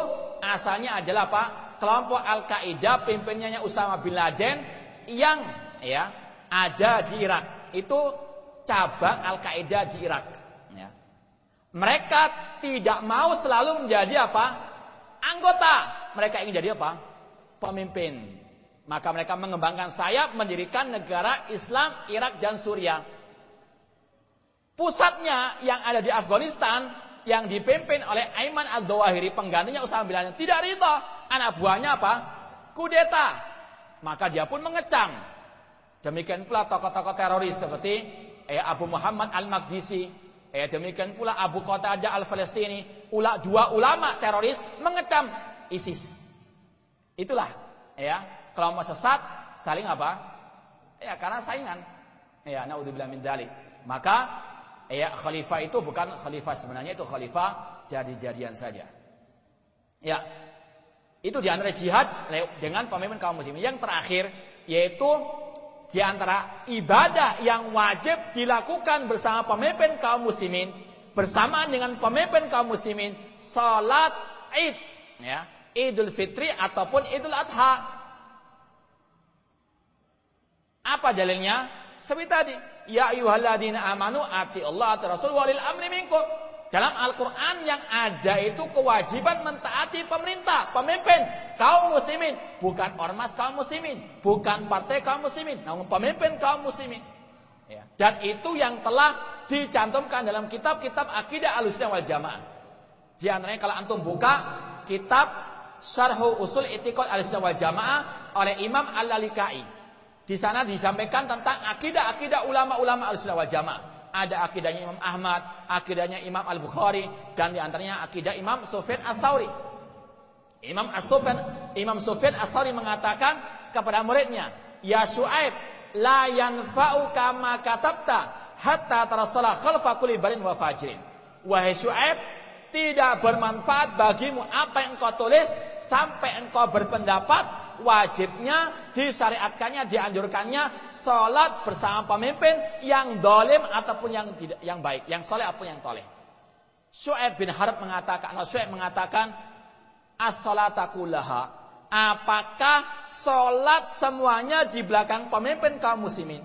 asalnya adalah apa? Kelompok Al-Qaeda pimpinannya Usama bin Laden yang ya ada di Irak. Itu cabang Al-Qaeda di Irak. Ya. Mereka tidak mau selalu menjadi apa? Anggota. Mereka ingin jadi apa? Pemimpin. Maka mereka mengembangkan sayap mendirikan negara Islam Irak dan Suriah. Pusatnya yang ada di Afghanistan yang dipimpin oleh Aiman Al-Dawahiri penggantinya Usama bin Laden tidak rida. Anak buahnya apa? Kudeta. Maka dia pun mengecam. Demikian pula tokoh-tokoh teroris seperti eh, Abu Muhammad Al-Maqdisi, eh, demikian pula Abu Qatadah Al-Falastini, ula dua ulama teroris mengecam ISIS. Itulah ya, kelompok sesat saling apa? Ya, karena saingan. Ya, naudzubillah min dalik. Maka ya khalifah itu bukan khalifah sebenarnya itu khalifah jadi-jadian saja. Ya. Itu di antara jihad dengan pemimpin kaum muslimin. Yang terakhir yaitu di antara ibadah yang wajib dilakukan bersama pemimpin kaum muslimin bersamaan dengan pemimpin kaum muslimin salat Id ya, Idul Fitri ataupun Idul Adha. Apa dalilnya? Seperti tadi, ya ayyuhalladzina amanu ati Allah ati Rasul walil amri minkum. Dalam Al-Qur'an yang ada itu kewajiban mentaati pemerintah, pemimpin kaum muslimin, bukan ormas kaum muslimin, bukan partai kaum muslimin, namun pemimpin kaum muslimin. Ya. Dan itu yang telah dicantumkan dalam kitab-kitab akidah Ahlussunnah wal Jamaah. Di antaranya kalau antum buka kitab Syarhu Usul I'tiqad Ahlussunnah wal Jamaah oleh Imam Al-Lalikai. Di sana disampaikan tentang akidah-akidah ulama-ulama al-sunnah wal jamaah. Ada akidahnya Imam Ahmad, akidahnya Imam Al-Bukhari, dan di antaranya akidah Imam Sufyan Al-Thawri. Imam As-Sufyan, Imam Sufyan Al-Thawri mengatakan kepada muridnya, Ya Shu'aib, la yanfa'uka ma katabta hatta tarasala khalfa kulli barin wa fajirin. Wahai Shu'aib, tidak bermanfaat bagimu apa yang engkau tulis sampai engkau berpendapat wajibnya, disyariatkannya, dianjurkannya salat bersama pemimpin yang dolim ataupun yang tidak yang baik, yang soleh ataupun yang toleh. Syu'aib bin Harb mengatakan, Syu'aib mengatakan, as-salatakullaha. Apakah solat semuanya di belakang pemimpin kaum muslimin?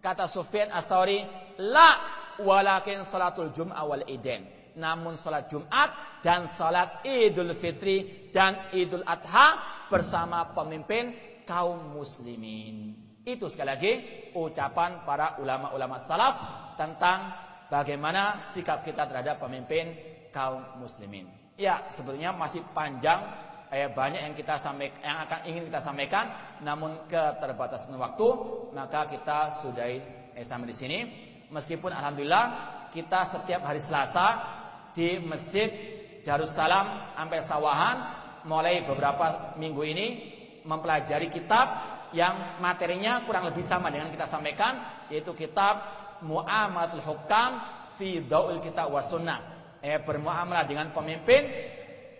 Kata Sufyan Athari, la walakin salatul jum'ah wal iden. Namun salat Jumat dan salat Idul Fitri dan Idul Adha bersama pemimpin kaum muslimin. Itu sekali lagi ucapan para ulama-ulama salaf tentang bagaimana sikap kita terhadap pemimpin kaum muslimin. Ya, sebetulnya masih panjang eh, banyak yang kita sampaikan yang akan ingin kita sampaikan namun keterbatasan waktu maka kita sudahi eh, sampai di sini meskipun alhamdulillah kita setiap hari Selasa di Masjid Darussalam Ampel Sawahan mulai beberapa minggu ini mempelajari kitab yang materinya kurang lebih sama dengan kita sampaikan yaitu kitab Mu'amalatul Hukam fi Daul Kitab wa Sunnah. Eh, bermuamalah dengan pemimpin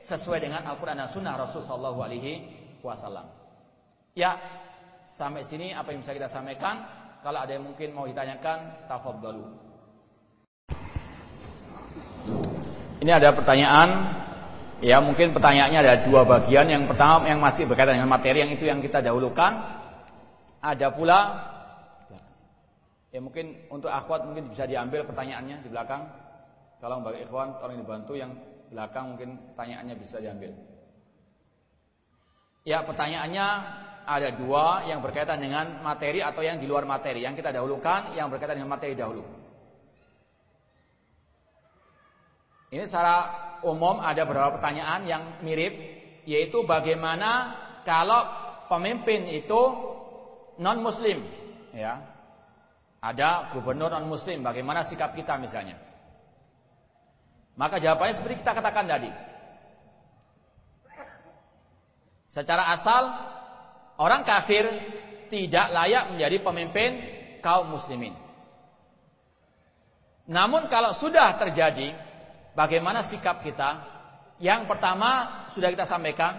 sesuai dengan Al-Qur'an dan Sunnah Rasul sallallahu alaihi wasallam. Ya, sampai sini apa yang bisa kita sampaikan. Kalau ada yang mungkin mau ditanyakan, tafadhalu. Ini ada pertanyaan Ya mungkin pertanyaannya ada dua bagian. Yang pertama yang masih berkaitan dengan materi yang itu yang kita dahulukan. Ada pula ya mungkin untuk akhwat mungkin bisa diambil pertanyaannya di belakang. Kalau bagi ikhwan tolong dibantu yang belakang mungkin pertanyaannya bisa diambil. Ya pertanyaannya ada dua yang berkaitan dengan materi atau yang di luar materi. Yang kita dahulukan yang berkaitan dengan materi dahulu. Ini secara umum ada beberapa pertanyaan yang mirip yaitu bagaimana kalau pemimpin itu non muslim ya. Ada gubernur non muslim, bagaimana sikap kita misalnya? Maka jawabannya seperti kita katakan tadi. Secara asal orang kafir tidak layak menjadi pemimpin kaum muslimin. Namun kalau sudah terjadi bagaimana sikap kita? Yang pertama sudah kita sampaikan,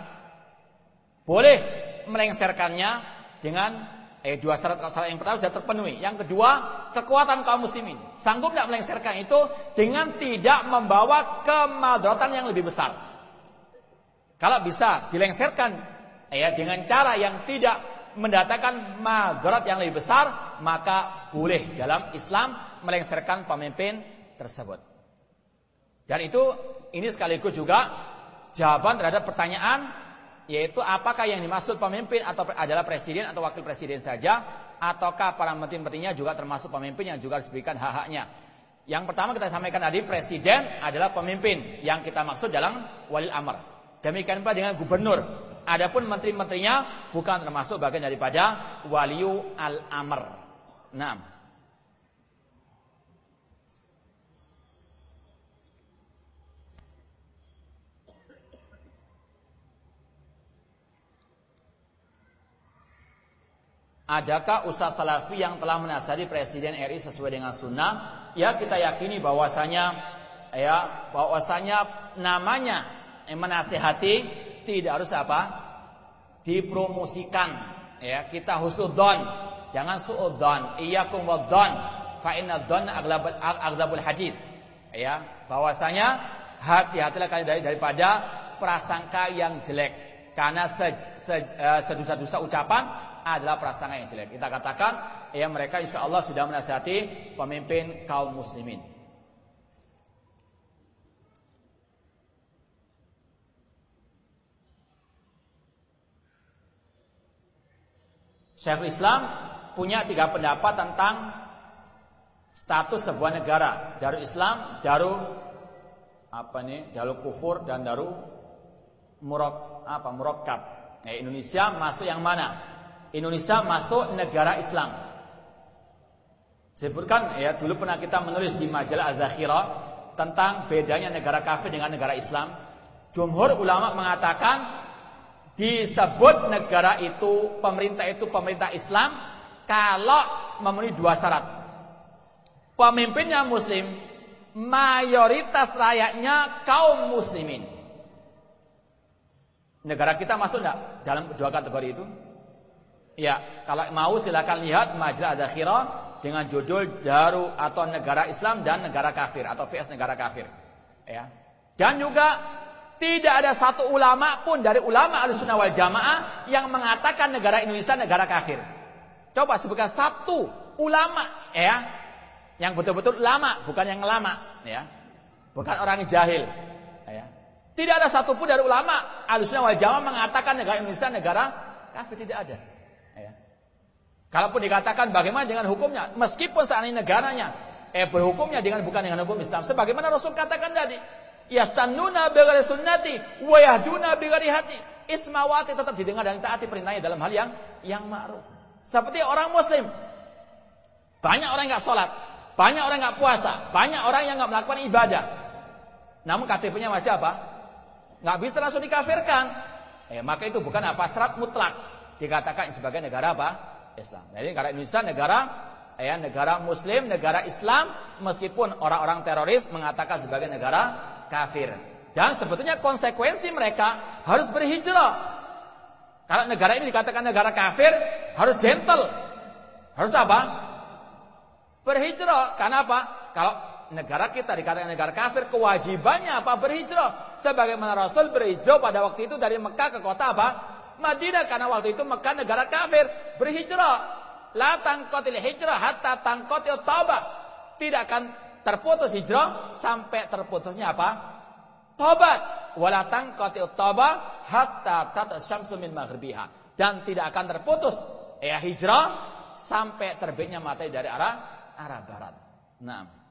boleh melengsarkannya dengan eh dua syarat syarat yang pertama sudah terpenuhi. Yang kedua, kekuatan kaum muslimin. Sanggup tidak melengsarkan itu dengan tidak membawa kemadaratan yang lebih besar. Kalau bisa dilengsarkan eh, ya dengan cara yang tidak mendatangkan madarat yang lebih besar, maka boleh dalam Islam melengsarkan pemimpin tersebut. Dan itu ini sekaligus juga jawaban terhadap pertanyaan yaitu apakah yang dimaksud pemimpin atau adalah presiden atau wakil presiden saja ataukah para menteri-menterinya juga termasuk pemimpin yang juga harus diberikan hak-haknya. Yang pertama kita sampaikan tadi presiden adalah pemimpin yang kita maksud dalam walil amr. Demikian pula dengan gubernur. Adapun menteri-menterinya bukan termasuk bagian daripada waliu al-amr. Nah, Adakah Ustaz Salafi yang telah menasihati Presiden RI sesuai dengan sunnah? Ya kita yakini bahwasanya ya bahwasanya namanya yang menasihati tidak harus apa? dipromosikan. Ya, kita husnudon, jangan suudzon. Iyyakum wadzon fa inna dzon aghlabul hadis. Ya, bahwasanya hati-hatilah kalian dari, daripada prasangka yang jelek. Karena eh, sedusa-dusa ucapan adalah prasangka yang jelek. Kita katakan ya mereka insya Allah sudah menasihati pemimpin kaum muslimin. Syekhul Islam punya tiga pendapat tentang status sebuah negara. Darul Islam, Darul apa nih? Darul Kufur dan Darul Murok apa. Eh, Indonesia masuk yang mana? Indonesia masuk negara Islam. Sebutkan ya dulu pernah kita menulis di majalah Az-Zakhirah tentang bedanya negara kafir dengan negara Islam. Jumhur ulama mengatakan disebut negara itu pemerintah itu pemerintah Islam kalau memenuhi dua syarat. Pemimpinnya muslim, mayoritas rakyatnya kaum muslimin. Negara kita masuk enggak dalam dua kategori itu? Ya, kalau mau silakan lihat majalah Adakhirah dengan judul Daru atau negara Islam dan negara kafir atau VS negara kafir. Ya. Dan juga tidak ada satu ulama pun dari ulama Ahlussunnah wal Jamaah yang mengatakan negara Indonesia negara kafir. Coba sebutkan satu ulama ya yang betul-betul ulama, bukan yang lama ya. Bukan orang jahil ya. Tidak ada satupun dari ulama Ahlussunnah wal Jamaah mengatakan negara Indonesia negara kafir tidak ada. Kalaupun dikatakan bagaimana dengan hukumnya, meskipun ini negaranya eh berhukumnya dengan bukan dengan hukum Islam, sebagaimana Rasul katakan tadi, yastannuna bighairi sunnati wa yahduna bighairi hati. Ismawati tetap didengar dan taati perintahnya dalam hal yang yang ma'ruf. Seperti orang muslim. Banyak orang yang enggak sholat, banyak orang yang enggak puasa, banyak orang yang enggak melakukan ibadah. Namun KTP-nya masih apa? Enggak bisa langsung dikafirkan. Eh, maka itu bukan apa? Syarat mutlak. Dikatakan sebagai negara apa? Islam. Jadi negara Indonesia negara ya negara muslim, negara Islam meskipun orang-orang teroris mengatakan sebagai negara kafir. Dan sebetulnya konsekuensi mereka harus berhijrah. Kalau negara ini dikatakan negara kafir, harus gentle. Harus apa? Berhijrah. Karena apa? Kalau negara kita dikatakan negara kafir, kewajibannya apa? Berhijrah. Sebagaimana Rasul berhijrah pada waktu itu dari Mekah ke kota apa? Madinah karena waktu itu Mekah negara kafir berhijrah. La tangkotil hijrah hatta tangkotil taubat. Tidak akan terputus hijrah sampai terputusnya apa? Tobat. Wala tangkotil taubat hatta tatasyamsu min maghribiha. Dan tidak akan terputus ya hijrah sampai terbitnya matahari dari arah arah barat. Nah.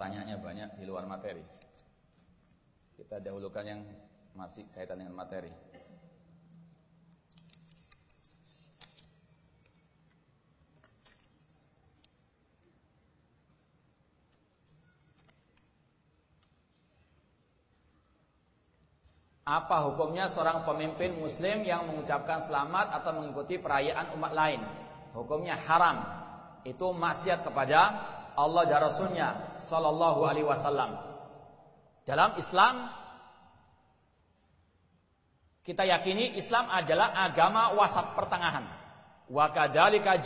Pertanyaannya banyak di luar materi. Kita dahulukan yang masih kaitan dengan materi. Apa hukumnya seorang pemimpin muslim yang mengucapkan selamat atau mengikuti perayaan umat lain? Hukumnya haram. Itu maksiat kepada Allah dan Rasulnya Sallallahu Alaihi Wasallam. Dalam Islam kita yakini Islam adalah agama wasat pertengahan. Wa kadzalika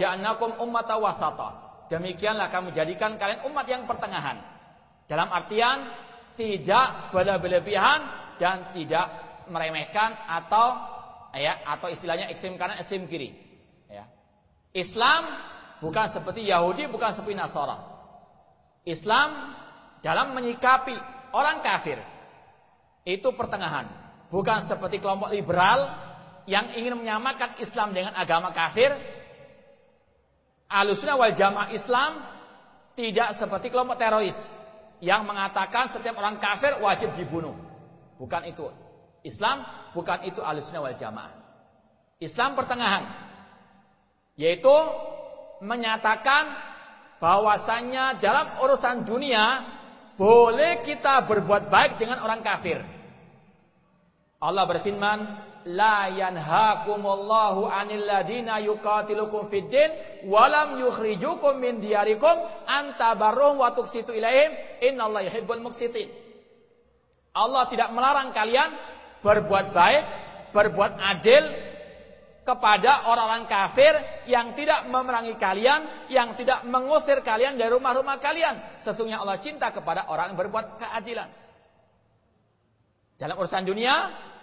ummata wasata. Demikianlah kami jadikan kalian umat yang pertengahan. Dalam artian tidak berlebihan dan tidak meremehkan atau ya atau istilahnya ekstrem kanan ekstrem kiri. Ya. Islam bukan seperti Yahudi, bukan seperti Nasara. Islam dalam menyikapi orang kafir itu pertengahan, bukan seperti kelompok liberal yang ingin menyamakan Islam dengan agama kafir. Alusuna wal Jamaah Islam tidak seperti kelompok teroris yang mengatakan setiap orang kafir wajib dibunuh. Bukan itu. Islam bukan itu alusnya wal jamaah. Islam pertengahan. Yaitu menyatakan bahwasannya dalam urusan dunia boleh kita berbuat baik dengan orang kafir. Allah berfirman, la yanhaakumullahu 'anil ladina yuqatilukum fid din wa lam yukhrijukum min diyarikum antabarrum wa tuqsitu ilaihim innallaha yuhibbul muqsitin. Allah tidak melarang kalian berbuat baik, berbuat adil kepada orang-orang kafir yang tidak memerangi kalian, yang tidak mengusir kalian dari rumah-rumah kalian. Sesungguhnya Allah cinta kepada orang yang berbuat keadilan. Dalam urusan dunia,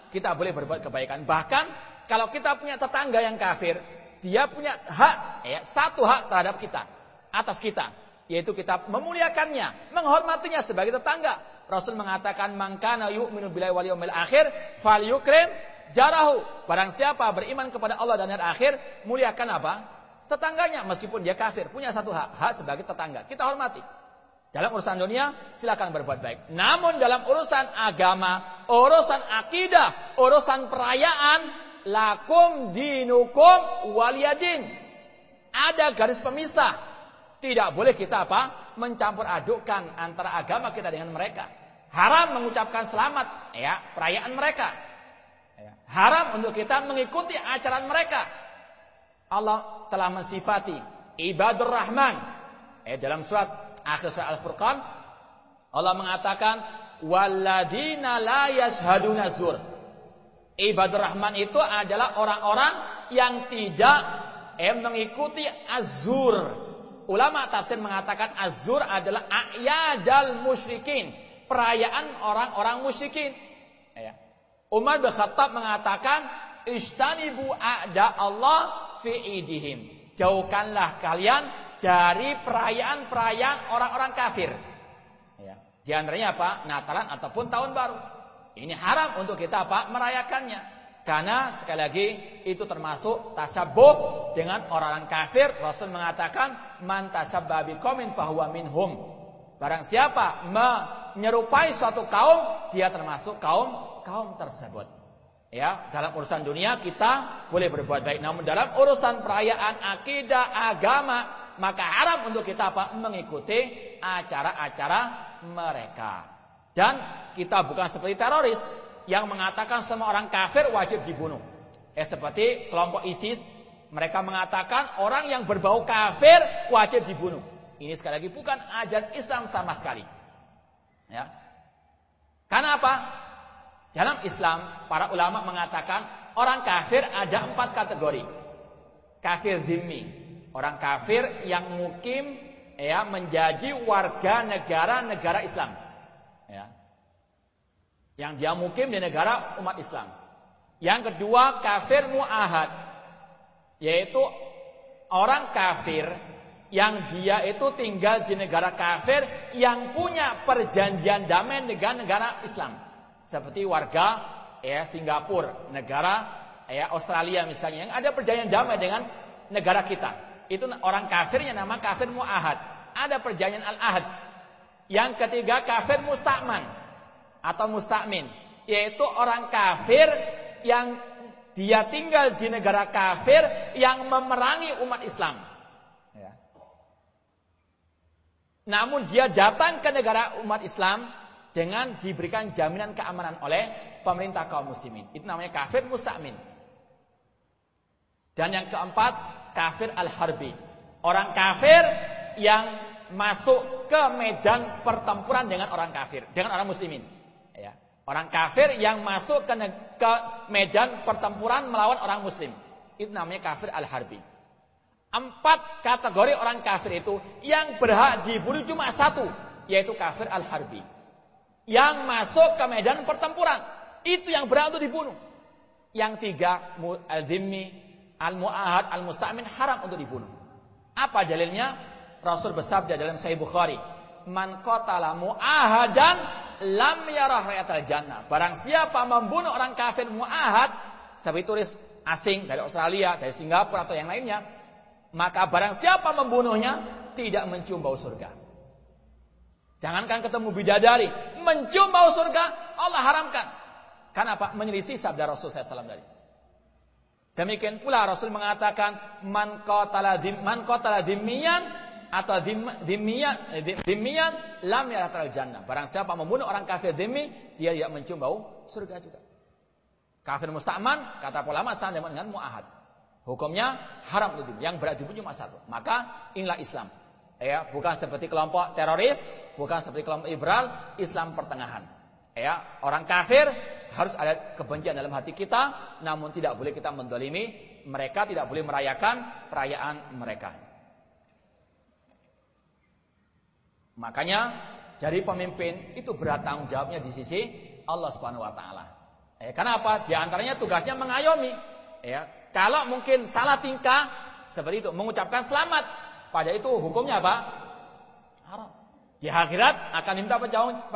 kita boleh berbuat kebaikan. Bahkan kalau kita punya tetangga yang kafir, dia punya hak, ya, satu hak terhadap kita, atas kita, yaitu kita memuliakannya, menghormatinya sebagai tetangga. Rasul mengatakan, "Mangkana yu'minu billahi wal yawmil akhir, falyukrim jarahu." Barang siapa beriman kepada Allah dan hari akhir, muliakan apa? Tetangganya meskipun dia kafir, punya satu hak, hak sebagai tetangga. Kita hormati. Dalam urusan dunia silakan berbuat baik. Namun dalam urusan agama, urusan akidah, urusan perayaan, lakum dinukum waliyadin. Ada garis pemisah. Tidak boleh kita apa? Mencampur adukkan antara agama kita dengan mereka. Haram mengucapkan selamat ya perayaan mereka. Haram untuk kita mengikuti ajaran mereka. Allah telah mensifati ibadur rahman. Eh dalam surat akhir surat Al-Furqan Allah mengatakan waladina la yashhaduna zur. Ibadur Rahman itu adalah orang-orang yang tidak eh, mengikuti azur. Ulama tafsir mengatakan azur adalah ayadal musyrikin, perayaan orang-orang musyrikin. Umar bin Khattab mengatakan istanibu a'da Allah fi idihim. Jauhkanlah kalian dari perayaan-perayaan orang-orang kafir. Ya. Di antaranya apa? Natalan ataupun tahun baru. Ini haram untuk kita apa? Merayakannya. Karena sekali lagi itu termasuk tasabuh dengan orang-orang kafir. Rasul mengatakan man tasabba biqaumin fahuwa minhum. Barang siapa menyerupai suatu kaum, dia termasuk kaum kaum tersebut. Ya, dalam urusan dunia kita boleh berbuat baik, namun dalam urusan perayaan akidah agama maka haram untuk kita apa? Mengikuti acara-acara mereka. Dan kita bukan seperti teroris yang mengatakan semua orang kafir wajib dibunuh. Eh seperti kelompok ISIS, mereka mengatakan orang yang berbau kafir wajib dibunuh. Ini sekali lagi bukan ajaran Islam sama sekali. Ya. Dalam Islam, para ulama mengatakan orang kafir ada empat kategori. Kafir zimmi, orang kafir yang mukim ya menjadi warga negara negara Islam. Ya. Yang dia mukim di negara umat Islam. Yang kedua kafir muahad yaitu orang kafir yang dia itu tinggal di negara kafir yang punya perjanjian damai dengan negara Islam. Seperti warga ya Singapura, negara ya Australia misalnya yang ada perjanjian damai dengan negara kita. Itu orang kafirnya nama kafir mu'ahad. Ada perjanjian al-ahad. Yang ketiga kafir mustakman atau mustakmin, yaitu orang kafir yang dia tinggal di negara kafir yang memerangi umat Islam. Ya. Namun dia datang ke negara umat Islam dengan diberikan jaminan keamanan oleh pemerintah kaum muslimin. Itu namanya kafir mustakmin. Dan yang keempat kafir al-harbi. Orang kafir yang masuk ke medan pertempuran dengan orang kafir, dengan orang muslimin. Ya. Orang kafir yang masuk ke, ke medan pertempuran melawan orang muslim. Itu namanya kafir al-harbi. Empat kategori orang kafir itu yang berhak dibunuh cuma satu, yaitu kafir al-harbi. Yang masuk ke medan pertempuran. Itu yang berat untuk dibunuh. Yang tiga, al-dhimmi, al-mu'ahad, al-musta'min haram untuk dibunuh. Apa dalilnya? Rasul bersabda dalam Sahih Bukhari, "Man qatala mu'ahadan lam yarah rayatal jannah." Barang siapa membunuh orang kafir mu'ahad, seperti turis asing dari Australia, dari Singapura atau yang lainnya, maka barang siapa membunuhnya tidak mencium bau surga. Jangankan ketemu bidadari, mencium bau surga Allah haramkan. Kenapa? Menyelisih sabda Rasul SAW tadi. Demikian pula Rasul mengatakan man qatala dim man qatala dimiyan atau dim, dimiyan eh, dimiyan lam yaratal jannah. Barang siapa membunuh orang kafir dimi, dia tidak mencium bau surga juga. Kafir musta'man kata ulama sama dengan muahad. Hukumnya haram itu yang berat dibunuh cuma satu. Maka inilah Islam. Ya, bukan seperti kelompok teroris, bukan seperti kelompok liberal, Islam pertengahan. Ya, orang kafir harus ada kebencian dalam hati kita, namun tidak boleh kita mendolimi mereka, tidak boleh merayakan perayaan mereka. Makanya dari pemimpin itu berat tanggung jawabnya di sisi Allah Subhanahu wa taala. Eh, kenapa? Di antaranya tugasnya mengayomi. Ya, kalau mungkin salah tingkah seperti itu, mengucapkan selamat pada itu hukumnya apa? Haram. Di akhirat akan diminta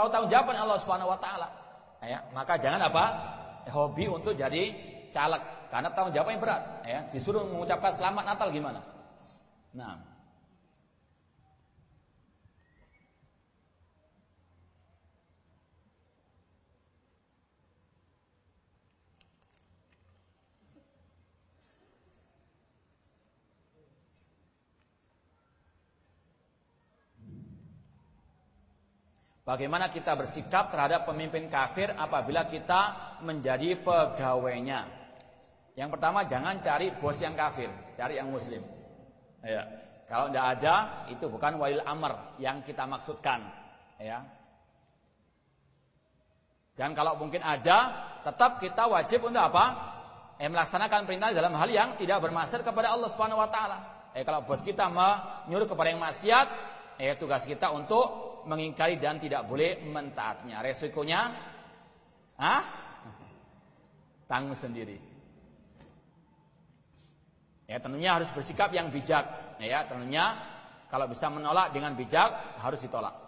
tanggung jawaban Allah Subhanahu wa taala. Ya, maka jangan apa? Hobi untuk jadi caleg karena tanggung jawabnya berat, ya. Disuruh mengucapkan selamat Natal gimana? Nah, Bagaimana kita bersikap terhadap pemimpin kafir apabila kita menjadi pegawainya? Yang pertama jangan cari bos yang kafir, cari yang muslim. Ya. Kalau tidak ada, itu bukan walil amr yang kita maksudkan. Ya. Dan kalau mungkin ada, tetap kita wajib untuk apa? Eh, melaksanakan perintah dalam hal yang tidak bermaksud kepada Allah Subhanahu Wa Taala. Eh, kalau bos kita menyuruh kepada yang maksiat, eh, tugas kita untuk mengingkari dan tidak boleh mentaatnya. Resikonya ah tanggung sendiri. Ya tentunya harus bersikap yang bijak. Ya tentunya kalau bisa menolak dengan bijak harus ditolak.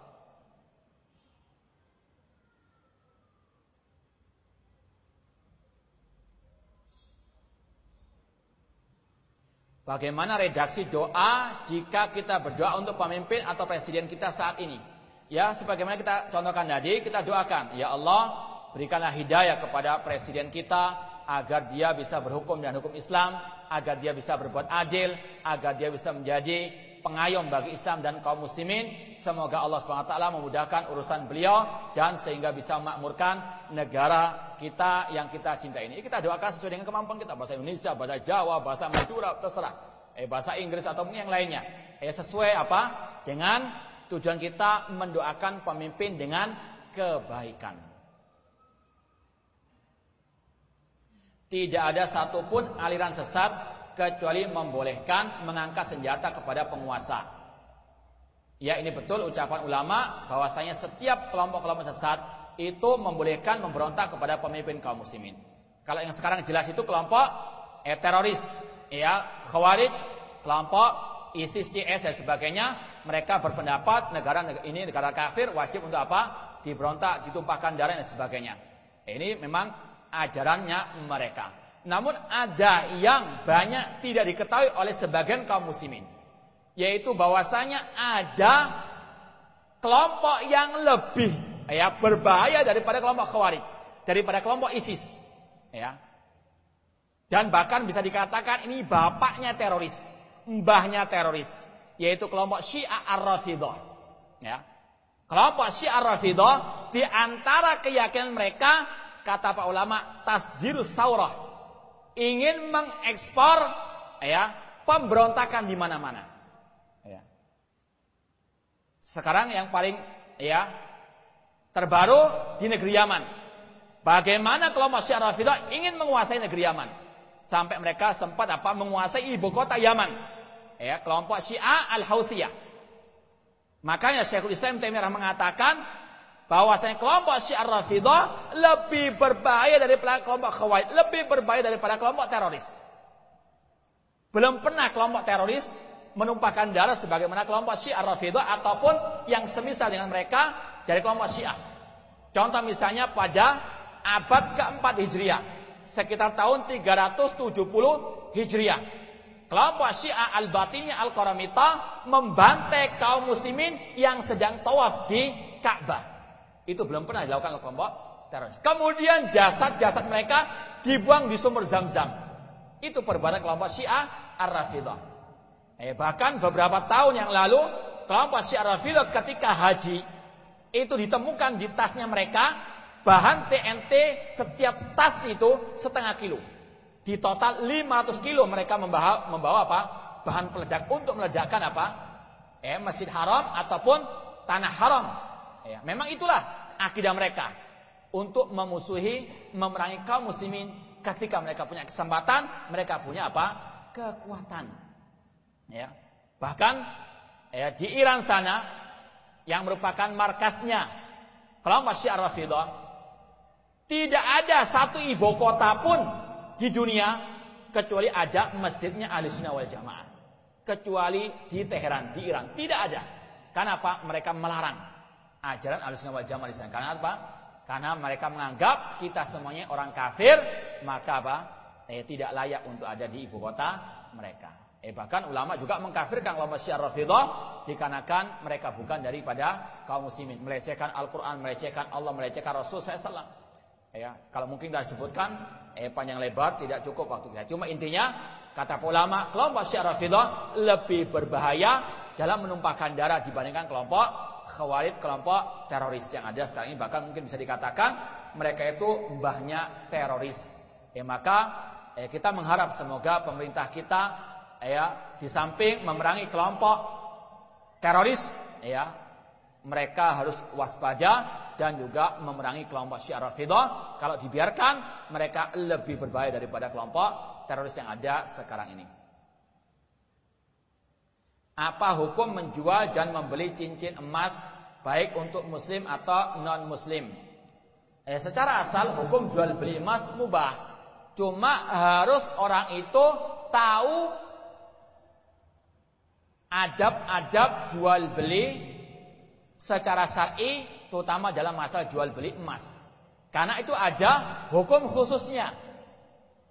Bagaimana redaksi doa jika kita berdoa untuk pemimpin atau presiden kita saat ini? Ya, sebagaimana kita contohkan tadi, kita doakan, ya Allah, berikanlah hidayah kepada presiden kita agar dia bisa berhukum dan hukum Islam, agar dia bisa berbuat adil, agar dia bisa menjadi pengayom bagi Islam dan kaum muslimin. Semoga Allah SWT memudahkan urusan beliau dan sehingga bisa memakmurkan negara kita yang kita cintai ini. Kita doakan sesuai dengan kemampuan kita, bahasa Indonesia, bahasa Jawa, bahasa Madura, terserah. Eh, bahasa Inggris atau yang lainnya. Eh, sesuai apa? Dengan Tujuan kita mendoakan pemimpin dengan kebaikan. Tidak ada satupun aliran sesat kecuali membolehkan mengangkat senjata kepada penguasa. Ya ini betul ucapan ulama bahwasanya setiap kelompok-kelompok sesat itu membolehkan memberontak kepada pemimpin kaum muslimin. Kalau yang sekarang jelas itu kelompok eh, teroris, ya khawarij, kelompok ISIS, CS dan sebagainya mereka berpendapat negara ini negara kafir wajib untuk apa? Diberontak, ditumpahkan darah dan sebagainya. Ini memang ajarannya mereka. Namun ada yang banyak tidak diketahui oleh sebagian kaum muslimin. Yaitu bahwasanya ada kelompok yang lebih ya berbahaya daripada kelompok Khawarij, daripada kelompok ISIS. Ya. Dan bahkan bisa dikatakan ini bapaknya teroris, mbahnya teroris yaitu kelompok Syiah Ar-Rafidah. Ya. Kelompok Syiah Ar-Rafidah di antara keyakinan mereka kata pak ulama tasdirus saurah ingin mengekspor ya pemberontakan di mana-mana. Ya. Sekarang yang paling ya terbaru di negeri Yaman. Bagaimana kelompok Syiah Rafidah ingin menguasai negeri Yaman sampai mereka sempat apa menguasai ibu kota Yaman ya kelompok Syiah Al-Hautsiyah. Makanya Syekhul Islam Taimiyah mengatakan bahwasanya kelompok Syiah Rafidah lebih berbahaya daripada kelompok Khawarij, lebih berbahaya daripada kelompok teroris. Belum pernah kelompok teroris menumpahkan darah sebagaimana kelompok Syiah Rafidah ataupun yang semisal dengan mereka dari kelompok Syiah. Contoh misalnya pada abad keempat Hijriah, sekitar tahun 370 Hijriah. Kelompok Syiah Al-Batini Al-Qaramita membantai kaum muslimin yang sedang tawaf di Ka'bah. Itu belum pernah dilakukan oleh kelompok teroris. Kemudian jasad-jasad mereka dibuang di sumur zam-zam. Itu perbuatan kelompok Syiah Ar-Rafidah. Eh, bahkan beberapa tahun yang lalu kelompok Syiah Ar-Rafidah ketika haji itu ditemukan di tasnya mereka bahan TNT setiap tas itu setengah kilo. Di total 500 kilo mereka membawa, membawa apa? Bahan peledak untuk meledakkan apa? Eh, Masjid Haram ataupun tanah haram Ya, memang itulah akidah mereka untuk memusuhi, memerangi kaum muslimin ketika mereka punya kesempatan, mereka punya apa? kekuatan. Ya. Bahkan ya, di Iran sana yang merupakan markasnya kelompok Syiah Rafidah tidak ada satu ibu kota pun di dunia kecuali ada masjidnya Ahlussunnah wal Jamaah. Kecuali di Teheran, di Iran tidak ada. Karena apa? Mereka melarang ajaran Ahlussunnah wal Jamaah di sana. Karena apa? Karena mereka menganggap kita semuanya orang kafir, maka apa? Eh, tidak layak untuk ada di ibu kota mereka. Eh, bahkan ulama juga mengkafirkan kelompok Syiah Rafidah dikarenakan mereka bukan daripada kaum muslimin, melecehkan Al-Qur'an, melecehkan Allah, melecehkan Rasul SAW. Eh, ya, kalau mungkin kita sebutkan eh panjang lebar tidak cukup waktu kita. Cuma intinya kata ulama kelompok Syiah Rafidah lebih berbahaya dalam menumpahkan darah dibandingkan kelompok khawarij kelompok teroris yang ada sekarang ini bahkan mungkin bisa dikatakan mereka itu mbahnya teroris. Ya maka eh, kita mengharap semoga pemerintah kita ya di samping memerangi kelompok teroris ya mereka harus waspada dan juga memerangi kelompok Syiah Rafidah kalau dibiarkan mereka lebih berbahaya daripada kelompok teroris yang ada sekarang ini. Apa hukum menjual dan membeli cincin emas baik untuk muslim atau non muslim? Eh, secara asal hukum jual beli emas mubah. Cuma harus orang itu tahu adab-adab jual beli secara syar'i terutama dalam masalah jual beli emas. Karena itu ada hukum khususnya.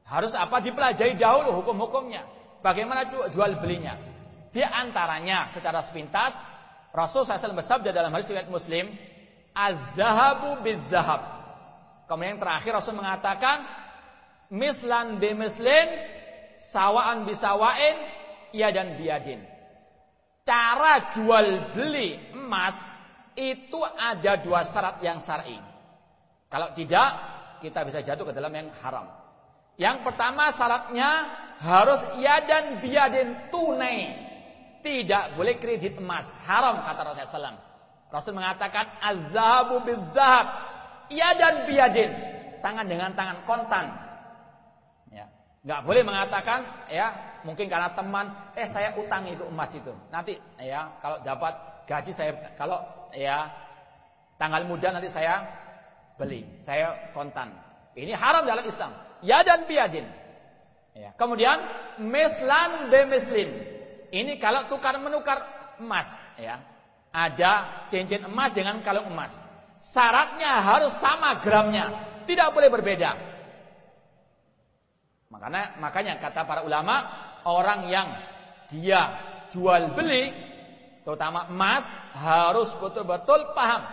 Harus apa dipelajari dahulu hukum-hukumnya. Bagaimana jual belinya? Di antaranya secara sepintas Rasul SAW bersabda dalam hadis riwayat Muslim, "Az-zahabu biz-zahab." Kemudian yang terakhir Rasul mengatakan, "Mislan bi mislin, sawaan bi sawain, ya dan biadin." Cara jual beli emas itu ada dua syarat yang syar'i. Kalau tidak, kita bisa jatuh ke dalam yang haram. Yang pertama syaratnya harus ya dan biadin tunai. Tidak boleh kredit emas. Haram kata Rasulullah SAW. Rasul mengatakan azhabu bidzahab. Iya dan biadin. Tangan dengan tangan kontan. Ya. Nggak boleh mengatakan ya mungkin karena teman eh saya utang itu emas itu. Nanti ya kalau dapat gaji saya kalau ya tanggal muda nanti saya beli. Saya kontan. Ini haram dalam Islam. Ya dan biadin. Ya. Kemudian mislan bemislin. Ini kalau tukar menukar emas ya. Ada cincin emas dengan kalung emas. Syaratnya harus sama gramnya, tidak boleh berbeda. Makanya makanya kata para ulama, orang yang dia jual beli terutama emas harus betul-betul paham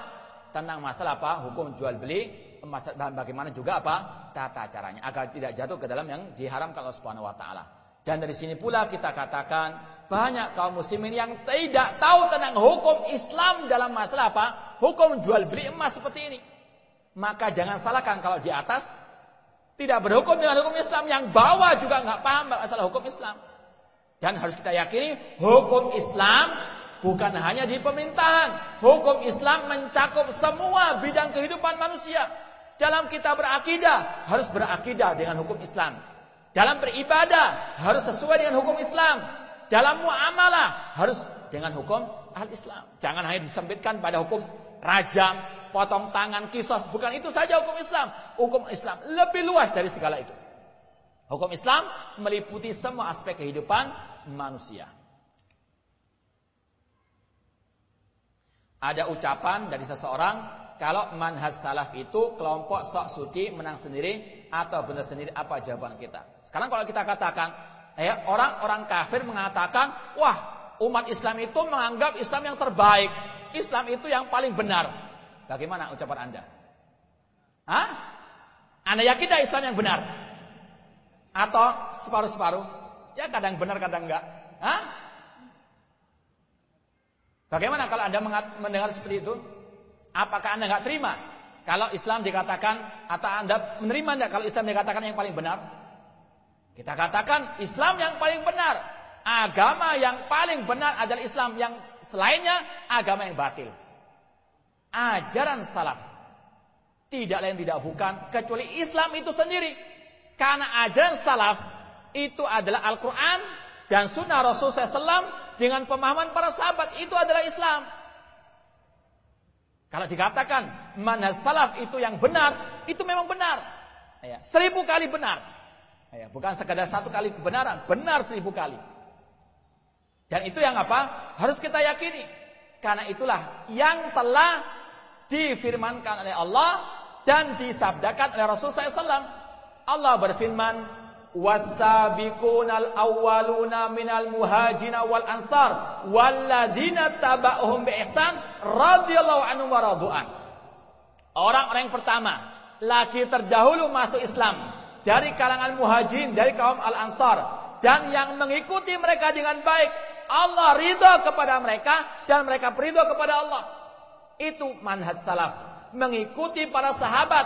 tentang masalah apa hukum jual beli emas dan bagaimana juga apa tata caranya agar tidak jatuh ke dalam yang diharamkan Allah Subhanahu wa taala. Dan dari sini pula kita katakan banyak kaum muslimin yang tidak tahu tentang hukum Islam dalam masalah apa? Hukum jual beli emas seperti ini. Maka jangan salahkan kalau di atas tidak berhukum dengan hukum Islam yang bawah juga nggak paham masalah hukum Islam. Dan harus kita yakini hukum Islam bukan hanya di pemerintahan. Hukum Islam mencakup semua bidang kehidupan manusia. Dalam kita berakidah harus berakidah dengan hukum Islam. Dalam beribadah harus sesuai dengan hukum Islam. Dalam muamalah harus dengan hukum al-Islam. Jangan hanya disempitkan pada hukum rajam, potong tangan, kisos. Bukan itu saja hukum Islam. Hukum Islam lebih luas dari segala itu. Hukum Islam meliputi semua aspek kehidupan manusia. Ada ucapan dari seseorang kalau manhaj salaf itu kelompok sok suci menang sendiri atau benar sendiri apa jawaban kita? Sekarang kalau kita katakan ya orang-orang kafir mengatakan, "Wah, umat Islam itu menganggap Islam yang terbaik. Islam itu yang paling benar." Bagaimana ucapan Anda? Hah? Anda yakin tidak Islam yang benar? Atau separuh-separuh? Ya kadang benar, kadang enggak. Hah? Bagaimana kalau Anda mendengar seperti itu? Apakah Anda nggak terima? Kalau Islam dikatakan atau Anda menerima enggak kalau Islam dikatakan yang paling benar? Kita katakan Islam yang paling benar. Agama yang paling benar adalah Islam yang selainnya agama yang batil. Ajaran salaf tidak lain tidak bukan kecuali Islam itu sendiri. Karena ajaran salaf itu adalah Al-Quran dan sunnah Rasul SAW dengan pemahaman para sahabat itu adalah Islam. Kalau dikatakan mana salaf itu yang benar, itu memang benar. Seribu kali benar. Bukan sekadar satu kali kebenaran, benar seribu kali. Dan itu yang apa? Harus kita yakini. Karena itulah yang telah difirmankan oleh Allah dan disabdakan oleh Rasul SAW. Allah berfirman, wasabiqunal awwaluna minal muhajina wal ansar walladina taba'uhum bi ihsan radhiyallahu wa radu'an. Orang-orang yang pertama lagi terdahulu masuk Islam dari kalangan muhajirin dari kaum al-ansar dan yang mengikuti mereka dengan baik Allah ridha kepada mereka dan mereka ridha kepada Allah. Itu manhaj salaf, mengikuti para sahabat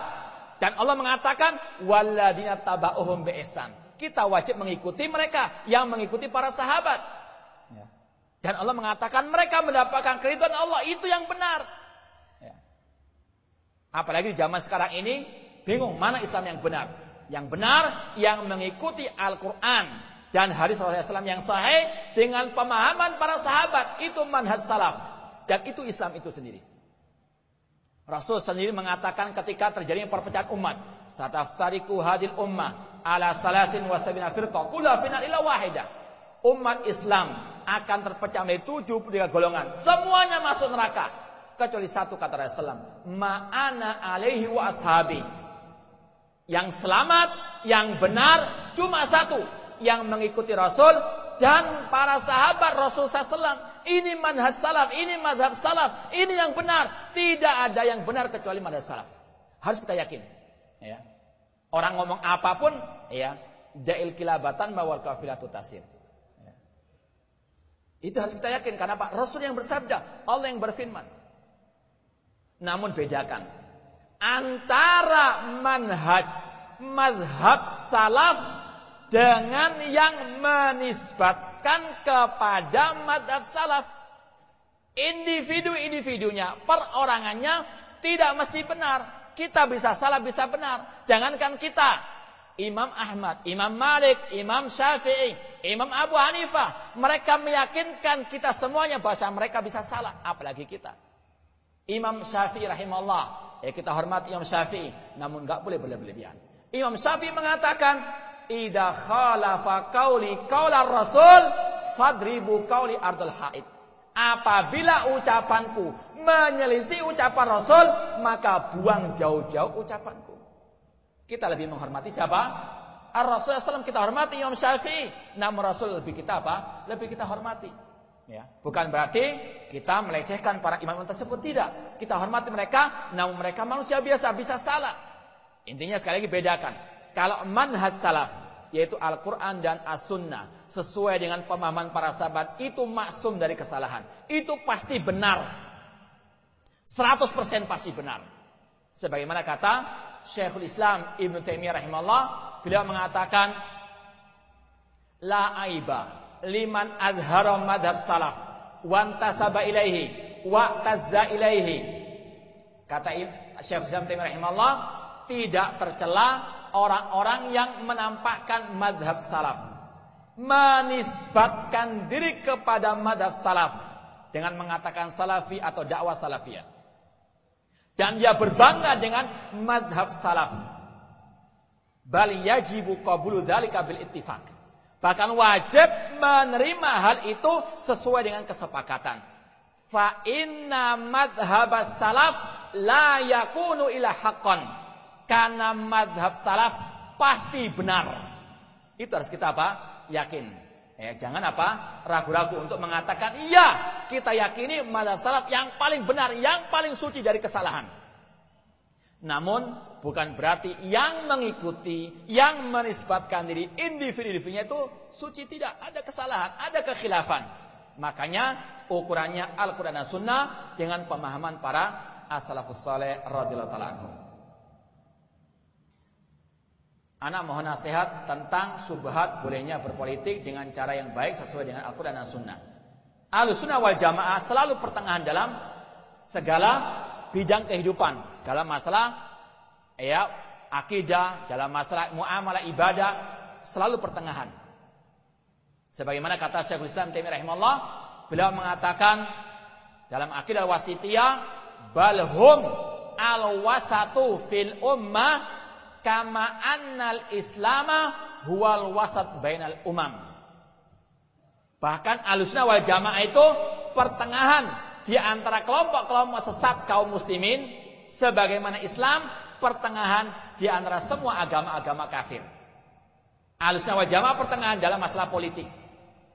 dan Allah mengatakan waladina taba'uhum ihsan. Kita wajib mengikuti mereka yang mengikuti para sahabat. Ya. Dan Allah mengatakan mereka mendapatkan keridhaan Allah itu yang benar. Ya. Apalagi di zaman sekarang ini bingung mana Islam yang benar. Yang benar yang mengikuti Al-Quran dan hadis Rasulullah SAW yang sahih dengan pemahaman para sahabat itu manhaj salaf dan itu Islam itu sendiri. Rasul sendiri mengatakan ketika terjadi perpecahan umat, "Sataftariku hadil ummah ala salasin wa sabina firqa, kullu final illa wahida." Umat Islam akan terpecah menjadi 73 golongan. Semuanya masuk neraka kecuali satu kata Rasulullah, "Ma'ana alaihi wa ashabi." Yang selamat, yang benar cuma satu, yang mengikuti Rasul dan para sahabat Rasul SAW. Ini manhaj salaf, ini madhab salaf, ini yang benar. Tidak ada yang benar kecuali madhab salaf. Harus kita yakin. Ya. Orang ngomong apa pun, ya, dail kilabatan bawal kafilatu tasir. Ya. Itu harus kita yakin karena Pak Rasul yang bersabda, Allah yang berfirman. Namun bedakan antara manhaj madhab salaf dengan yang menisbatkan kepada madhab salaf. Individu-individunya, perorangannya tidak mesti benar. Kita bisa salah, bisa benar. Jangankan kita, Imam Ahmad, Imam Malik, Imam Syafi'i, Imam Abu Hanifah. Mereka meyakinkan kita semuanya bahasa mereka bisa salah. Apalagi kita. Imam Syafi'i rahimahullah. Ya kita hormati Imam Syafi'i. Namun nggak boleh berlebihan. Imam Syafi'i mengatakan Ida khalafa kauli kaular rasul fadribu kauli ardul haid. Apabila ucapanku menyelisih ucapan Rasul, maka buang jauh-jauh ucapanku. Kita lebih menghormati siapa? Ar-Rasul SAW kita hormati Imam Syafi'i. Namun Rasul lebih kita apa? Lebih kita hormati. Ya, bukan berarti kita melecehkan para imam tersebut tidak. Kita hormati mereka, namun mereka manusia biasa bisa salah. Intinya sekali lagi bedakan. Kalau manhaj salaf yaitu Al-Quran dan As-Sunnah sesuai dengan pemahaman para sahabat itu maksum dari kesalahan. Itu pasti benar. 100% pasti benar. Sebagaimana kata Syekhul Islam Ibn Taimiyah rahimahullah, beliau mengatakan la aiba liman adhara madhab salaf wantasaba ilaihi wa tazza ilaihi. Kata Syekhul Islam Taimiyah rahimahullah, tidak tercela orang-orang yang menampakkan madhab salaf. Menisbatkan diri kepada madhab salaf. Dengan mengatakan salafi atau dakwah salafiyah. Dan dia berbangga dengan madhab salaf. Bal yajibu qabulu dzalika bil ittifaq. Bahkan wajib menerima hal itu sesuai dengan kesepakatan. Fa inna madhab salaf la yakunu ila haqqan. Karena madhab salaf pasti benar. Itu harus kita apa? Yakin. Ya, jangan apa? Ragu-ragu untuk mengatakan iya, kita yakini mazhab salaf yang paling benar, yang paling suci dari kesalahan. Namun bukan berarti yang mengikuti, yang menisbatkan diri individu-individunya itu suci tidak, ada kesalahan, ada kekhilafan. Makanya ukurannya Al-Qur'an dan Sunnah dengan pemahaman para as-salafus saleh radhiyallahu Anak mohon nasihat tentang subhat bolehnya berpolitik dengan cara yang baik sesuai dengan Al-Quran dan Sunnah. Al-Sunnah wal Jamaah selalu pertengahan dalam segala bidang kehidupan. Dalam masalah ya akidah, dalam masalah muamalah ibadah, selalu pertengahan. Sebagaimana kata Syekhul Islam Taimiyah rahimahullah, beliau mengatakan dalam akidah wasitiyah, balhum al-wasatu fil ummah kama annal islama huwal wasat bainal umam. Bahkan alusna wal jamaah itu pertengahan di antara kelompok-kelompok sesat kaum muslimin sebagaimana Islam pertengahan di antara semua agama-agama kafir. Alusna wal jamaah pertengahan dalam masalah politik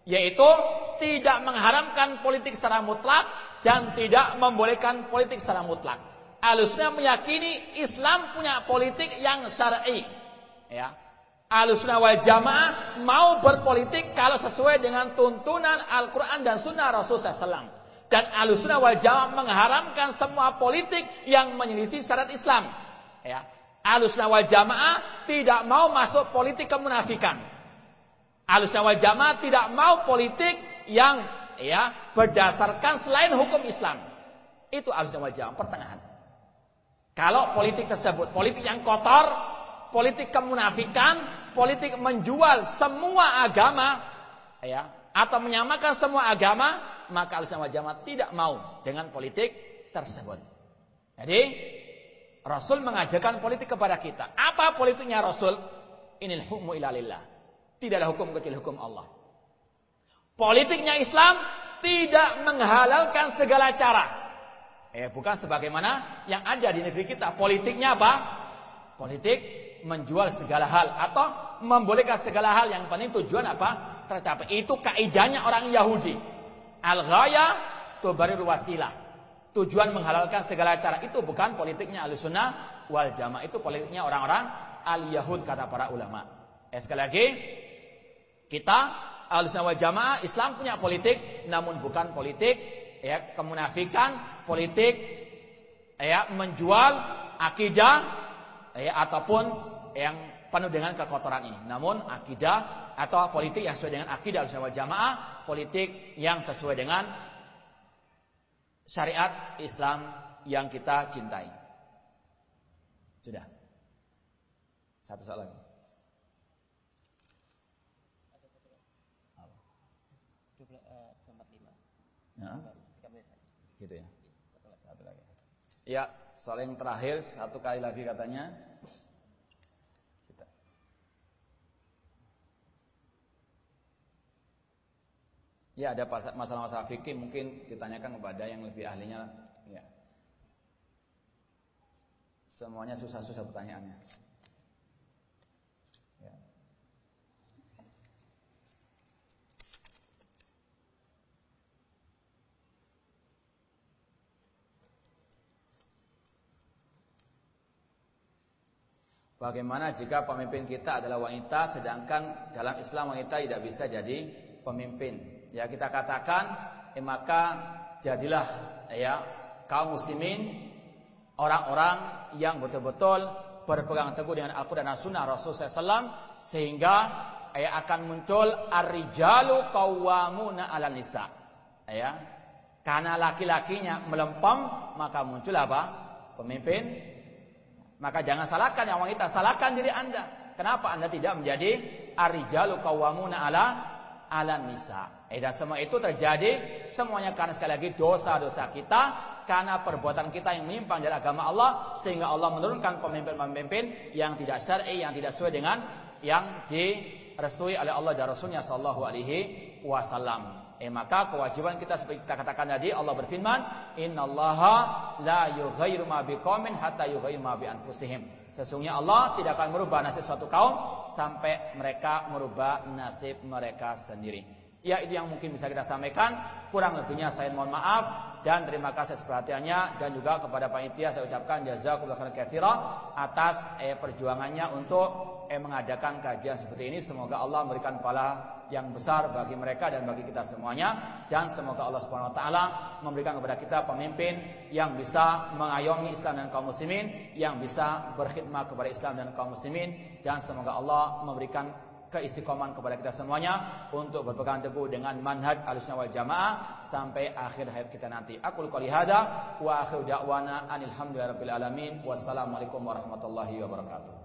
yaitu tidak mengharamkan politik secara mutlak dan tidak membolehkan politik secara mutlak. Alusnya meyakini Islam punya politik yang syar'i. Ya. Alusna wal jamaah mau berpolitik kalau sesuai dengan tuntunan Al-Quran dan Sunnah Rasulullah SAW. Dan alusna wal jamaah mengharamkan semua politik yang menyelisih syarat Islam. Ya. Alusna wal jamaah tidak mau masuk politik kemunafikan. Alusna wal jamaah tidak mau politik yang ya berdasarkan selain hukum Islam. Itu alusna wal jamaah pertengahan. Kalau politik tersebut politik yang kotor, politik kemunafikan, politik menjual semua agama, ya, atau menyamakan semua agama, maka Ahlussunnah Jamaah tidak mau dengan politik tersebut. Jadi Rasul mengajarkan politik kepada kita. Apa politiknya Rasul? Inil hukmu ilalillah. Tidaklah hukum kecil hukum Allah. Politiknya Islam tidak menghalalkan segala cara. Eh bukan sebagaimana yang ada di negeri kita. Politiknya apa? Politik menjual segala hal atau membolehkan segala hal yang penting tujuan apa? Tercapai. Itu kaidahnya orang Yahudi. Al-ghaya tubaril wasilah. Tujuan menghalalkan segala cara itu bukan politiknya al-sunnah wal jamaah. Itu politiknya orang-orang al-yahud kata para ulama. Eh, sekali lagi kita al-sunnah wal jamaah Islam punya politik namun bukan politik ya kemunafikan politik, ya menjual akidah, ya ataupun yang penuh dengan kekotoran ini. Namun akidah atau politik yang sesuai dengan akidah al jamaah, politik yang sesuai dengan syariat Islam yang kita cintai. Sudah. Satu soal lagi. Ya. Gitu ya. Ya, soal yang terakhir satu kali lagi katanya. Ya, ada masalah-masalah fikih mungkin ditanyakan kepada yang lebih ahlinya. Ya. Semuanya susah-susah pertanyaannya. Bagaimana jika pemimpin kita adalah wanita sedangkan dalam Islam wanita tidak bisa jadi pemimpin? Ya kita katakan, eh, maka jadilah ya kaum muslimin orang-orang yang betul-betul berpegang teguh dengan Al-Quran dan Sunnah Rasulullah SAW sehingga ya, akan muncul ar-rijalu qawwamuna 'alan nisa. Ya. Karena laki-lakinya melempem maka muncul apa? Pemimpin maka jangan salahkan yang wanita, salahkan diri Anda. Kenapa Anda tidak menjadi arijalu kawamuna ala ala nisa. Eh, dan semua itu terjadi semuanya karena sekali lagi dosa-dosa kita karena perbuatan kita yang menyimpang dari agama Allah sehingga Allah menurunkan pemimpin-pemimpin yang tidak syar'i, yang tidak sesuai dengan yang direstui oleh Allah dan Rasulnya Shallallahu Alaihi Wasallam. Eh maka kewajiban kita seperti kita katakan tadi Allah berfirman, "Innallaha la yughayyiru ma biqaumin hatta yughayyiru ma bi anfusihim." Sesungguhnya Allah tidak akan merubah nasib suatu kaum sampai mereka merubah nasib mereka sendiri. Ya itu yang mungkin bisa kita sampaikan. Kurang lebihnya saya mohon maaf dan terima kasih atas perhatiannya dan juga kepada panitia saya ucapkan jazakumullah khairan katsira atas eh, perjuangannya untuk eh, mengadakan kajian seperti ini. Semoga Allah memberikan pahala yang besar bagi mereka dan bagi kita semuanya dan semoga Allah Subhanahu wa taala memberikan kepada kita pemimpin yang bisa mengayomi Islam dan kaum muslimin, yang bisa berkhidmat kepada Islam dan kaum muslimin dan semoga Allah memberikan keistiqomahan kepada kita semuanya untuk berpegang teguh dengan manhaj Ahlussunnah wal Jamaah sampai akhir hayat kita nanti. Aku qouli hada wa akhiru da'wana anil hamdulillahi alamin. Wassalamualaikum warahmatullahi wabarakatuh.